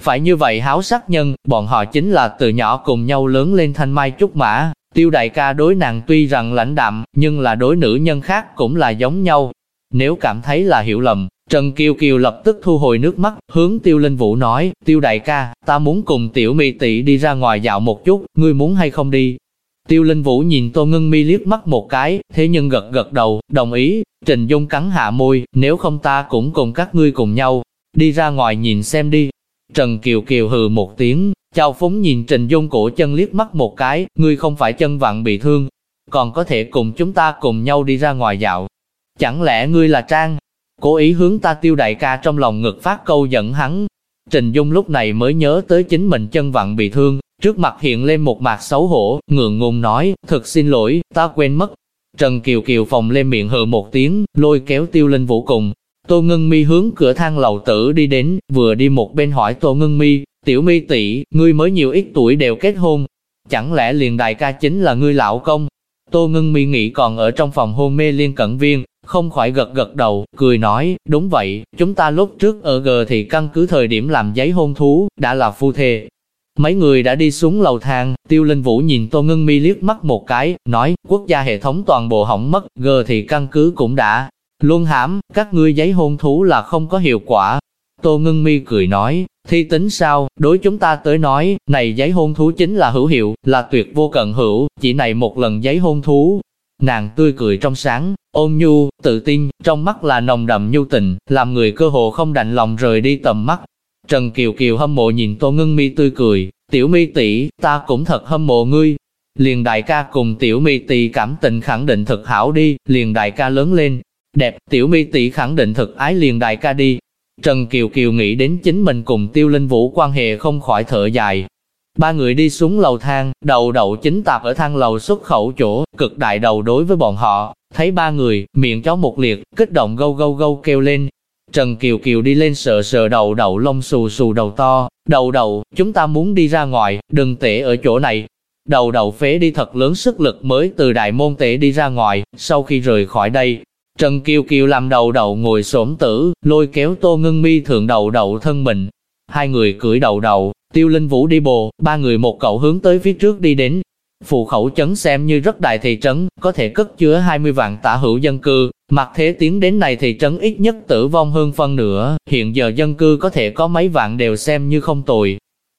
Phải như vậy háo sắc nhân, bọn họ chính là từ nhỏ cùng nhau lớn lên thanh mai trúc mã. Tiêu đại ca đối nàng tuy rằng lãnh đạm, nhưng là đối nữ nhân khác cũng là giống nhau. Nếu cảm thấy là hiểu lầm, Trần Kiều Kiều lập tức thu hồi nước mắt, hướng Tiêu Linh Vũ nói, Tiêu đại ca, ta muốn cùng Tiểu Mi tỷ đi ra ngoài dạo một chút, ngươi muốn hay không đi? Tiêu Linh Vũ nhìn Tô Ngân Mi liếc mắt một cái, thế nhưng gật gật đầu, đồng ý, Trình Dung cắn hạ môi, nếu không ta cũng cùng các ngươi cùng nhau, đi ra ngoài nhìn xem đi. Trần Kiều Kiều hừ một tiếng, Chào Phúng nhìn Trình Dung cổ chân liếc mắt một cái, ngươi không phải chân vặn bị thương, còn có thể cùng chúng ta cùng nhau đi ra ngoài dạo. Chẳng lẽ ngươi là Trang? Cố ý hướng ta tiêu đại ca trong lòng ngực phát câu giận hắn. Trình Dung lúc này mới nhớ tới chính mình chân vặn bị thương, trước mặt hiện lên một mặt xấu hổ, ngượng ngùng nói, thật xin lỗi, ta quên mất. Trần Kiều Kiều phòng lên miệng hừ một tiếng, lôi kéo tiêu linh vũ cùng. Tô Ngân Mi hướng cửa thang lầu tử đi đến, vừa đi một bên hỏi Tô Ngân Mi, tiểu mi tỷ, ngươi mới nhiều ít tuổi đều kết hôn, chẳng lẽ liền đại ca chính là ngươi lão công? Tô Ngân Mi nghĩ còn ở trong phòng hôn mê liên cận viên, không khỏi gật gật đầu, cười nói, đúng vậy, chúng ta lúc trước ở G thì căn cứ thời điểm làm giấy hôn thú, đã là phu thề. Mấy người đã đi xuống lầu thang, Tiêu Linh Vũ nhìn Tô Ngân Mi liếc mắt một cái, nói, quốc gia hệ thống toàn bộ hỏng mất, G thì căn cứ cũng đã luôn hãm, các ngươi giấy hôn thú là không có hiệu quả. Tô Ngân Mi cười nói, thi tính sao, đối chúng ta tới nói, này giấy hôn thú chính là hữu hiệu, là tuyệt vô cận hữu, chỉ này một lần giấy hôn thú, Nàng tươi cười trong sáng, ôn nhu, tự tin, trong mắt là nồng đậm nhu tình, làm người cơ hồ không đành lòng rời đi tầm mắt. Trần Kiều Kiều hâm mộ nhìn Tô Ngân Mi tươi cười, tiểu mi tỷ, ta cũng thật hâm mộ ngươi. Liền đại ca cùng tiểu mi tỷ cảm tình khẳng định thật hảo đi, liền đại ca lớn lên, đẹp, tiểu mi tỷ khẳng định thực ái liền đại ca đi. Trần Kiều Kiều nghĩ đến chính mình cùng Tiêu Linh Vũ quan hệ không khỏi thở dài, Ba người đi xuống lầu thang, đầu đậu chính tạp ở thang lầu xuất khẩu chỗ, cực đại đầu đối với bọn họ, thấy ba người, miệng chó một liệt, kích động gâu gâu gâu kêu lên. Trần Kiều Kiều đi lên sờ sờ đầu đậu lông xù xù đầu to, đầu đầu, chúng ta muốn đi ra ngoài, đừng tể ở chỗ này. Đầu đầu phế đi thật lớn sức lực mới từ đại môn tể đi ra ngoài, sau khi rời khỏi đây, Trần Kiều Kiều làm đầu đầu ngồi xổm tử, lôi kéo tô ngưng mi thượng đầu đầu thân mình. Hai người cưỡi đầu đầu, Tiêu Linh Vũ đi bồ, ba người một cậu hướng tới phía trước đi đến. Phù khẩu trấn xem như rất đại thị trấn, có thể cất chứa 20 vạn tả hữu dân cư, mặc thế tiến đến này thị trấn ít nhất tử vong hơn phân nửa, hiện giờ dân cư có thể có mấy vạn đều xem như không tồi.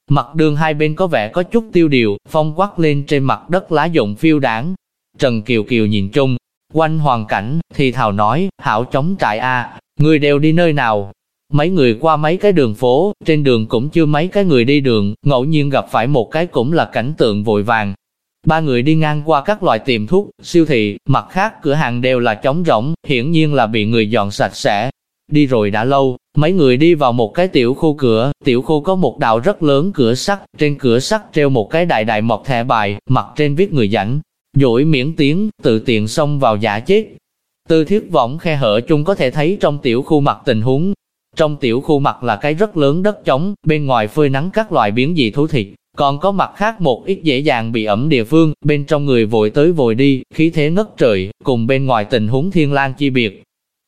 Mặt đường hai bên có vẻ có chút tiêu điều, phong quắc lên trên mặt đất lá dụng phiêu đảng. Trần Kiều Kiều nhìn chung, quanh hoàn cảnh, thì thào nói, hảo chống trại a người đều đi nơi nào, Mấy người qua mấy cái đường phố, trên đường cũng chưa mấy cái người đi đường, ngẫu nhiên gặp phải một cái cũng là cảnh tượng vội vàng. Ba người đi ngang qua các loại tiệm thuốc, siêu thị, mặt khác cửa hàng đều là trống rỗng, hiển nhiên là bị người dọn sạch sẽ. Đi rồi đã lâu, mấy người đi vào một cái tiểu khu cửa, tiểu khu có một đạo rất lớn cửa sắt, trên cửa sắt treo một cái đại đại mọc thẻ bài, mặt trên viết người dẫn, dỗi miễn tiếng, tự tiện xông vào giả chết. Tư thiết võng khe hở chung có thể thấy trong tiểu khu mặt tình huống, trong tiểu khu mặt là cái rất lớn đất trống, bên ngoài phơi nắng các loại biến dị thú thịt, còn có mặt khác một ít dễ dàng bị ẩm địa phương, bên trong người vội tới vội đi, khí thế ngất trời, cùng bên ngoài tình huống thiên lang chi biệt.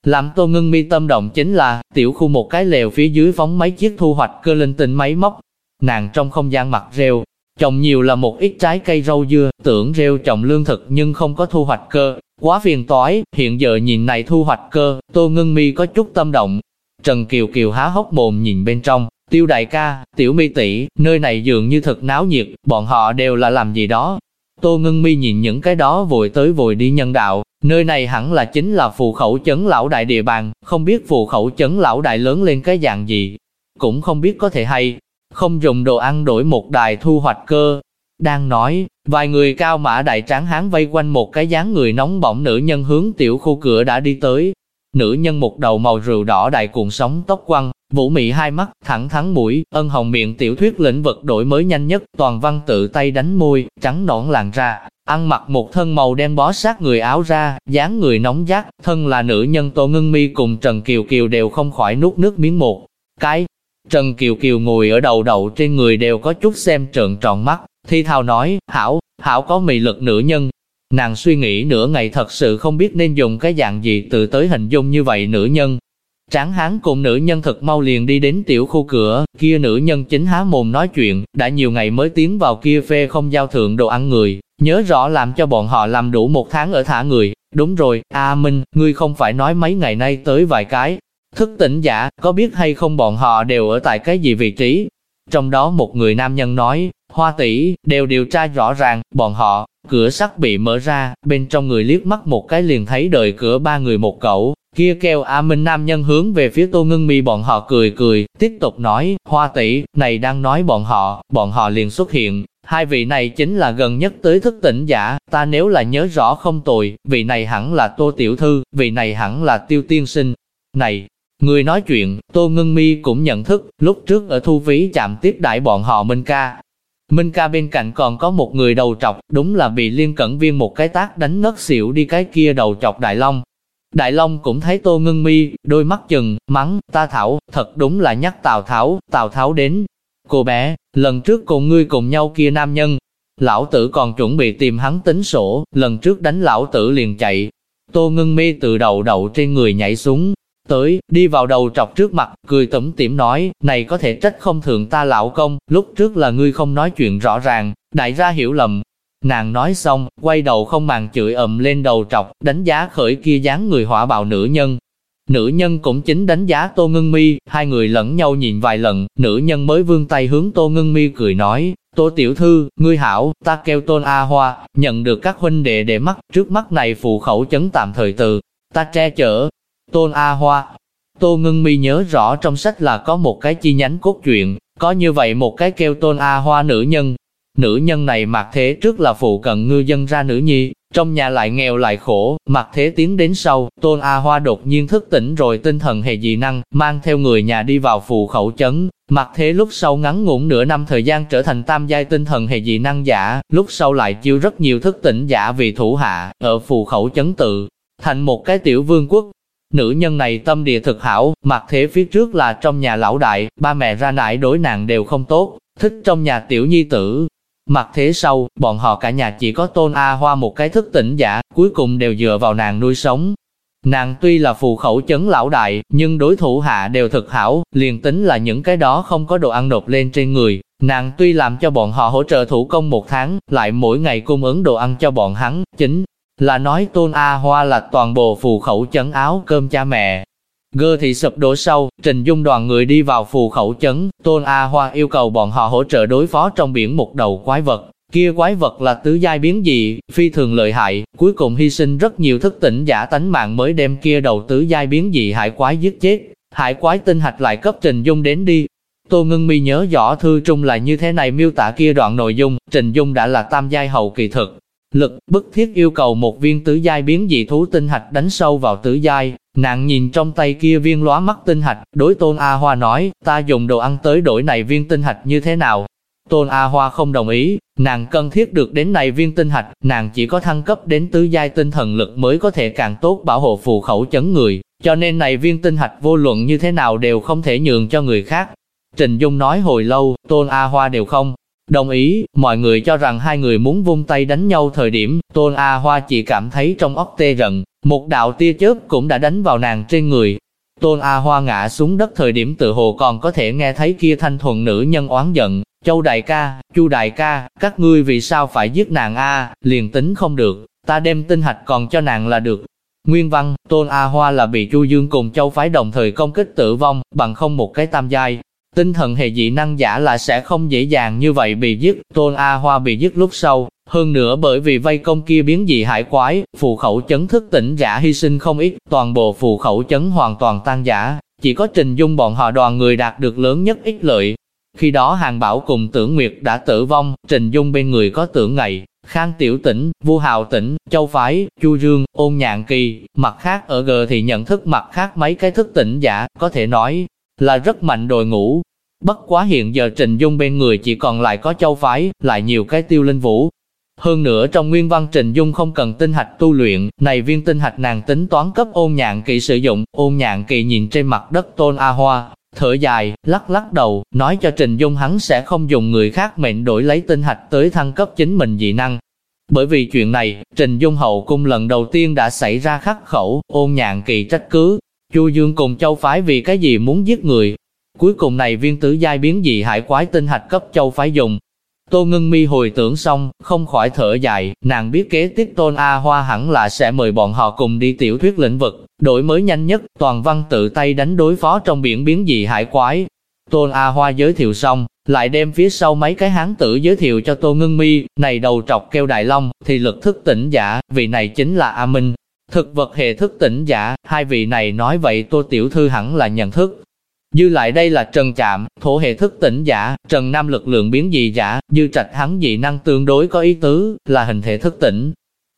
Làm tô ngưng mi tâm động chính là, tiểu khu một cái lều phía dưới phóng mấy chiếc thu hoạch cơ linh tinh máy móc. Nàng trong không gian mặt rêu, trồng nhiều là một ít trái cây rau dưa, tưởng rêu trồng lương thực nhưng không có thu hoạch cơ, quá phiền toái, hiện giờ nhìn này thu hoạch cơ, tô ngưng mi có chút tâm động, Trần Kiều Kiều há hốc mồm nhìn bên trong, tiêu đại ca, tiểu mi tỷ, nơi này dường như thật náo nhiệt, bọn họ đều là làm gì đó. Tô Ngân Mi nhìn những cái đó vội tới vội đi nhân đạo, nơi này hẳn là chính là phù khẩu chấn lão đại địa bàn, không biết phù khẩu chấn lão đại lớn lên cái dạng gì, cũng không biết có thể hay, không dùng đồ ăn đổi một đài thu hoạch cơ. Đang nói, vài người cao mã đại tráng hán vây quanh một cái dáng người nóng bỏng nữ nhân hướng tiểu khu cửa đã đi tới, Nữ nhân một đầu màu rượu đỏ đại cuộn sóng tóc quăng, vũ mị hai mắt, thẳng thắn mũi, ân hồng miệng tiểu thuyết lĩnh vực đổi mới nhanh nhất, toàn văn tự tay đánh môi, trắng nõn làn ra, ăn mặc một thân màu đen bó sát người áo ra, dáng người nóng giác, thân là nữ nhân Tô Ngân Mi cùng Trần Kiều Kiều đều không khỏi nuốt nước miếng một cái. Trần Kiều Kiều ngồi ở đầu đầu trên người đều có chút xem trợn tròn mắt, thi thao nói, hảo, hảo có mị lực nữ nhân, Nàng suy nghĩ nửa ngày thật sự không biết nên dùng cái dạng gì từ tới hình dung như vậy nữ nhân. Tráng hán cùng nữ nhân thật mau liền đi đến tiểu khu cửa, kia nữ nhân chính há mồm nói chuyện, đã nhiều ngày mới tiến vào kia phê không giao thượng đồ ăn người, nhớ rõ làm cho bọn họ làm đủ một tháng ở thả người. Đúng rồi, A Minh, ngươi không phải nói mấy ngày nay tới vài cái. Thức tỉnh giả, có biết hay không bọn họ đều ở tại cái gì vị trí? Trong đó một người nam nhân nói, hoa tỷ đều điều tra rõ ràng, bọn họ, cửa sắt bị mở ra, bên trong người liếc mắt một cái liền thấy đợi cửa ba người một cậu, kia kêu A Minh nam nhân hướng về phía Tô Ngân Mi bọn họ cười cười, tiếp tục nói, hoa tỷ này đang nói bọn họ, bọn họ liền xuất hiện, hai vị này chính là gần nhất tới thức tỉnh giả, ta nếu là nhớ rõ không tồi, vị này hẳn là Tô Tiểu Thư, vị này hẳn là Tiêu Tiên Sinh. Này, người nói chuyện, Tô Ngân Mi cũng nhận thức, lúc trước ở thu phí chạm tiếp đại bọn họ Minh ca, Minh ca bên cạnh còn có một người đầu trọc, đúng là bị liên cẩn viên một cái tác đánh ngất xỉu đi cái kia đầu trọc Đại Long. Đại Long cũng thấy Tô Ngân Mi, đôi mắt chừng, mắng, ta Thảo, thật đúng là nhắc Tào Tháo, Tào Tháo đến. Cô bé, lần trước cùng ngươi cùng nhau kia nam nhân, lão tử còn chuẩn bị tìm hắn tính sổ, lần trước đánh lão tử liền chạy. Tô Ngân Mi từ đầu đầu trên người nhảy xuống, tới, đi vào đầu trọc trước mặt, cười tẩm tỉm nói, này có thể trách không thượng ta lão công, lúc trước là ngươi không nói chuyện rõ ràng, đại gia hiểu lầm. Nàng nói xong, quay đầu không màng chửi ầm lên đầu trọc, đánh giá khởi kia dáng người hỏa bạo nữ nhân. Nữ nhân cũng chính đánh giá Tô Ngân Mi, hai người lẫn nhau nhìn vài lần, nữ nhân mới vươn tay hướng Tô Ngân Mi cười nói, Tô Tiểu Thư, ngươi hảo, ta kêu Tôn A Hoa, nhận được các huynh đệ để mắt, trước mắt này phụ khẩu chấn tạm thời từ, ta che chở, Tôn A Hoa. Tô Ngân Mi nhớ rõ trong sách là có một cái chi nhánh cốt truyện, có như vậy một cái kêu Tôn A Hoa nữ nhân. Nữ nhân này mặc thế trước là phụ cận ngư dân ra nữ nhi, trong nhà lại nghèo lại khổ, mặc thế tiến đến sau, Tôn A Hoa đột nhiên thức tỉnh rồi tinh thần hệ dị năng, mang theo người nhà đi vào phù khẩu chấn. Mặc thế lúc sau ngắn ngủn nửa năm thời gian trở thành tam giai tinh thần hệ dị năng giả, lúc sau lại chiêu rất nhiều thức tỉnh giả vì thủ hạ, ở phù khẩu chấn tự, thành một cái tiểu vương quốc, Nữ nhân này tâm địa thực hảo, mặc thế phía trước là trong nhà lão đại, ba mẹ ra nải đối nàng đều không tốt, thích trong nhà tiểu nhi tử. Mặc thế sau, bọn họ cả nhà chỉ có tôn A Hoa một cái thức tỉnh giả, cuối cùng đều dựa vào nàng nuôi sống. Nàng tuy là phù khẩu chấn lão đại, nhưng đối thủ hạ đều thực hảo, liền tính là những cái đó không có đồ ăn nộp lên trên người. Nàng tuy làm cho bọn họ hỗ trợ thủ công một tháng, lại mỗi ngày cung ứng đồ ăn cho bọn hắn, chính là nói Tôn A Hoa là toàn bộ phù khẩu chấn áo cơm cha mẹ. Gơ thị sụp đổ sâu, Trình Dung đoàn người đi vào phù khẩu chấn, Tôn A Hoa yêu cầu bọn họ hỗ trợ đối phó trong biển một đầu quái vật. Kia quái vật là tứ giai biến dị, phi thường lợi hại, cuối cùng hy sinh rất nhiều thức tỉnh giả tánh mạng mới đem kia đầu tứ giai biến dị hải quái giết chết. Hải quái tinh hạch lại cấp Trình Dung đến đi. Tô Ngân Mi nhớ rõ thư trung là như thế này miêu tả kia đoạn nội dung, Trình Dung đã là tam giai hậu kỳ thực, lực, bức thiết yêu cầu một viên tứ giai biến dị thú tinh hạch đánh sâu vào tứ giai. Nàng nhìn trong tay kia viên lóa mắt tinh hạch, đối tôn A Hoa nói, ta dùng đồ ăn tới đổi này viên tinh hạch như thế nào? Tôn A Hoa không đồng ý, nàng cần thiết được đến này viên tinh hạch, nàng chỉ có thăng cấp đến tứ giai tinh thần lực mới có thể càng tốt bảo hộ phù khẩu chấn người, cho nên này viên tinh hạch vô luận như thế nào đều không thể nhường cho người khác. Trình Dung nói hồi lâu, Tôn A Hoa đều không Đồng ý, mọi người cho rằng hai người muốn vung tay đánh nhau thời điểm, Tôn A Hoa chỉ cảm thấy trong óc tê rận, một đạo tia chớp cũng đã đánh vào nàng trên người. Tôn A Hoa ngã xuống đất thời điểm tự hồ còn có thể nghe thấy kia thanh thuần nữ nhân oán giận, Châu đại ca, Chu đại ca, các ngươi vì sao phải giết nàng A, liền tính không được, ta đem tinh hạch còn cho nàng là được. Nguyên văn, Tôn A Hoa là bị Chu Dương cùng Châu phái đồng thời công kích tử vong, bằng không một cái tam giai, Tinh thần hệ dị năng giả là sẽ không dễ dàng như vậy bị giết, Tôn A Hoa bị giết lúc sau, hơn nữa bởi vì vây công kia biến dị hải quái, phù khẩu chấn thức tỉnh giả hy sinh không ít, toàn bộ phù khẩu chấn hoàn toàn tan giả, chỉ có Trình Dung bọn họ đoàn người đạt được lớn nhất ích lợi. Khi đó Hàng Bảo cùng Tưởng Nguyệt đã tử vong, Trình Dung bên người có Tưởng Ngày, Khang Tiểu Tỉnh, Vu Hào Tỉnh, Châu Phái, Chu Dương, Ôn Nhạn Kỳ, mặt khác ở G thì nhận thức mặt khác mấy cái thức tỉnh giả, có thể nói, là rất mạnh đội ngũ. Bất quá hiện giờ Trình Dung bên người chỉ còn lại có châu phái, lại nhiều cái tiêu linh vũ. Hơn nữa trong nguyên văn Trình Dung không cần tinh hạch tu luyện, này viên tinh hạch nàng tính toán cấp ôn nhạn kỳ sử dụng, ôn nhạn kỳ nhìn trên mặt đất tôn A Hoa, thở dài, lắc lắc đầu, nói cho Trình Dung hắn sẽ không dùng người khác mệnh đổi lấy tinh hạch tới thăng cấp chính mình dị năng. Bởi vì chuyện này, Trình Dung hậu cung lần đầu tiên đã xảy ra khắc khẩu, ôn nhạn kỳ trách cứ, Chu Dương cùng Châu Phái vì cái gì muốn giết người. Cuối cùng này viên tử giai biến dị hải quái tinh hạch cấp Châu Phái dùng. Tô Ngân Mi hồi tưởng xong, không khỏi thở dài, nàng biết kế tiếp Tôn A Hoa hẳn là sẽ mời bọn họ cùng đi tiểu thuyết lĩnh vực, đổi mới nhanh nhất, toàn văn tự tay đánh đối phó trong biển biến dị hải quái. Tôn A Hoa giới thiệu xong, lại đem phía sau mấy cái hán tử giới thiệu cho Tô Ngân Mi, này đầu trọc kêu Đại Long, thì lực thức tỉnh giả, vị này chính là A Minh. Thực vật hệ thức tỉnh giả, hai vị này nói vậy Tô Tiểu Thư hẳn là nhận thức. Dư lại đây là Trần Chạm, thổ hệ thức tỉnh giả, Trần Nam lực lượng biến dị giả, dư trạch hắn dị năng tương đối có ý tứ, là hình thể thức tỉnh.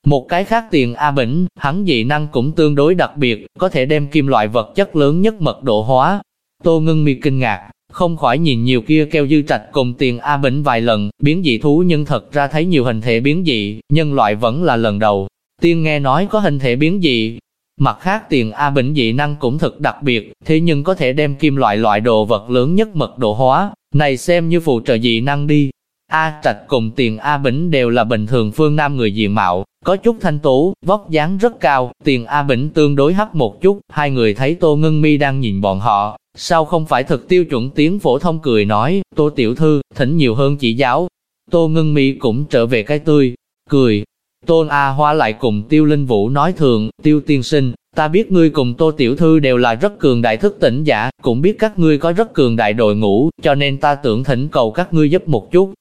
Một cái khác tiền A Bỉnh, hắn dị năng cũng tương đối đặc biệt, có thể đem kim loại vật chất lớn nhất mật độ hóa. Tô ngưng Mi kinh ngạc, không khỏi nhìn nhiều kia keo dư trạch cùng tiền A Bỉnh vài lần, biến dị thú nhưng thật ra thấy nhiều hình thể biến dị, nhân loại vẫn là lần đầu. Tiên nghe nói có hình thể biến dị, Mặt khác tiền A Bỉnh dị năng cũng thật đặc biệt, thế nhưng có thể đem kim loại loại đồ vật lớn nhất mật độ hóa, này xem như phụ trợ dị năng đi. A Trạch cùng tiền A Bỉnh đều là bình thường phương Nam người diện mạo, có chút thanh tú, vóc dáng rất cao, tiền A Bỉnh tương đối hấp một chút, hai người thấy Tô Ngân Mi đang nhìn bọn họ, sao không phải thực tiêu chuẩn tiếng phổ thông cười nói, Tô Tiểu Thư, thỉnh nhiều hơn chỉ giáo. Tô Ngân Mi cũng trở về cái tươi, cười, Tôn A Hoa lại cùng Tiêu Linh Vũ nói thường, Tiêu tiên sinh, ta biết ngươi cùng Tô Tiểu Thư đều là rất cường đại thức tỉnh giả, cũng biết các ngươi có rất cường đại đội ngũ, cho nên ta tưởng thỉnh cầu các ngươi giúp một chút.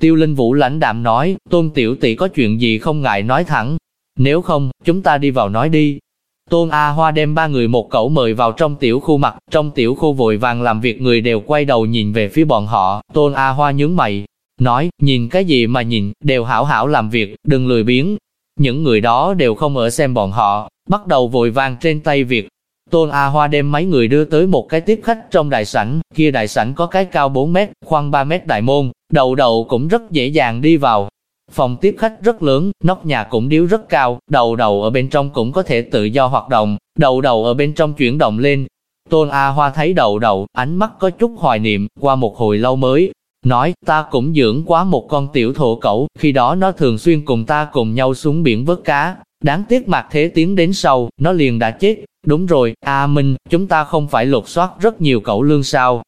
Tiêu Linh Vũ lãnh đạm nói, Tôn Tiểu Tỷ có chuyện gì không ngại nói thẳng, nếu không, chúng ta đi vào nói đi. Tôn A Hoa đem ba người một cẩu mời vào trong tiểu khu mặt, trong tiểu khu vội vàng làm việc người đều quay đầu nhìn về phía bọn họ, Tôn A Hoa nhướng mày, nói, nhìn cái gì mà nhìn, đều hảo hảo làm việc, đừng lười biếng. Những người đó đều không ở xem bọn họ, bắt đầu vội vàng trên tay việc. Tôn A Hoa đem mấy người đưa tới một cái tiếp khách trong đại sảnh, kia đại sảnh có cái cao 4 mét, khoan 3 mét đại môn, đầu đầu cũng rất dễ dàng đi vào. Phòng tiếp khách rất lớn, nóc nhà cũng điếu rất cao, đầu đầu ở bên trong cũng có thể tự do hoạt động, đầu đầu ở bên trong chuyển động lên. Tôn A Hoa thấy đầu đầu, ánh mắt có chút hoài niệm, qua một hồi lâu mới Nói, ta cũng dưỡng quá một con tiểu thổ cẩu, khi đó nó thường xuyên cùng ta cùng nhau xuống biển vớt cá. Đáng tiếc mặt thế tiến đến sau, nó liền đã chết. Đúng rồi, A Minh, chúng ta không phải lột soát rất nhiều cẩu lương sao.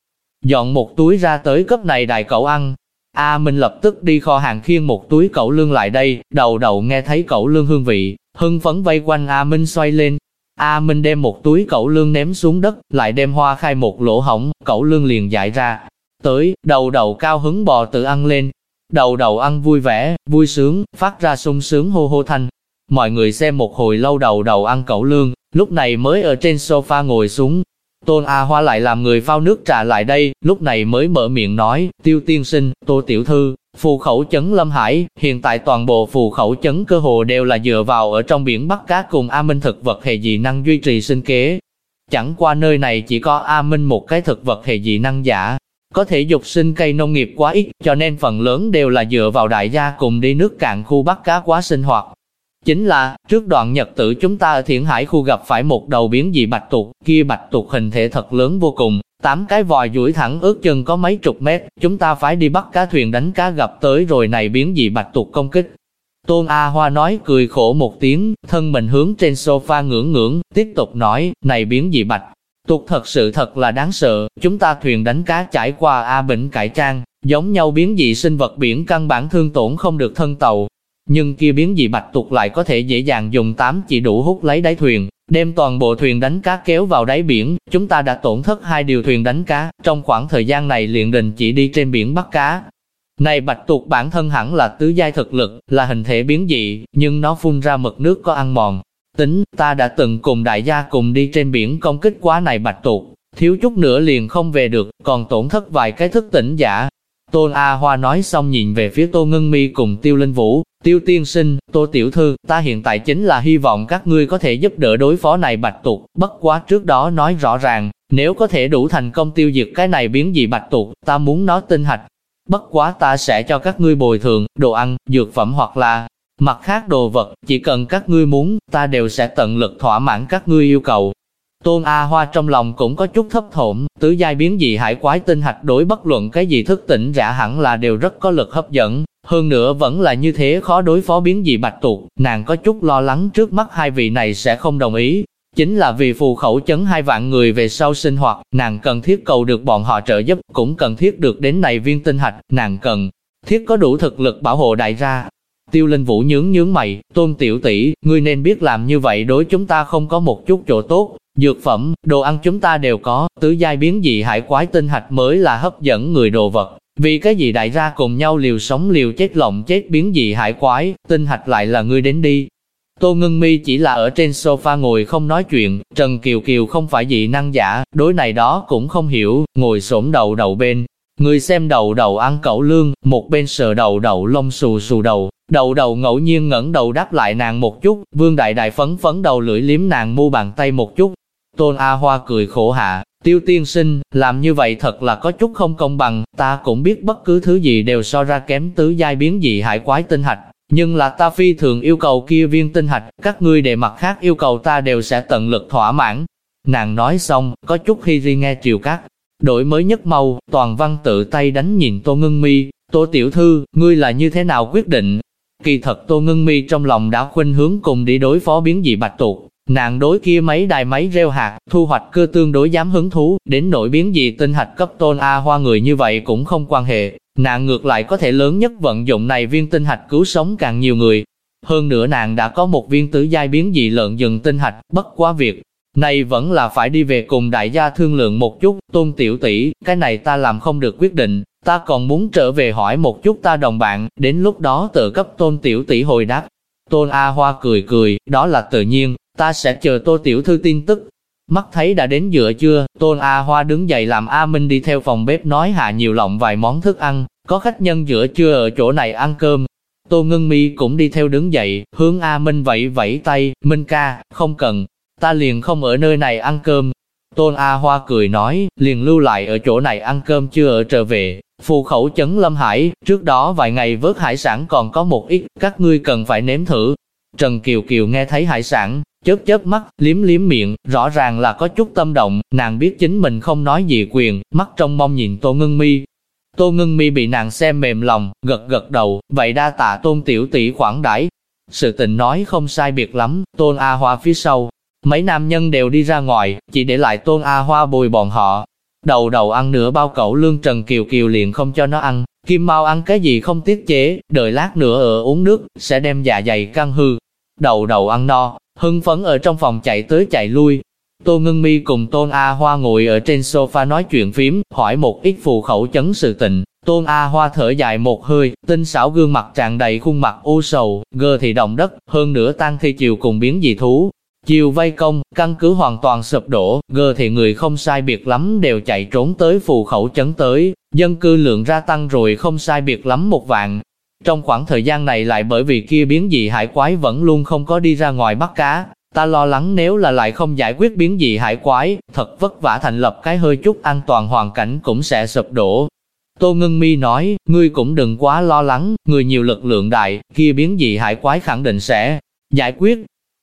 Dọn một túi ra tới cấp này đại cẩu ăn. A Minh lập tức đi kho hàng khiêng một túi cẩu lương lại đây, đầu đầu nghe thấy cẩu lương hương vị, hưng phấn vây quanh A Minh xoay lên. A Minh đem một túi cẩu lương ném xuống đất, lại đem hoa khai một lỗ hổng, cẩu lương liền dại ra, Tới, đầu đầu cao hứng bò tự ăn lên. Đầu đầu ăn vui vẻ, vui sướng, phát ra sung sướng hô hô thanh. Mọi người xem một hồi lâu đầu đầu ăn cẩu lương, lúc này mới ở trên sofa ngồi xuống. Tôn A Hoa lại làm người phao nước trà lại đây, lúc này mới mở miệng nói, tiêu tiên sinh, tô tiểu thư, phù khẩu chấn Lâm Hải, hiện tại toàn bộ phù khẩu chấn cơ hồ đều là dựa vào ở trong biển bắt cá cùng A Minh thực vật hệ dị năng duy trì sinh kế. Chẳng qua nơi này chỉ có A Minh một cái thực vật hệ dị năng giả, có thể dục sinh cây nông nghiệp quá ít, cho nên phần lớn đều là dựa vào đại gia cùng đi nước cạn khu bắt cá quá sinh hoạt. Chính là, trước đoạn nhật tử chúng ta ở Thiển Hải khu gặp phải một đầu biến dị bạch tuộc, kia bạch tuộc hình thể thật lớn vô cùng, tám cái vòi duỗi thẳng ước chân có mấy chục mét, chúng ta phải đi bắt cá thuyền đánh cá gặp tới rồi này biến dị bạch tuộc công kích. Tôn A Hoa nói cười khổ một tiếng, thân mình hướng trên sofa ngưỡng ngưỡng, tiếp tục nói, này biến dị bạch Tục thật sự thật là đáng sợ, chúng ta thuyền đánh cá trải qua A Bỉnh cải trang, giống nhau biến dị sinh vật biển căn bản thương tổn không được thân tàu. Nhưng kia biến dị bạch tuộc lại có thể dễ dàng dùng tám chỉ đủ hút lấy đáy thuyền, đem toàn bộ thuyền đánh cá kéo vào đáy biển, chúng ta đã tổn thất hai điều thuyền đánh cá, trong khoảng thời gian này liền đình chỉ đi trên biển bắt cá. Này bạch tuộc bản thân hẳn là tứ giai thực lực, là hình thể biến dị, nhưng nó phun ra mực nước có ăn mòn, Tính, ta đã từng cùng đại gia cùng đi trên biển công kích quá này bạch tuộc, thiếu chút nữa liền không về được, còn tổn thất vài cái thức tỉnh giả. Tôn A Hoa nói xong nhìn về phía Tô Ngân Mi cùng Tiêu Linh Vũ, Tiêu Tiên Sinh, Tô Tiểu Thư, ta hiện tại chính là hy vọng các ngươi có thể giúp đỡ đối phó này bạch tuộc, bất quá trước đó nói rõ ràng, nếu có thể đủ thành công tiêu diệt cái này biến dị bạch tuộc, ta muốn nó tinh hạch. Bất quá ta sẽ cho các ngươi bồi thường, đồ ăn, dược phẩm hoặc là Mặt khác đồ vật, chỉ cần các ngươi muốn, ta đều sẽ tận lực thỏa mãn các ngươi yêu cầu. Tôn A Hoa trong lòng cũng có chút thấp thổm, tứ giai biến dị hải quái tinh hạch đối bất luận cái gì thức tỉnh giả hẳn là đều rất có lực hấp dẫn. Hơn nữa vẫn là như thế khó đối phó biến dị bạch tuộc, nàng có chút lo lắng trước mắt hai vị này sẽ không đồng ý. Chính là vì phù khẩu chấn hai vạn người về sau sinh hoạt, nàng cần thiết cầu được bọn họ trợ giúp, cũng cần thiết được đến này viên tinh hạch, nàng cần thiết có đủ thực lực bảo hộ đại gia. Tiêu Linh Vũ nhướng nhướng mày, tôn tiểu tỷ, ngươi nên biết làm như vậy đối chúng ta không có một chút chỗ tốt, dược phẩm, đồ ăn chúng ta đều có, tứ giai biến dị hải quái tinh hạch mới là hấp dẫn người đồ vật. Vì cái gì đại gia cùng nhau liều sống liều chết lộng chết biến dị hải quái, tinh hạch lại là ngươi đến đi. Tô Ngân Mi chỉ là ở trên sofa ngồi không nói chuyện, Trần Kiều Kiều không phải dị năng giả, đối này đó cũng không hiểu, ngồi xổm đầu đầu bên. Người xem đầu đầu ăn cẩu lương, một bên sờ đầu đầu lông xù xù đầu, đầu đầu ngẫu nhiên ngẩng đầu đáp lại nàng một chút, vương đại đại phấn phấn đầu lưỡi liếm nàng mu bàn tay một chút. Tôn A Hoa cười khổ hạ, tiêu tiên sinh, làm như vậy thật là có chút không công bằng, ta cũng biết bất cứ thứ gì đều so ra kém tứ giai biến dị hải quái tinh hạch, nhưng là ta phi thường yêu cầu kia viên tinh hạch, các ngươi đề mặt khác yêu cầu ta đều sẽ tận lực thỏa mãn. Nàng nói xong, có chút khi ri nghe triều cát. Đổi mới nhất màu, toàn văn tự tay đánh nhìn Tô ngưng Mi, Tô Tiểu Thư, ngươi là như thế nào quyết định? Kỳ thật Tô Ngân Mi trong lòng đã khuynh hướng cùng đi đối phó biến dị bạch tuộc. Nàng đối kia mấy đài máy reo hạt, thu hoạch cơ tương đối dám hứng thú, đến nổi biến dị tinh hạch cấp tôn A hoa người như vậy cũng không quan hệ, Nàng ngược lại có thể lớn nhất vận dụng này viên tinh hạch cứu sống càng nhiều người. Hơn nữa nàng đã có một viên tứ giai biến dị lợn rừng tinh hạch, bất quá việc. Này vẫn là phải đi về cùng đại gia thương lượng một chút, tôn tiểu tỷ, cái này ta làm không được quyết định, ta còn muốn trở về hỏi một chút ta đồng bạn, đến lúc đó tự cấp tôn tiểu tỷ hồi đáp. Tôn A Hoa cười cười, đó là tự nhiên, ta sẽ chờ tô tiểu thư tin tức, Mắt thấy đã đến giữa trưa, Tôn A Hoa đứng dậy làm A Minh đi theo phòng bếp nói hạ nhiều lọng vài món thức ăn, có khách nhân giữa trưa ở chỗ này ăn cơm. Tô Ngân Mi cũng đi theo đứng dậy, hướng A Minh vẫy vẫy tay, Minh ca, không cần, ta liền không ở nơi này ăn cơm. Tôn A Hoa cười nói, liền lưu lại ở chỗ này ăn cơm chưa ở trở về. Phù khẩu chấn Lâm Hải, trước đó vài ngày vớt hải sản còn có một ít, các ngươi cần phải nếm thử. Trần Kiều Kiều nghe thấy hải sản, chớp chớp mắt, liếm liếm miệng, rõ ràng là có chút tâm động, nàng biết chính mình không nói gì quyền, mắt trong mong nhìn Tô Ngân Mi. Tô Ngân Mi bị nàng xem mềm lòng, gật gật đầu, vậy đa tạ Tôn tiểu tỷ khoản đãi. Sự tình nói không sai biệt lắm, Tôn A Hoa phía sau, mấy nam nhân đều đi ra ngoài, chỉ để lại Tôn A Hoa bồi bọn họ. Đầu đầu ăn nửa bao cẩu lương Trần Kiều Kiều liền không cho nó ăn, Kim Mao ăn cái gì không tiết chế, đợi lát nữa ở uống nước, sẽ đem dạ dày căng hư. Đầu đầu ăn no, hưng phấn ở trong phòng chạy tới chạy lui. Tô Ngân Mi cùng Tôn A Hoa ngồi ở trên sofa nói chuyện phím, hỏi một ít phù khẩu chấn sự tình. Tôn A Hoa thở dài một hơi, tinh xảo gương mặt tràn đầy khuôn mặt u sầu, gơ thì động đất, hơn nữa tan thi chiều cùng biến dị thú. Chiều vây công, căn cứ hoàn toàn sụp đổ, gơ thì người không sai biệt lắm đều chạy trốn tới phù khẩu chấn tới, dân cư lượng ra tăng rồi không sai biệt lắm một vạn, trong khoảng thời gian này lại bởi vì kia biến dị hải quái vẫn luôn không có đi ra ngoài bắt cá, ta lo lắng nếu là lại không giải quyết biến dị hải quái, thật vất vả thành lập cái hơi chút an toàn hoàn cảnh cũng sẽ sụp đổ. Tô Ngân Mi nói, ngươi cũng đừng quá lo lắng, người nhiều lực lượng đại, kia biến dị hải quái khẳng định sẽ giải quyết.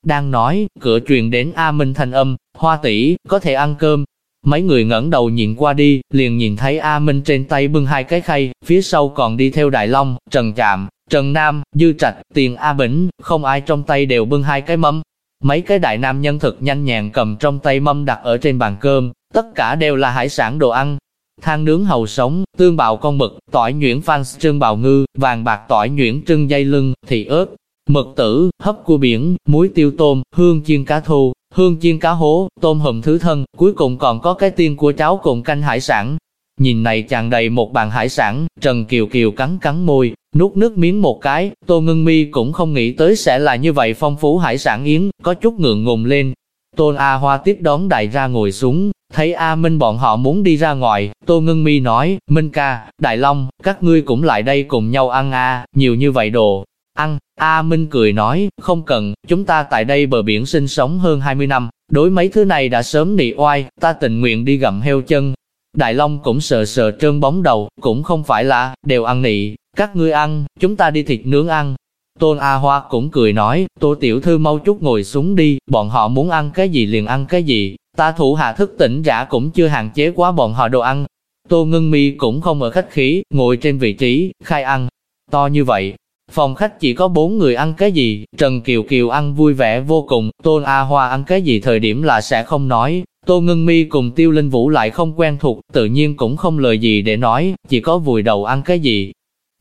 Đang nói, cửa truyền đến A Minh thanh âm, hoa tỷ có thể ăn cơm, Mấy người ngẩng đầu nhìn qua đi, liền nhìn thấy A Minh trên tay bưng hai cái khay, phía sau còn đi theo Đại Long, Trần Trạm, Trần Nam, Dư Trạch, Tiền A Bỉnh, không ai trong tay đều bưng hai cái mâm. Mấy cái đại nam nhân thực nhanh nhẹn cầm trong tay mâm đặt ở trên bàn cơm, tất cả đều là hải sản đồ ăn. thang nướng hầu sống, tương bào con mực, tỏi nhuyễn phan trưng bào ngư, vàng bạc tỏi nhuyễn trưng dây lưng, thị ớt, mực tử, hấp cua biển, muối tiêu tôm, hương chiên cá thu, hương chiên cá hố, tôm hùm thứ thân, cuối cùng còn có cái tiên của cháo cùng canh hải sản. Nhìn này tràn đầy một bàn hải sản, Trần Kiều Kiều cắn cắn môi, nuốt nước miếng một cái, Tô Ngân Mi cũng không nghĩ tới sẽ là như vậy phong phú hải sản yến, có chút ngượng ngùng lên. Tôn A Hoa tiếp đón đại ra ngồi xuống, thấy A Minh bọn họ muốn đi ra ngoài, Tô Ngân Mi nói, Minh ca, Đại Long, các ngươi cũng lại đây cùng nhau ăn a, nhiều như vậy đồ, ăn, A Minh cười nói, không cần, chúng ta tại đây bờ biển sinh sống hơn 20 năm, đối mấy thứ này đã sớm nị oai, ta tình nguyện đi gặm heo chân. Đại Long cũng sờ sờ trơn bóng đầu, cũng không phải là, đều ăn nị, các ngươi ăn, chúng ta đi thịt nướng ăn. Tôn A Hoa cũng cười nói, tô tiểu thư mau chút ngồi xuống đi, bọn họ muốn ăn cái gì liền ăn cái gì, ta thủ hạ thức tỉnh giả cũng chưa hạn chế quá bọn họ đồ ăn. Tô Ngân Mi cũng không ở khách khí, ngồi trên vị trí, khai ăn. To như vậy, Phòng khách chỉ có bốn người ăn cái gì, Trần Kiều Kiều ăn vui vẻ vô cùng, Tôn A Hoa ăn cái gì thời điểm là sẽ không nói. Tô Ngân Mi cùng Tiêu Linh Vũ lại không quen thuộc, tự nhiên cũng không lời gì để nói, chỉ có vùi đầu ăn cái gì.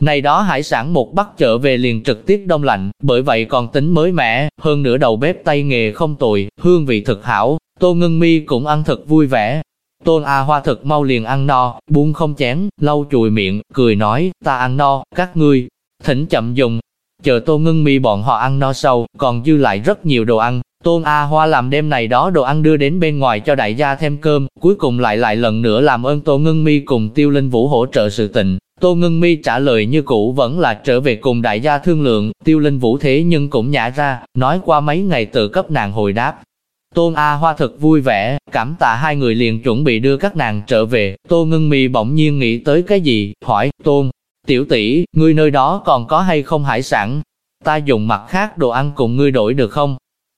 Này đó hải sản một bắt trở về liền trực tiếp đông lạnh, bởi vậy còn tính mới mẻ, hơn nữa đầu bếp tay nghề không tồi, hương vị thực hảo, Tô Ngân Mi cũng ăn thật vui vẻ. Tôn A Hoa thật mau liền ăn no, buông không chén, lau chùi miệng, cười nói, ta ăn no, các ngươi, thỉnh chậm dùng. Chờ Tô Ngân Mi bọn họ ăn no sâu, còn dư lại rất nhiều đồ ăn. Tôn A Hoa làm đêm này đó đồ ăn đưa đến bên ngoài cho đại gia thêm cơm, cuối cùng lại lại lần nữa làm ơn Tô Ngân Mi cùng Tiêu Linh Vũ hỗ trợ sự tình. Tô Ngân Mi trả lời như cũ vẫn là trở về cùng đại gia thương lượng, Tiêu Linh Vũ thế nhưng cũng nhả ra, nói qua mấy ngày tự cấp nàng hồi đáp. Tôn A Hoa thật vui vẻ, cảm tạ hai người liền chuẩn bị đưa các nàng trở về, Tô Ngân Mi bỗng nhiên nghĩ tới cái gì, hỏi, Tôn, Tiểu tỷ, ngươi nơi đó còn có hay không hải sản? Ta dùng mặt khác đồ ăn cùng ngươi đổi được không?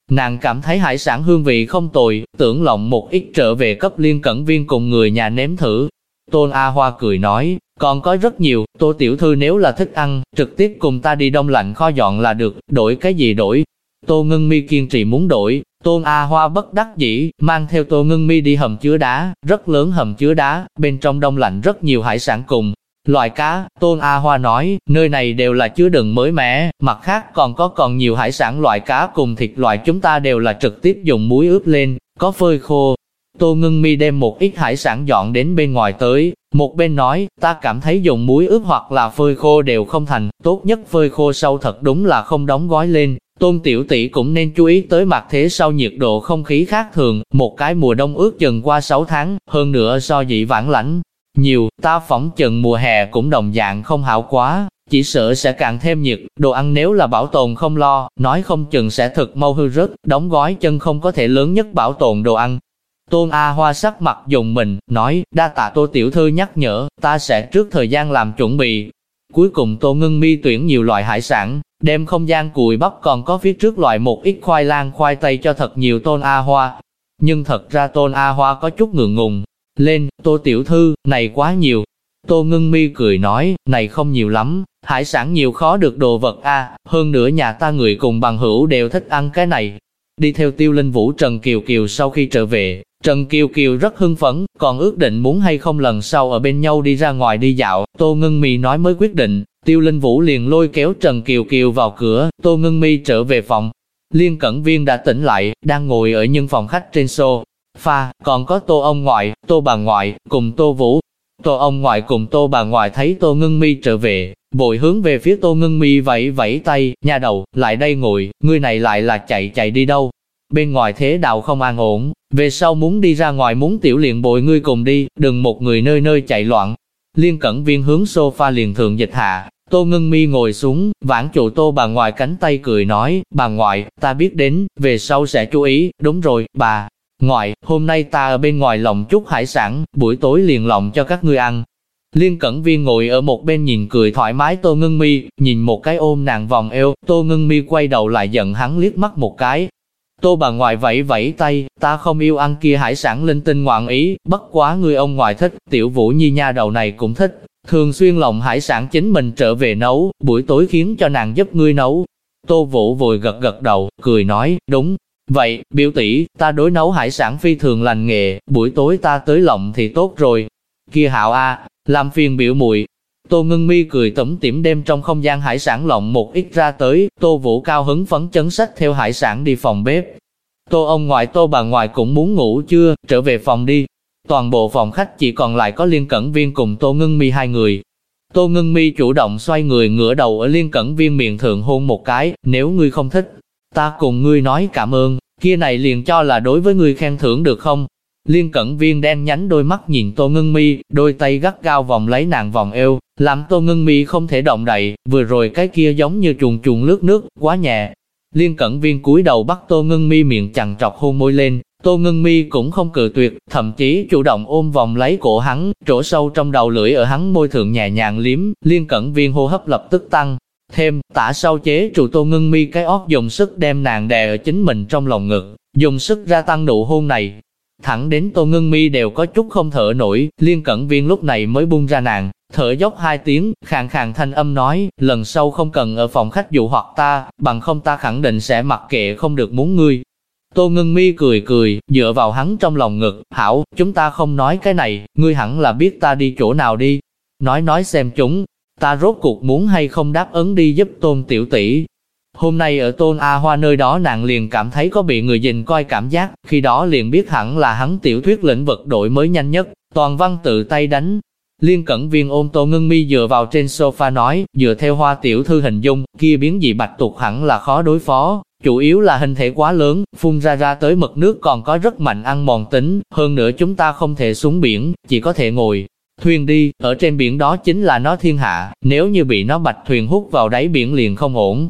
Nàng cảm thấy hải sản hương vị không tồi, tưởng lòng một ít trở về cấp liên cẩn viên cùng người nhà nếm thử. Tôn A Hoa cười nói, còn có rất nhiều, tô tiểu thư nếu là thích ăn, trực tiếp cùng ta đi đông lạnh kho dọn là được, đổi cái gì đổi. Tô Ngân Mi kiên trì muốn đổi, Tôn A Hoa bất đắc dĩ, mang theo Tô Ngân Mi đi hầm chứa đá, rất lớn hầm chứa đá, bên trong đông lạnh rất nhiều hải sản cùng, Loại cá, Tôn A Hoa nói, nơi này đều là chứa đựng mới mẻ, mặt khác còn có còn nhiều hải sản loại cá cùng thịt loại chúng ta đều là trực tiếp dùng muối ướp lên, có phơi khô. Tô Ngân Mi đem một ít hải sản dọn đến bên ngoài tới, một bên nói, ta cảm thấy dùng muối ướp hoặc là phơi khô đều không thành, tốt nhất phơi khô sâu thật đúng là không đóng gói lên. Tôn tiểu tỷ cũng nên chú ý tới mặt thế sau nhiệt độ không khí khác thường, một cái mùa đông ước chừng qua 6 tháng, hơn nữa so dị vãng lãnh, nhiều, ta phỏng chừng mùa hè cũng đồng dạng không hảo quá, chỉ sợ sẽ càng thêm nhiệt, đồ ăn nếu là bảo tồn không lo, nói không chừng sẽ thực mau hư rớt, đóng gói chân không có thể lớn nhất bảo tồn đồ ăn. Tôn A Hoa sắc mặt dùng mình, nói, đa tạ Tô Tiểu Thư nhắc nhở, ta sẽ trước thời gian làm chuẩn bị. Cuối cùng Tô Ngân Mi tuyển nhiều loại hải sản, đem không gian cùi bắp còn có phía trước loại một ít khoai lang khoai tây cho thật nhiều Tôn A Hoa. Nhưng thật ra Tôn A Hoa có chút ngượng ngùng, lên, tô tiểu thư, này quá nhiều. Tô ngưng mi cười nói, này không nhiều lắm, hải sản nhiều khó được đồ vật a hơn nữa nhà ta người cùng bằng hữu đều thích ăn cái này. Đi theo tiêu linh vũ Trần Kiều Kiều sau khi trở về, Trần Kiều Kiều rất hưng phấn, còn ước định muốn hay không lần sau ở bên nhau đi ra ngoài đi dạo, Tô Ngân Mi nói mới quyết định, Tiêu Linh Vũ liền lôi kéo Trần Kiều Kiều vào cửa, Tô Ngân Mi trở về phòng. Liên Cẩn Viên đã tỉnh lại, đang ngồi ở nhân phòng khách trên xô, pha, còn có tô ông ngoại, tô bà ngoại, cùng tô vũ. Tô ông ngoại cùng tô bà ngoại thấy tô ngưng mi trở về, vội hướng về phía tô ngưng mi vẫy vẫy tay, nhà đầu, lại đây ngồi, ngươi này lại là chạy chạy đi đâu. Bên ngoài thế đạo không an ổn, về sau muốn đi ra ngoài muốn tiểu liền bội ngươi cùng đi, đừng một người nơi nơi chạy loạn. Liên cẩn viên hướng sofa liền thường dịch hạ, Tô Ngưng Mi ngồi xuống, vãn chủ tô bà ngoại cánh tay cười nói, bà ngoại, ta biết đến, về sau sẽ chú ý, đúng rồi, bà, Ngoại, hôm nay ta ở bên ngoài lòng chút hải sản, buổi tối liền lòng cho các ngươi ăn. Liên Cẩn Viên ngồi ở một bên nhìn cười thoải mái Tô Ngân Mi, nhìn một cái ôm nàng vòng eo, Tô Ngân Mi quay đầu lại giận hắn liếc mắt một cái. Tô bà ngoại vẫy vẫy tay, ta không yêu ăn kia hải sản linh tinh ngoạn ý, bất quá người ông ngoại thích, tiểu vũ nhi nha đầu này cũng thích, thường xuyên lòng hải sản chính mình trở về nấu, buổi tối khiến cho nàng giúp ngươi nấu. Tô Vũ vội gật gật đầu, cười nói, đúng, Vậy, biểu tỷ, ta đối nấu hải sản phi thường lành nghề, buổi tối ta tới lộng thì tốt rồi. Kia hạo a, làm phiền biểu muội. Tô Ngân Mi cười tẩm tỉm đem trong không gian hải sản lộng một ít ra tới, Tô Vũ cao hứng phấn chấn sách theo hải sản đi phòng bếp. Tô ông ngoại Tô bà ngoại cũng muốn ngủ chưa, trở về phòng đi. Toàn bộ phòng khách chỉ còn lại có Liên Cẩn Viên cùng Tô Ngân Mi hai người. Tô Ngân Mi chủ động xoay người ngửa đầu ở Liên Cẩn Viên miệng thượng hôn một cái, nếu ngươi không thích, ta cùng ngươi nói cảm ơn, kia này liền cho là đối với ngươi khen thưởng được không? Liên cẩn viên đen nhánh đôi mắt nhìn Tô Ngân Mi, đôi tay gắt gao vòng lấy nàng vòng eo, làm Tô Ngân Mi không thể động đậy, vừa rồi cái kia giống như chuồng chuồng lướt nước, quá nhẹ. Liên cẩn viên cúi đầu bắt Tô Ngân Mi miệng chằn trọc hôn môi lên, Tô Ngân Mi cũng không cự tuyệt, thậm chí chủ động ôm vòng lấy cổ hắn, trổ sâu trong đầu lưỡi ở hắn môi thượng nhẹ nhàng liếm, liên cẩn viên hô hấp lập tức tăng, Thêm, tả sau chế trụ tô ngưng mi cái ót dùng sức đem nàng đè ở chính mình trong lòng ngực, dùng sức ra tăng nụ hôn này. Thẳng đến tô ngưng mi đều có chút không thở nổi, liên cẩn viên lúc này mới buông ra nàng, thở dốc hai tiếng, khàn khàn thanh âm nói, lần sau không cần ở phòng khách dụ hoặc ta, bằng không ta khẳng định sẽ mặc kệ không được muốn ngươi. Tô ngưng mi cười cười, dựa vào hắn trong lòng ngực, hảo, chúng ta không nói cái này, ngươi hẳn là biết ta đi chỗ nào đi. Nói nói xem chúng, ta rốt cuộc muốn hay không đáp ứng đi giúp tôn tiểu tỷ. Hôm nay ở tôn A Hoa nơi đó nàng liền cảm thấy có bị người nhìn coi cảm giác, khi đó liền biết hẳn là hắn tiểu thuyết lĩnh vực đổi mới nhanh nhất, toàn văn tự tay đánh. Liên cẩn viên ôm tô ngưng mi dựa vào trên sofa nói, dựa theo hoa tiểu thư hình dung, kia biến dị bạch tuộc hẳn là khó đối phó, chủ yếu là hình thể quá lớn, phun ra ra tới mực nước còn có rất mạnh ăn mòn tính, hơn nữa chúng ta không thể xuống biển, chỉ có thể ngồi thuyền đi, ở trên biển đó chính là nó thiên hạ, nếu như bị nó bạch thuyền hút vào đáy biển liền không ổn.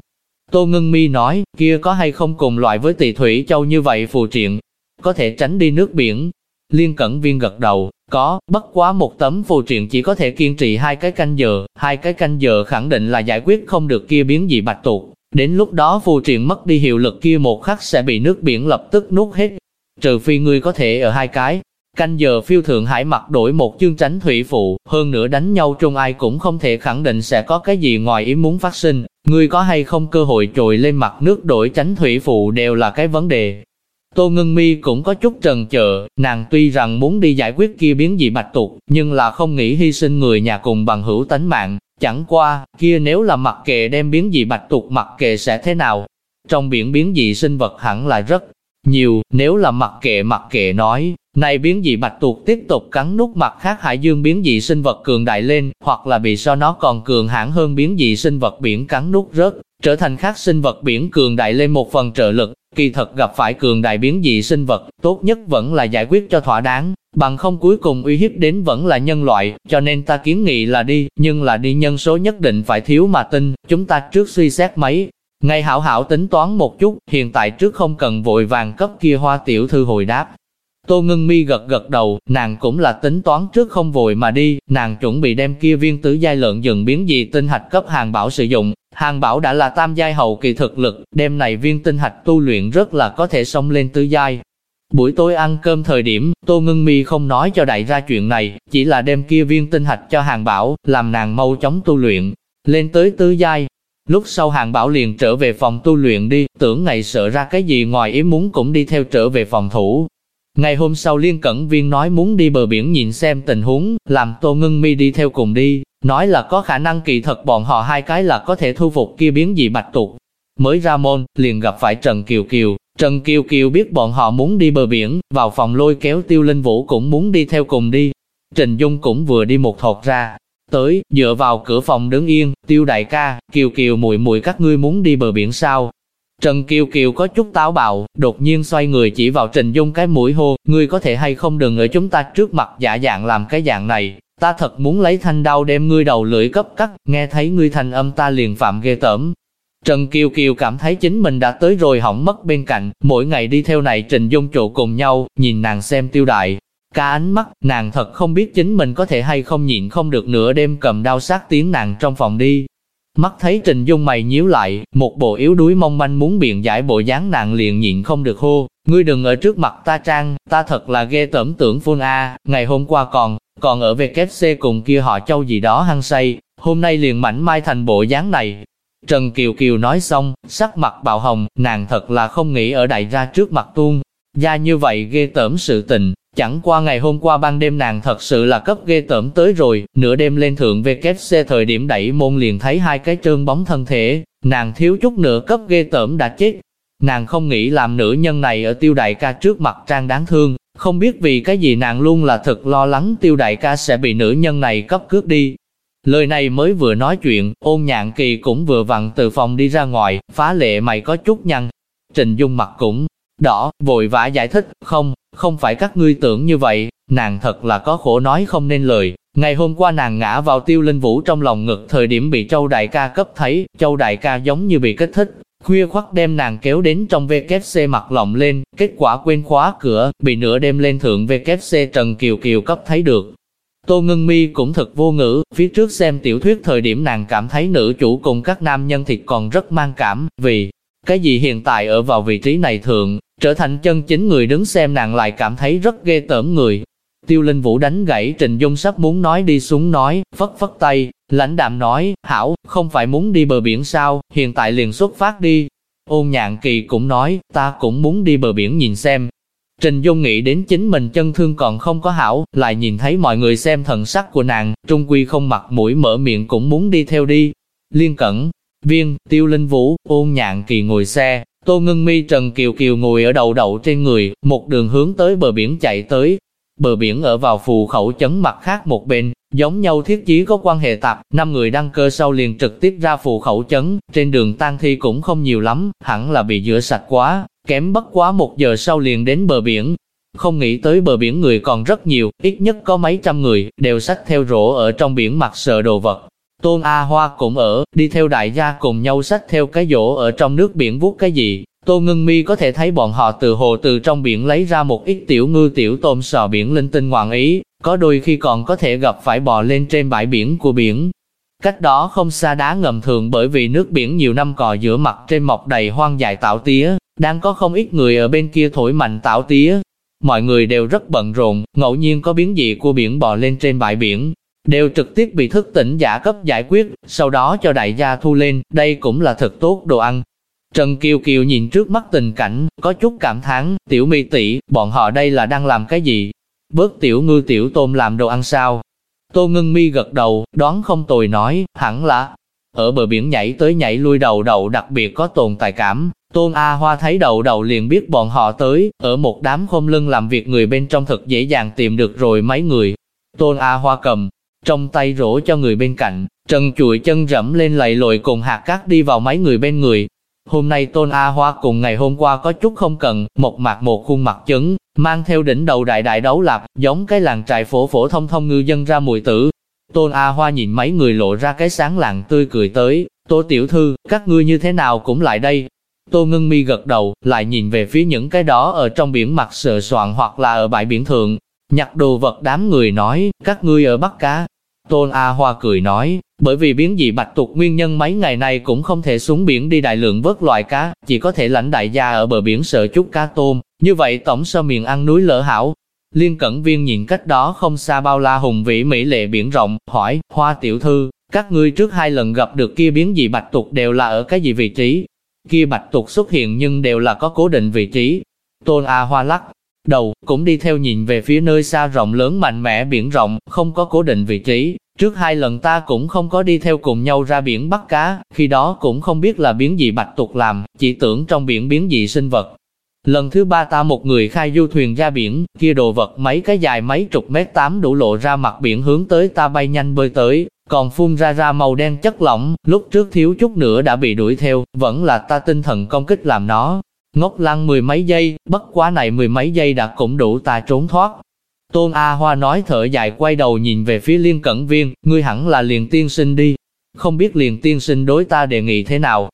Tô Ngân Mi nói, kia có hay không cùng loại với tỳ thủy châu như vậy phù triện, có thể tránh đi nước biển. Liên Cẩn Viên gật đầu, có, bất quá một tấm phù triện chỉ có thể kiên trì hai cái canh giờ, hai cái canh giờ khẳng định là giải quyết không được kia biến dị bạch tuộc. Đến lúc đó phù triện mất đi hiệu lực kia một khắc sẽ bị nước biển lập tức nuốt hết. Trừ phi ngươi có thể ở hai cái, Canh giờ phiêu thượng hải mặc đổi một chương tránh thủy phụ, hơn nữa đánh nhau trung ai cũng không thể khẳng định sẽ có cái gì ngoài ý muốn phát sinh, người có hay không cơ hội trồi lên mặt nước đổi tránh thủy phụ đều là cái vấn đề. Tô Ngân Mi cũng có chút trần chờ, nàng tuy rằng muốn đi giải quyết kia biến dị bạch tuộc, nhưng là không nghĩ hy sinh người nhà cùng bằng hữu tánh mạng, chẳng qua, kia nếu là mặc kệ đem biến dị bạch tuộc mặc kệ sẽ thế nào. Trong biển biến dị sinh vật hẳn là rất nhiều, nếu là mặc kệ mặc kệ nói, này biến dị bạch tuộc tiếp tục cắn nút mặt khác hải dương biến dị sinh vật cường đại lên, hoặc là bị so nó còn cường hãn hơn biến dị sinh vật biển cắn nút rớt, trở thành khác sinh vật biển cường đại lên một phần trợ lực. Kỳ thật gặp phải cường đại biến dị sinh vật, tốt nhất vẫn là giải quyết cho thỏa đáng, bằng không cuối cùng uy hiếp đến vẫn là nhân loại, cho nên ta kiến nghị là đi, nhưng là đi nhân số nhất định phải thiếu mà tin, chúng ta trước suy xét mấy. Ngay hảo hảo tính toán một chút, hiện tại trước không cần vội vàng cấp kia hoa tiểu thư hồi đáp, Tô Ngưng Mi gật gật đầu, nàng cũng là tính toán trước không vội mà đi, nàng chuẩn bị đem kia viên tứ giai lợn dừng biến dị tinh hạch cấp hàng bảo sử dụng. Hàng bảo đã là tam giai hậu kỳ thực lực, đem này viên tinh hạch tu luyện rất là có thể xông lên tứ giai. Buổi tối ăn cơm thời điểm, Tô Ngân Mi không nói cho đại ra chuyện này, chỉ là đem kia viên tinh hạch cho hàng bảo, làm nàng mau chóng tu luyện, lên tới tứ giai. Lúc sau hàng bảo liền trở về phòng tu luyện đi, tưởng ngày sợ ra cái gì ngoài ý muốn cũng đi theo trở về phòng thủ, Ngày hôm sau Liên Cẩn Viên nói muốn đi bờ biển nhìn xem tình huống, làm Tô Ngân Mi đi theo cùng đi, nói là có khả năng kỳ thật bọn họ hai cái là có thể thu phục kia biến dị bạch tuộc. Mới ra môn, liền gặp phải Trần Kiều Kiều, Trần Kiều Kiều biết bọn họ muốn đi bờ biển, vào phòng lôi kéo Tiêu Linh Vũ cũng muốn đi theo cùng đi. Trình Dung cũng vừa đi một thọt ra, tới, dựa vào cửa phòng đứng yên, Tiêu đại ca, Kiều Kiều mùi mùi các ngươi muốn đi bờ biển sao? Trần Kiều Kiều có chút táo bạo, đột nhiên xoay người chỉ vào Trình Dung cái mũi hô, ngươi có thể hay không đừng ở chúng ta trước mặt giả dạng làm cái dạng này, ta thật muốn lấy thanh đao đem ngươi đầu lưỡi cấp cắt, nghe thấy ngươi thanh âm ta liền phạm ghê tởm. Trần Kiều Kiều cảm thấy chính mình đã tới rồi hỏng mất bên cạnh, mỗi ngày đi theo này Trình Dung trụ cùng nhau, nhìn nàng xem tiêu đại. Cả ánh mắt, nàng thật không biết chính mình có thể hay không nhịn không được nữa đêm cầm đao sát tiếng nàng trong phòng đi, Mắt thấy Trình Dung mày nhíu lại, một bộ yếu đuối mong manh muốn biện giải bộ dáng nàng liền nhịn không được hô, ngươi đừng ở trước mặt ta trang, ta thật là ghê tởm tưởng phun A, ngày hôm qua còn, còn ở WC cùng kia họ châu gì đó hăng say, hôm nay liền mảnh mai thành bộ dáng này. Trần Kiều Kiều nói xong, sắc mặt bạo hồng, nàng thật là không nghĩ ở đại ra trước mặt tuôn. Ra như vậy ghê tởm sự tình, Chẳng qua ngày hôm qua ban đêm nàng thật sự là cấp ghê tởm tới rồi, nửa đêm lên thượng VKC thời điểm đẩy môn liền thấy hai cái trơn bóng thân thể, nàng thiếu chút nữa cấp ghê tởm đã chết. Nàng không nghĩ làm nữ nhân này ở tiêu đại ca trước mặt trang đáng thương, không biết vì cái gì nàng luôn là thật lo lắng tiêu đại ca sẽ bị nữ nhân này cấp cướp đi. Lời này mới vừa nói chuyện, ôn nhạn kỳ cũng vừa vặn từ phòng đi ra ngoài, phá lệ mày có chút nhăn. Trình Dung mặt cũng đỏ, vội vã giải thích, không, không phải các ngươi tưởng như vậy, nàng thật là có khổ nói không nên lời. Ngày hôm qua nàng ngã vào tiêu linh vũ trong lòng ngực thời điểm bị châu đại ca cấp thấy, châu đại ca giống như bị kích thích, khuya khoắt đem nàng kéo đến trong VKC mặt lòng lên, kết quả quên khóa cửa, bị nửa đêm lên thượng VKC Trần Kiều Kiều cấp thấy được. Tô Ngân Mi cũng thật vô ngữ, phía trước xem tiểu thuyết thời điểm nàng cảm thấy nữ chủ cùng các nam nhân thịt còn rất mang cảm, vì cái gì hiện tại ở vào vị trí này thượng, trở thành chân chính người đứng xem nàng lại cảm thấy rất ghê tởm người. Tiêu Linh Vũ đánh gãy Trình Dung sắp muốn nói đi xuống nói, phất phất tay, lãnh đạm nói, hảo, không phải muốn đi bờ biển sao, hiện tại liền xuất phát đi. Ôn nhạn kỳ cũng nói, ta cũng muốn đi bờ biển nhìn xem. Trình Dung nghĩ đến chính mình chân thương còn không có hảo, lại nhìn thấy mọi người xem thần sắc của nàng, trung quy không mặt mũi mở miệng cũng muốn đi theo đi. Liên cẩn, viên, tiêu linh vũ, ôn nhạn kỳ ngồi xe, Tô Ngân Mi Trần Kiều Kiều ngồi ở đầu đậu trên người, một đường hướng tới bờ biển chạy tới. Bờ biển ở vào phù khẩu chấn mặt khác một bên, giống nhau thiết chí có quan hệ tạp, năm người đăng cơ sau liền trực tiếp ra phù khẩu chấn, trên đường tang thi cũng không nhiều lắm, hẳn là bị rửa sạch quá, kém bất quá một giờ sau liền đến bờ biển. Không nghĩ tới bờ biển người còn rất nhiều, ít nhất có mấy trăm người, đều sách theo rổ ở trong biển mặt sợ đồ vật, Tôn A Hoa cũng ở, đi theo đại gia cùng nhau sách theo cái dỗ ở trong nước biển vuốt cái gì. Tô Ngân Mi có thể thấy bọn họ từ hồ từ trong biển lấy ra một ít tiểu ngư tiểu tôm sò biển linh tinh ngoạn ý, có đôi khi còn có thể gặp phải bò lên trên bãi biển của biển. Cách đó không xa đá ngầm thường bởi vì nước biển nhiều năm cò giữa mặt trên mọc đầy hoang dại tạo tía, đang có không ít người ở bên kia thổi mạnh tạo tía. Mọi người đều rất bận rộn, ngẫu nhiên có biến dị của biển bò lên trên bãi biển, đều trực tiếp bị thức tỉnh giả cấp giải quyết, sau đó cho đại gia thu lên, đây cũng là thật tốt đồ ăn. Trần Kiều Kiều nhìn trước mắt tình cảnh, có chút cảm thán, tiểu mi tỷ, bọn họ đây là đang làm cái gì? Bớt tiểu ngư tiểu tôm làm đồ ăn sao? Tô Ngân Mi gật đầu, đoán không tồi nói, hẳn là, ở bờ biển nhảy tới nhảy lui đầu đầu đặc biệt có tồn tại cảm. Tôn A Hoa thấy đầu đầu liền biết bọn họ tới, ở một đám khom lưng làm việc người bên trong thật dễ dàng tìm được rồi mấy người. Tôn A Hoa cầm, trong tay rổ cho người bên cạnh, Trần chuỗi chân rẫm lên lầy lội cùng hạt cát đi vào mấy người bên người. Hôm nay Tôn A Hoa cùng ngày hôm qua có chút không cần, một mặt một khuôn mặt chấn, mang theo đỉnh đầu đại đại đấu lạp, giống cái làng trại phổ phổ thông thông ngư dân ra mùi tử. Tôn A Hoa nhìn mấy người lộ ra cái sáng lạng tươi cười tới, Tô Tiểu Thư, các ngươi như thế nào cũng lại đây. Tô Ngân Mi gật đầu, lại nhìn về phía những cái đó ở trong biển mặt sờ soạn hoặc là ở bãi biển thượng. Nhặt đồ vật đám người nói, các ngươi ở bắt cá, Tôn A Hoa cười nói, bởi vì biến dị bạch tuộc nguyên nhân mấy ngày nay cũng không thể xuống biển đi đại lượng vớt loại cá, chỉ có thể lãnh đại gia ở bờ biển sợ chút cá tôm, như vậy tổng sơ miền ăn núi lỡ hảo. Liên Cẩn Viên nhìn cách đó không xa bao la hùng vĩ mỹ lệ biển rộng, hỏi, Hoa tiểu thư, các ngươi trước hai lần gặp được kia biến dị bạch tuộc đều là ở cái gì vị trí? Kia bạch tuộc xuất hiện nhưng đều là có cố định vị trí. Tôn A Hoa lắc, đầu, cũng đi theo nhìn về phía nơi xa rộng lớn mạnh mẽ biển rộng, không có cố định vị trí. Trước hai lần ta cũng không có đi theo cùng nhau ra biển bắt cá, khi đó cũng không biết là biến gì bạch tuộc làm, chỉ tưởng trong biển biến dị sinh vật. Lần thứ ba ta một người khai du thuyền ra biển, kia đồ vật mấy cái dài mấy chục mét tám đủ lộ ra mặt biển hướng tới ta bay nhanh bơi tới, còn phun ra ra màu đen chất lỏng, lúc trước thiếu chút nữa đã bị đuổi theo, vẫn là ta tinh thần công kích làm nó, Ngốc lăng mười mấy giây, bất quá này mười mấy giây đã cũng đủ ta trốn thoát. Tôn A Hoa nói thở dài quay đầu nhìn về phía liên cẩn viên, ngươi hẳn là liền tiên sinh đi. Không biết liền tiên sinh đối ta đề nghị thế nào.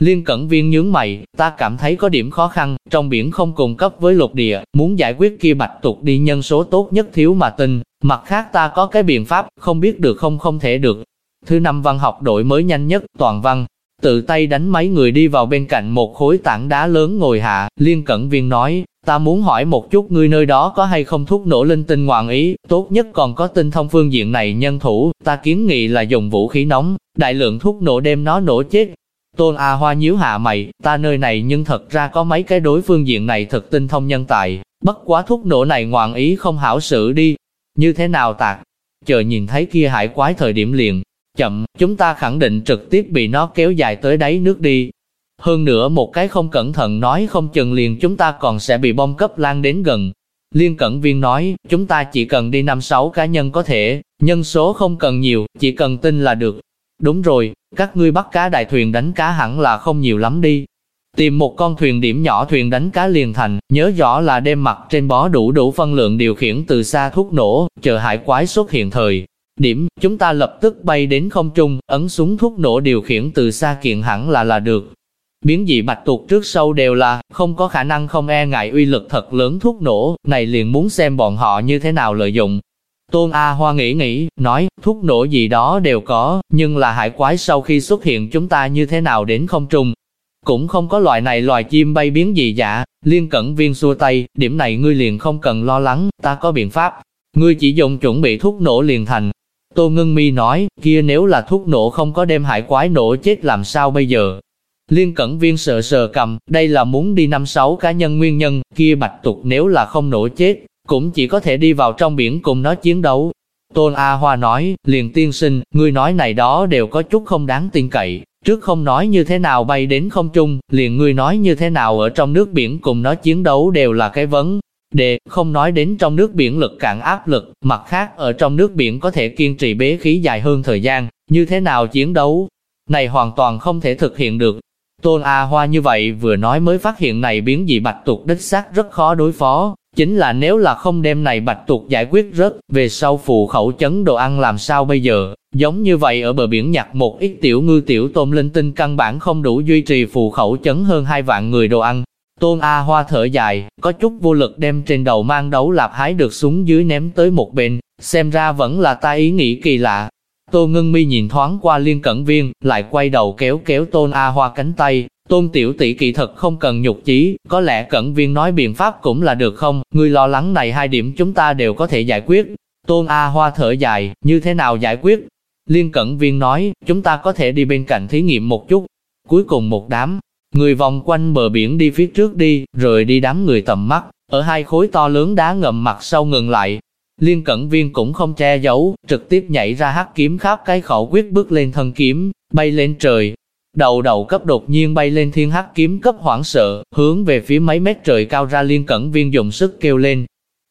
Liên cẩn viên nhướng mày, ta cảm thấy có điểm khó khăn, trong biển không cùng cấp với lục địa, muốn giải quyết kia bạch tục đi nhân số tốt nhất thiếu mà tin, mặt khác ta có cái biện pháp, không biết được không không thể được. Thứ năm văn học đổi mới nhanh nhất, toàn văn, tự tay đánh mấy người đi vào bên cạnh một khối tảng đá lớn ngồi hạ, liên cẩn viên nói, ta muốn hỏi một chút ngươi nơi đó có hay không thuốc nổ linh tinh ngoạn ý, tốt nhất còn có tinh thông phương diện này nhân thủ, ta kiến nghị là dùng vũ khí nóng, đại lượng thuốc nổ đem nó nổ chết. Tôn A Hoa nhíu hạ mày, ta nơi này nhưng thật ra có mấy cái đối phương diện này thật tinh thông nhân tài, bất quá thuốc nổ này ngoạn ý không hảo xử đi. Như thế nào tạc? Chờ nhìn thấy kia hải quái thời điểm liền, Chậm, chúng ta khẳng định trực tiếp bị nó kéo dài tới đáy nước đi. Hơn nữa một cái không cẩn thận nói không chừng liền chúng ta còn sẽ bị bom cấp lan đến gần. Liên Cẩn Viên nói, chúng ta chỉ cần đi năm sáu cá nhân có thể, nhân số không cần nhiều, chỉ cần tin là được. Đúng rồi, các ngươi bắt cá đại thuyền đánh cá hẳn là không nhiều lắm đi. Tìm một con thuyền điểm nhỏ thuyền đánh cá liền thành, nhớ rõ là đem mặt trên bó đủ đủ phân lượng điều khiển từ xa thuốc nổ, chờ hải quái xuất hiện thời, Điểm, chúng ta lập tức bay đến không trung, ấn súng thuốc nổ điều khiển từ xa kiện hẳn là là được. Biến dị bạch tuộc trước sau đều là, không có khả năng không e ngại uy lực thật lớn thuốc nổ, này liền muốn xem bọn họ như thế nào lợi dụng. Tôn A Hoa nghĩ nghĩ, nói, thuốc nổ gì đó đều có, nhưng là hải quái sau khi xuất hiện chúng ta như thế nào đến không trung. Cũng không có loại này loài chim bay biến dị dạ, liên cẩn viên xua tay, điểm này ngươi liền không cần lo lắng, ta có biện pháp. Ngươi chỉ dùng chuẩn bị thuốc nổ liền thành. Tô Ngân Mi nói, kia nếu là thuốc nổ không có đem hải quái nổ chết làm sao bây giờ? Liên Cẩn Viên sợ sờ cầm, đây là muốn đi năm sáu cá nhân nguyên nhân, kia bạch tục nếu là không nổ chết, cũng chỉ có thể đi vào trong biển cùng nó chiến đấu. Tôn A Hoa nói, liền tiên sinh, ngươi nói này đó đều có chút không đáng tin cậy, trước không nói như thế nào bay đến không trung, liền ngươi nói như thế nào ở trong nước biển cùng nó chiến đấu đều là cái vấn. Đề, không nói đến trong nước biển lực cạn áp lực, mặt khác ở trong nước biển có thể kiên trì bế khí dài hơn thời gian, như thế nào chiến đấu, này hoàn toàn không thể thực hiện được. Tôn A Hoa như vậy vừa nói mới phát hiện này biến dị bạch tuộc đích xác rất khó đối phó, chính là nếu là không đem này bạch tuộc giải quyết rớt, về sau phụ khẩu chấn đồ ăn làm sao bây giờ, giống như vậy ở bờ biển nhặt một ít tiểu ngư tiểu tôm linh tinh căn bản không đủ duy trì phụ khẩu chấn hơn hai vạn người đồ ăn. Tôn A Hoa thở dài, có chút vô lực đem trên đầu mang đấu lạp hái được xuống dưới ném tới một bên, xem ra vẫn là ta ý nghĩ kỳ lạ, Tô Ngân Mi nhìn thoáng qua liên cẩn viên, lại quay đầu kéo kéo Tôn A Hoa cánh tay. Tôn tiểu tỷ kỳ thật không cần nhục chí, có lẽ cẩn viên nói biện pháp cũng là được không, Người lo lắng này hai điểm chúng ta đều có thể giải quyết. Tôn A Hoa thở dài, như thế nào giải quyết? Liên cẩn viên nói, chúng ta có thể đi bên cạnh thí nghiệm một chút. Cuối cùng một đám, người vòng quanh bờ biển đi phía trước đi, rồi đi đám người tầm mắt, ở hai khối to lớn đá ngầm mặt sau ngừng lại, Liên cẩn viên cũng không che giấu, trực tiếp nhảy ra hắc kiếm khắp cái khẩu quyết bước lên thân kiếm, bay lên trời. Đầu đầu cấp đột nhiên bay lên thiên hắc kiếm cấp hoảng sợ, hướng về phía mấy mét trời cao ra liên cẩn viên dùng sức kêu lên.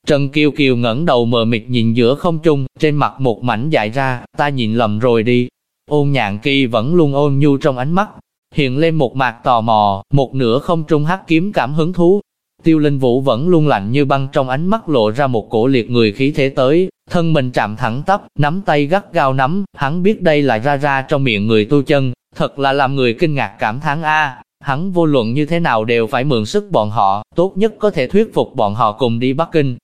Trần Kiều Kiều ngẩng đầu mờ mịt nhìn giữa không trung, trên mặt một mảnh dại ra, ta nhìn lầm rồi đi. Ôn nhạn kỳ vẫn luôn ôn nhu trong ánh mắt, hiện lên một mạc tò mò, một nửa không trung hắc kiếm cảm hứng thú, Tiêu Linh Vũ vẫn luôn lạnh như băng trong ánh mắt lộ ra một cổ liệt người khí thế tới, thân mình chạm thẳng tắp, nắm tay gắt gao nắm, hắn biết đây là ra ra trong miệng người tu chân, thật là làm người kinh ngạc cảm thán a. Hắn vô luận như thế nào đều phải mượn sức bọn họ, tốt nhất có thể thuyết phục bọn họ cùng đi Bắc Kinh.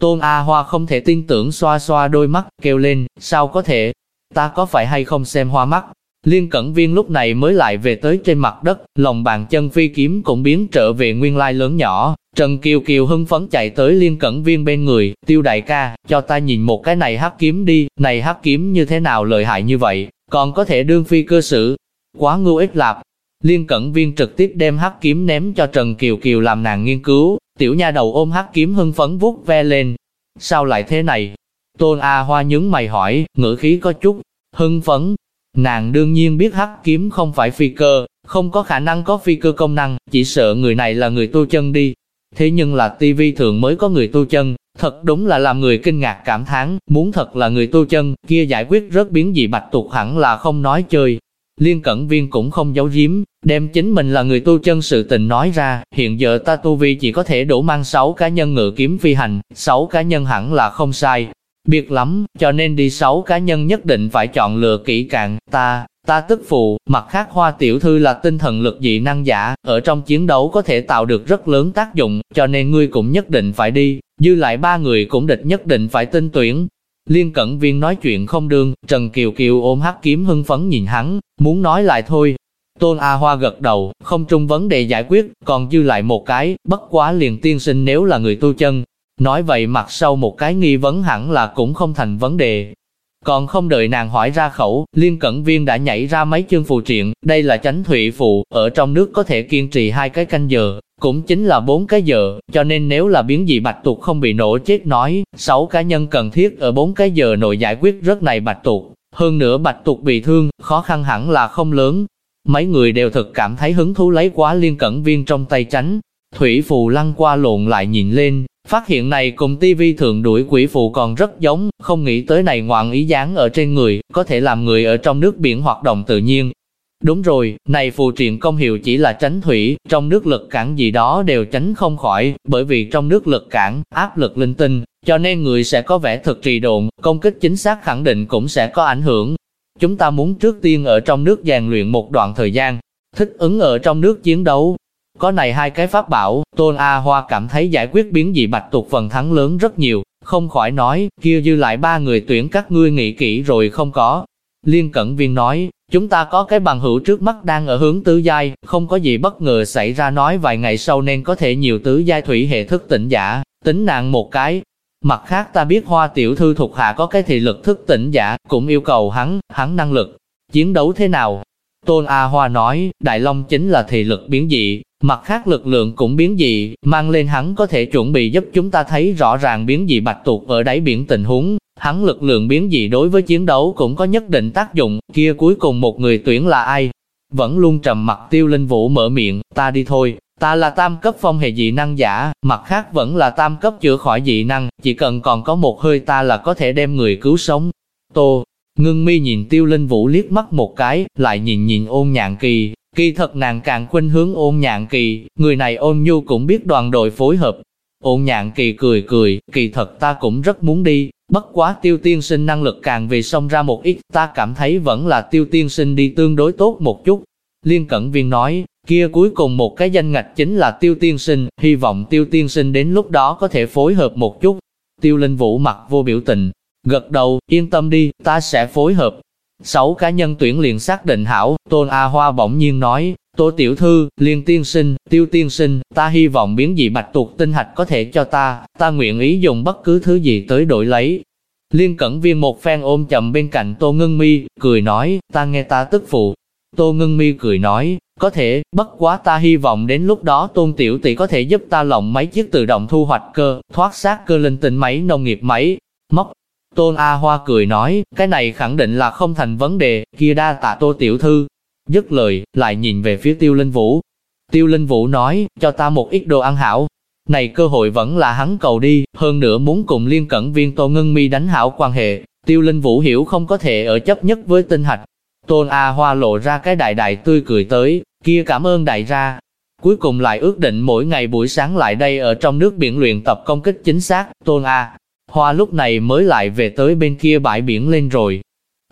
Tôn A Hoa không thể tin tưởng xoa xoa đôi mắt, kêu lên, sao có thể, ta có phải hay không xem hoa mắt, Liên Cẩn Viên lúc này mới lại về tới trên mặt đất, lòng bàn chân phi kiếm cũng biến trở về nguyên lai lớn nhỏ. Trần Kiều Kiều hưng phấn chạy tới Liên Cẩn Viên bên người, tiêu đại ca, cho ta nhìn một cái này hắc kiếm đi, này hắc kiếm như thế nào lợi hại như vậy, còn có thể đương phi cơ sử. Quá ngu ích lạp. Liên Cẩn Viên trực tiếp đem hắc kiếm ném cho Trần Kiều Kiều làm nàng nghiên cứu, tiểu nha đầu ôm hắc kiếm hưng phấn vuốt ve lên. Sao lại thế này? Tôn A Hoa nhướng mày hỏi, ngữ khí có chút hưng phấn, Nàng đương nhiên biết hắc kiếm không phải phi cơ, không có khả năng có phi cơ công năng, chỉ sợ người này là người tu chân đi. Thế nhưng là tivi thường mới có người tu chân, thật đúng là làm người kinh ngạc cảm thán, muốn thật là người tu chân, kia giải quyết rất biến dị bạch tuộc hẳn là không nói chơi. Liên Cẩn Viên cũng không giấu giếm, đem chính mình là người tu chân sự tình nói ra, hiện giờ ta tu vi chỉ có thể đổ mang 6 cá nhân ngự kiếm phi hành, 6 cá nhân hẳn là không sai, biệt lắm, cho nên đi sáu cá nhân nhất định phải chọn lựa kỹ càng, ta, ta tức phụ, mặt khác hoa tiểu thư là tinh thần lực dị năng giả, ở trong chiến đấu có thể tạo được rất lớn tác dụng, cho nên ngươi cũng nhất định phải đi, dư lại ba người cũng địch nhất định phải tinh tuyển. Liên cẩn viên nói chuyện không đương, Trần Kiều Kiều ôm hắc kiếm hưng phấn nhìn hắn, muốn nói lại thôi. Tôn A Hoa gật đầu, không trung vấn đề giải quyết, còn dư lại một cái, bất quá liền tiên sinh nếu là người tu chân, Nói vậy mặt sau một cái nghi vấn hẳn là cũng không thành vấn đề. Còn không đợi nàng hỏi ra khẩu, liên cẩn viên đã nhảy ra mấy chương phù triện, đây là chánh thủy phù, ở trong nước có thể kiên trì hai cái canh giờ, cũng chính là bốn cái giờ, cho nên nếu là biến dị bạch tuộc không bị nổ chết nói, sáu cá nhân cần thiết ở bốn cái giờ nội giải quyết rất này bạch tuộc, hơn nữa bạch tuộc bị thương, khó khăn hẳn là không lớn. Mấy người đều thực cảm thấy hứng thú lấy quá liên cẩn viên trong tay tránh, thủy phù lăn qua lộn lại nhìn lên, Phát hiện này cùng TV thường đuổi quỷ phụ còn rất giống, không nghĩ tới này ngoạn ý dáng ở trên người, có thể làm người ở trong nước biển hoạt động tự nhiên. Đúng rồi, này phù triện công hiệu chỉ là tránh thủy, trong nước lực cản gì đó đều tránh không khỏi, bởi vì trong nước lực cản, áp lực linh tinh, cho nên người sẽ có vẻ thực trì độn, công kích chính xác khẳng định cũng sẽ có ảnh hưởng. Chúng ta muốn trước tiên ở trong nước rèn luyện một đoạn thời gian, thích ứng ở trong nước chiến đấu, có này hai cái pháp bảo, Tôn A Hoa cảm thấy giải quyết biến dị bạch tuộc phần thắng lớn rất nhiều, không khỏi nói, kia dư lại ba người tuyển các ngươi nghĩ kỹ rồi không có. Liên Cẩn Viên nói, chúng ta có cái bằng hữu trước mắt đang ở hướng tứ giai, không có gì bất ngờ xảy ra nói vài ngày sau nên có thể nhiều tứ giai thủy hệ thức tỉnh giả, tính nạn một cái. Mặt khác ta biết hoa tiểu thư thuộc hạ có cái thị lực thức tỉnh giả, cũng yêu cầu hắn, hắn năng lực, chiến đấu thế nào. Tôn A Hoa nói, Đại Long chính là thị lực biến dị, mặt khác lực lượng cũng biến dị, mang lên hắn có thể chuẩn bị giúp chúng ta thấy rõ ràng biến dị bạch tuộc ở đáy biển tình huống. Hắn lực lượng biến dị đối với chiến đấu cũng có nhất định tác dụng, kia cuối cùng một người tuyển là ai? Vẫn luôn trầm mặt tiêu linh vũ mở miệng, ta đi thôi, Ta là tam cấp phong hệ dị năng giả, mặt khác vẫn là tam cấp chữa khỏi dị năng, chỉ cần còn có một hơi ta là có thể đem người cứu sống. Tô, ngưng mi nhìn tiêu linh vũ liếc mắt một cái, lại nhìn nhìn ôn nhạn kỳ, kỳ thật nàng càng khuynh hướng ôn nhạn kỳ, người này ôn nhu cũng biết đoàn đội phối hợp. Ôn nhạn kỳ cười cười, kỳ thật ta cũng rất muốn đi, bất quá tiêu tiên sinh năng lực càng vì xông ra một ít, ta cảm thấy vẫn là tiêu tiên sinh đi tương đối tốt một chút. Liên Cẩn Viên nói, Kia cuối cùng một cái danh ngạch chính là tiêu tiên sinh, hy vọng tiêu tiên sinh đến lúc đó có thể phối hợp một chút. Tiêu linh vũ mặt vô biểu tình, gật đầu, yên tâm đi, ta sẽ phối hợp. Sáu cá nhân tuyển liền xác định hảo, Tôn A Hoa bỗng nhiên nói, Tô Tiểu Thư, Liên Tiên Sinh, Tiêu Tiên Sinh, ta hy vọng biến dị bạch tuộc tinh hạch có thể cho ta, ta nguyện ý dùng bất cứ thứ gì tới đổi lấy. Liên Cẩn Viên một phen ôm chậm bên cạnh Tô Ngân Mi, cười nói, ta nghe ta tức phụ. Tô Ngân Mi cười nói, có thể, bất quá ta hy vọng đến lúc đó tôn tiểu tỷ có thể giúp ta lộng mấy chiếc tự động thu hoạch cơ, thoát xác cơ linh tinh máy nông nghiệp máy, móc. Tôn A Hoa cười nói, cái này khẳng định là không thành vấn đề, kia đa tạ tô tiểu thư. Dứt lời, lại nhìn về phía tiêu linh vũ. Tiêu linh vũ nói, cho ta một ít đồ ăn hảo. Này cơ hội vẫn là hắn cầu đi, hơn nữa muốn cùng liên cẩn viên tô ngân mi đánh hảo quan hệ. Tiêu linh vũ hiểu không có thể ở chấp nhất với tinh hạch. Tôn A Hoa lộ ra cái đại đại tươi cười tới, Kia cảm ơn đại gia. Cuối cùng lại ước định mỗi ngày buổi sáng lại đây ở trong nước biển luyện tập công kích chính xác, Tôn A. Hoa lúc này mới lại về tới bên kia bãi biển lên rồi.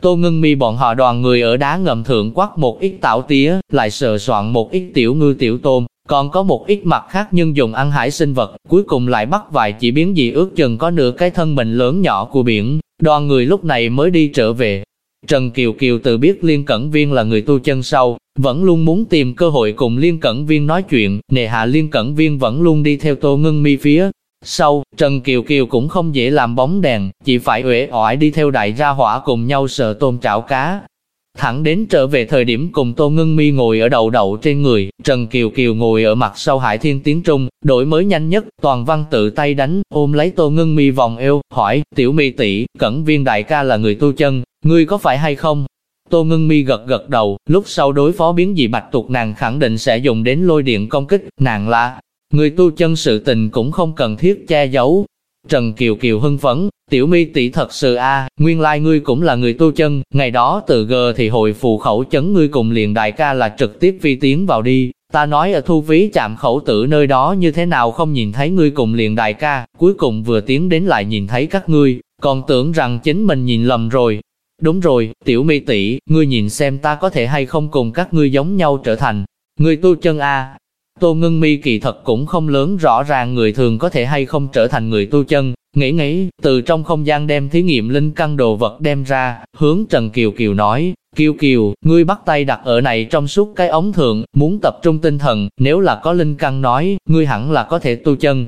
Tô ngưng mi bọn họ đoàn người ở đá ngầm thượng quắc một ít tảo tía, lại sờ soạn một ít tiểu ngư tiểu tôm, còn có một ít mặt khác nhưng dùng ăn hải sinh vật, cuối cùng lại bắt vài chỉ biến dị ước chừng có nửa cái thân mình lớn nhỏ của biển, đoàn người lúc này mới đi trở về. Trần Kiều Kiều tự biết Liên Cẩn Viên là người tu chân sâu, vẫn luôn muốn tìm cơ hội cùng Liên Cẩn Viên nói chuyện, nề hạ Liên Cẩn Viên vẫn luôn đi theo Tô Ngưng Mi phía. Sau, Trần Kiều Kiều cũng không dễ làm bóng đèn, chỉ phải uể oải đi theo đại gia hỏa cùng nhau sợ tôm chảo cá. Thẳng đến trở về thời điểm cùng Tô Ngân Mi ngồi ở đầu đậu trên người, Trần Kiều Kiều ngồi ở mặt sau Hải Thiên Tiến Trung, đổi mới nhanh nhất, toàn văn tự tay đánh, ôm lấy Tô Ngân Mi vòng eo, hỏi, tiểu mi tỷ, Cẩn Viên đại ca là người tu chân, ngươi có phải hay không? Tô Ngân Mi gật gật đầu, lúc sau đối phó biến dị bạch tuộc nàng khẳng định sẽ dùng đến lôi điện công kích, nàng là người tu chân sự tình cũng không cần thiết che giấu. Trần Kiều Kiều hưng phấn, tiểu mi tỷ thật sự a, nguyên lai ngươi cũng là người tu chân, ngày đó từ g thì hội phù khẩu chấn ngươi cùng liền đại ca là trực tiếp vi tiến vào đi, ta nói ở thu phí chạm khẩu tử nơi đó như thế nào không nhìn thấy ngươi cùng liền đại ca, cuối cùng vừa tiến đến lại nhìn thấy các ngươi, còn tưởng rằng chính mình nhìn lầm rồi, Đúng rồi, tiểu mi tỷ, ngươi nhìn xem ta có thể hay không cùng các ngươi giống nhau trở thành người tu chân A. Tô ngưng mi kỳ thật cũng không lớn rõ ràng người thường có thể hay không trở thành người tu chân, nghĩ nghĩ, từ trong không gian đem thí nghiệm linh căn đồ vật đem ra, hướng Trần Kiều Kiều nói, Kiều Kiều, ngươi bắt tay đặt ở này trong suốt cái ống thượng, muốn tập trung tinh thần, nếu là có linh căn nói, ngươi hẳn là có thể tu chân,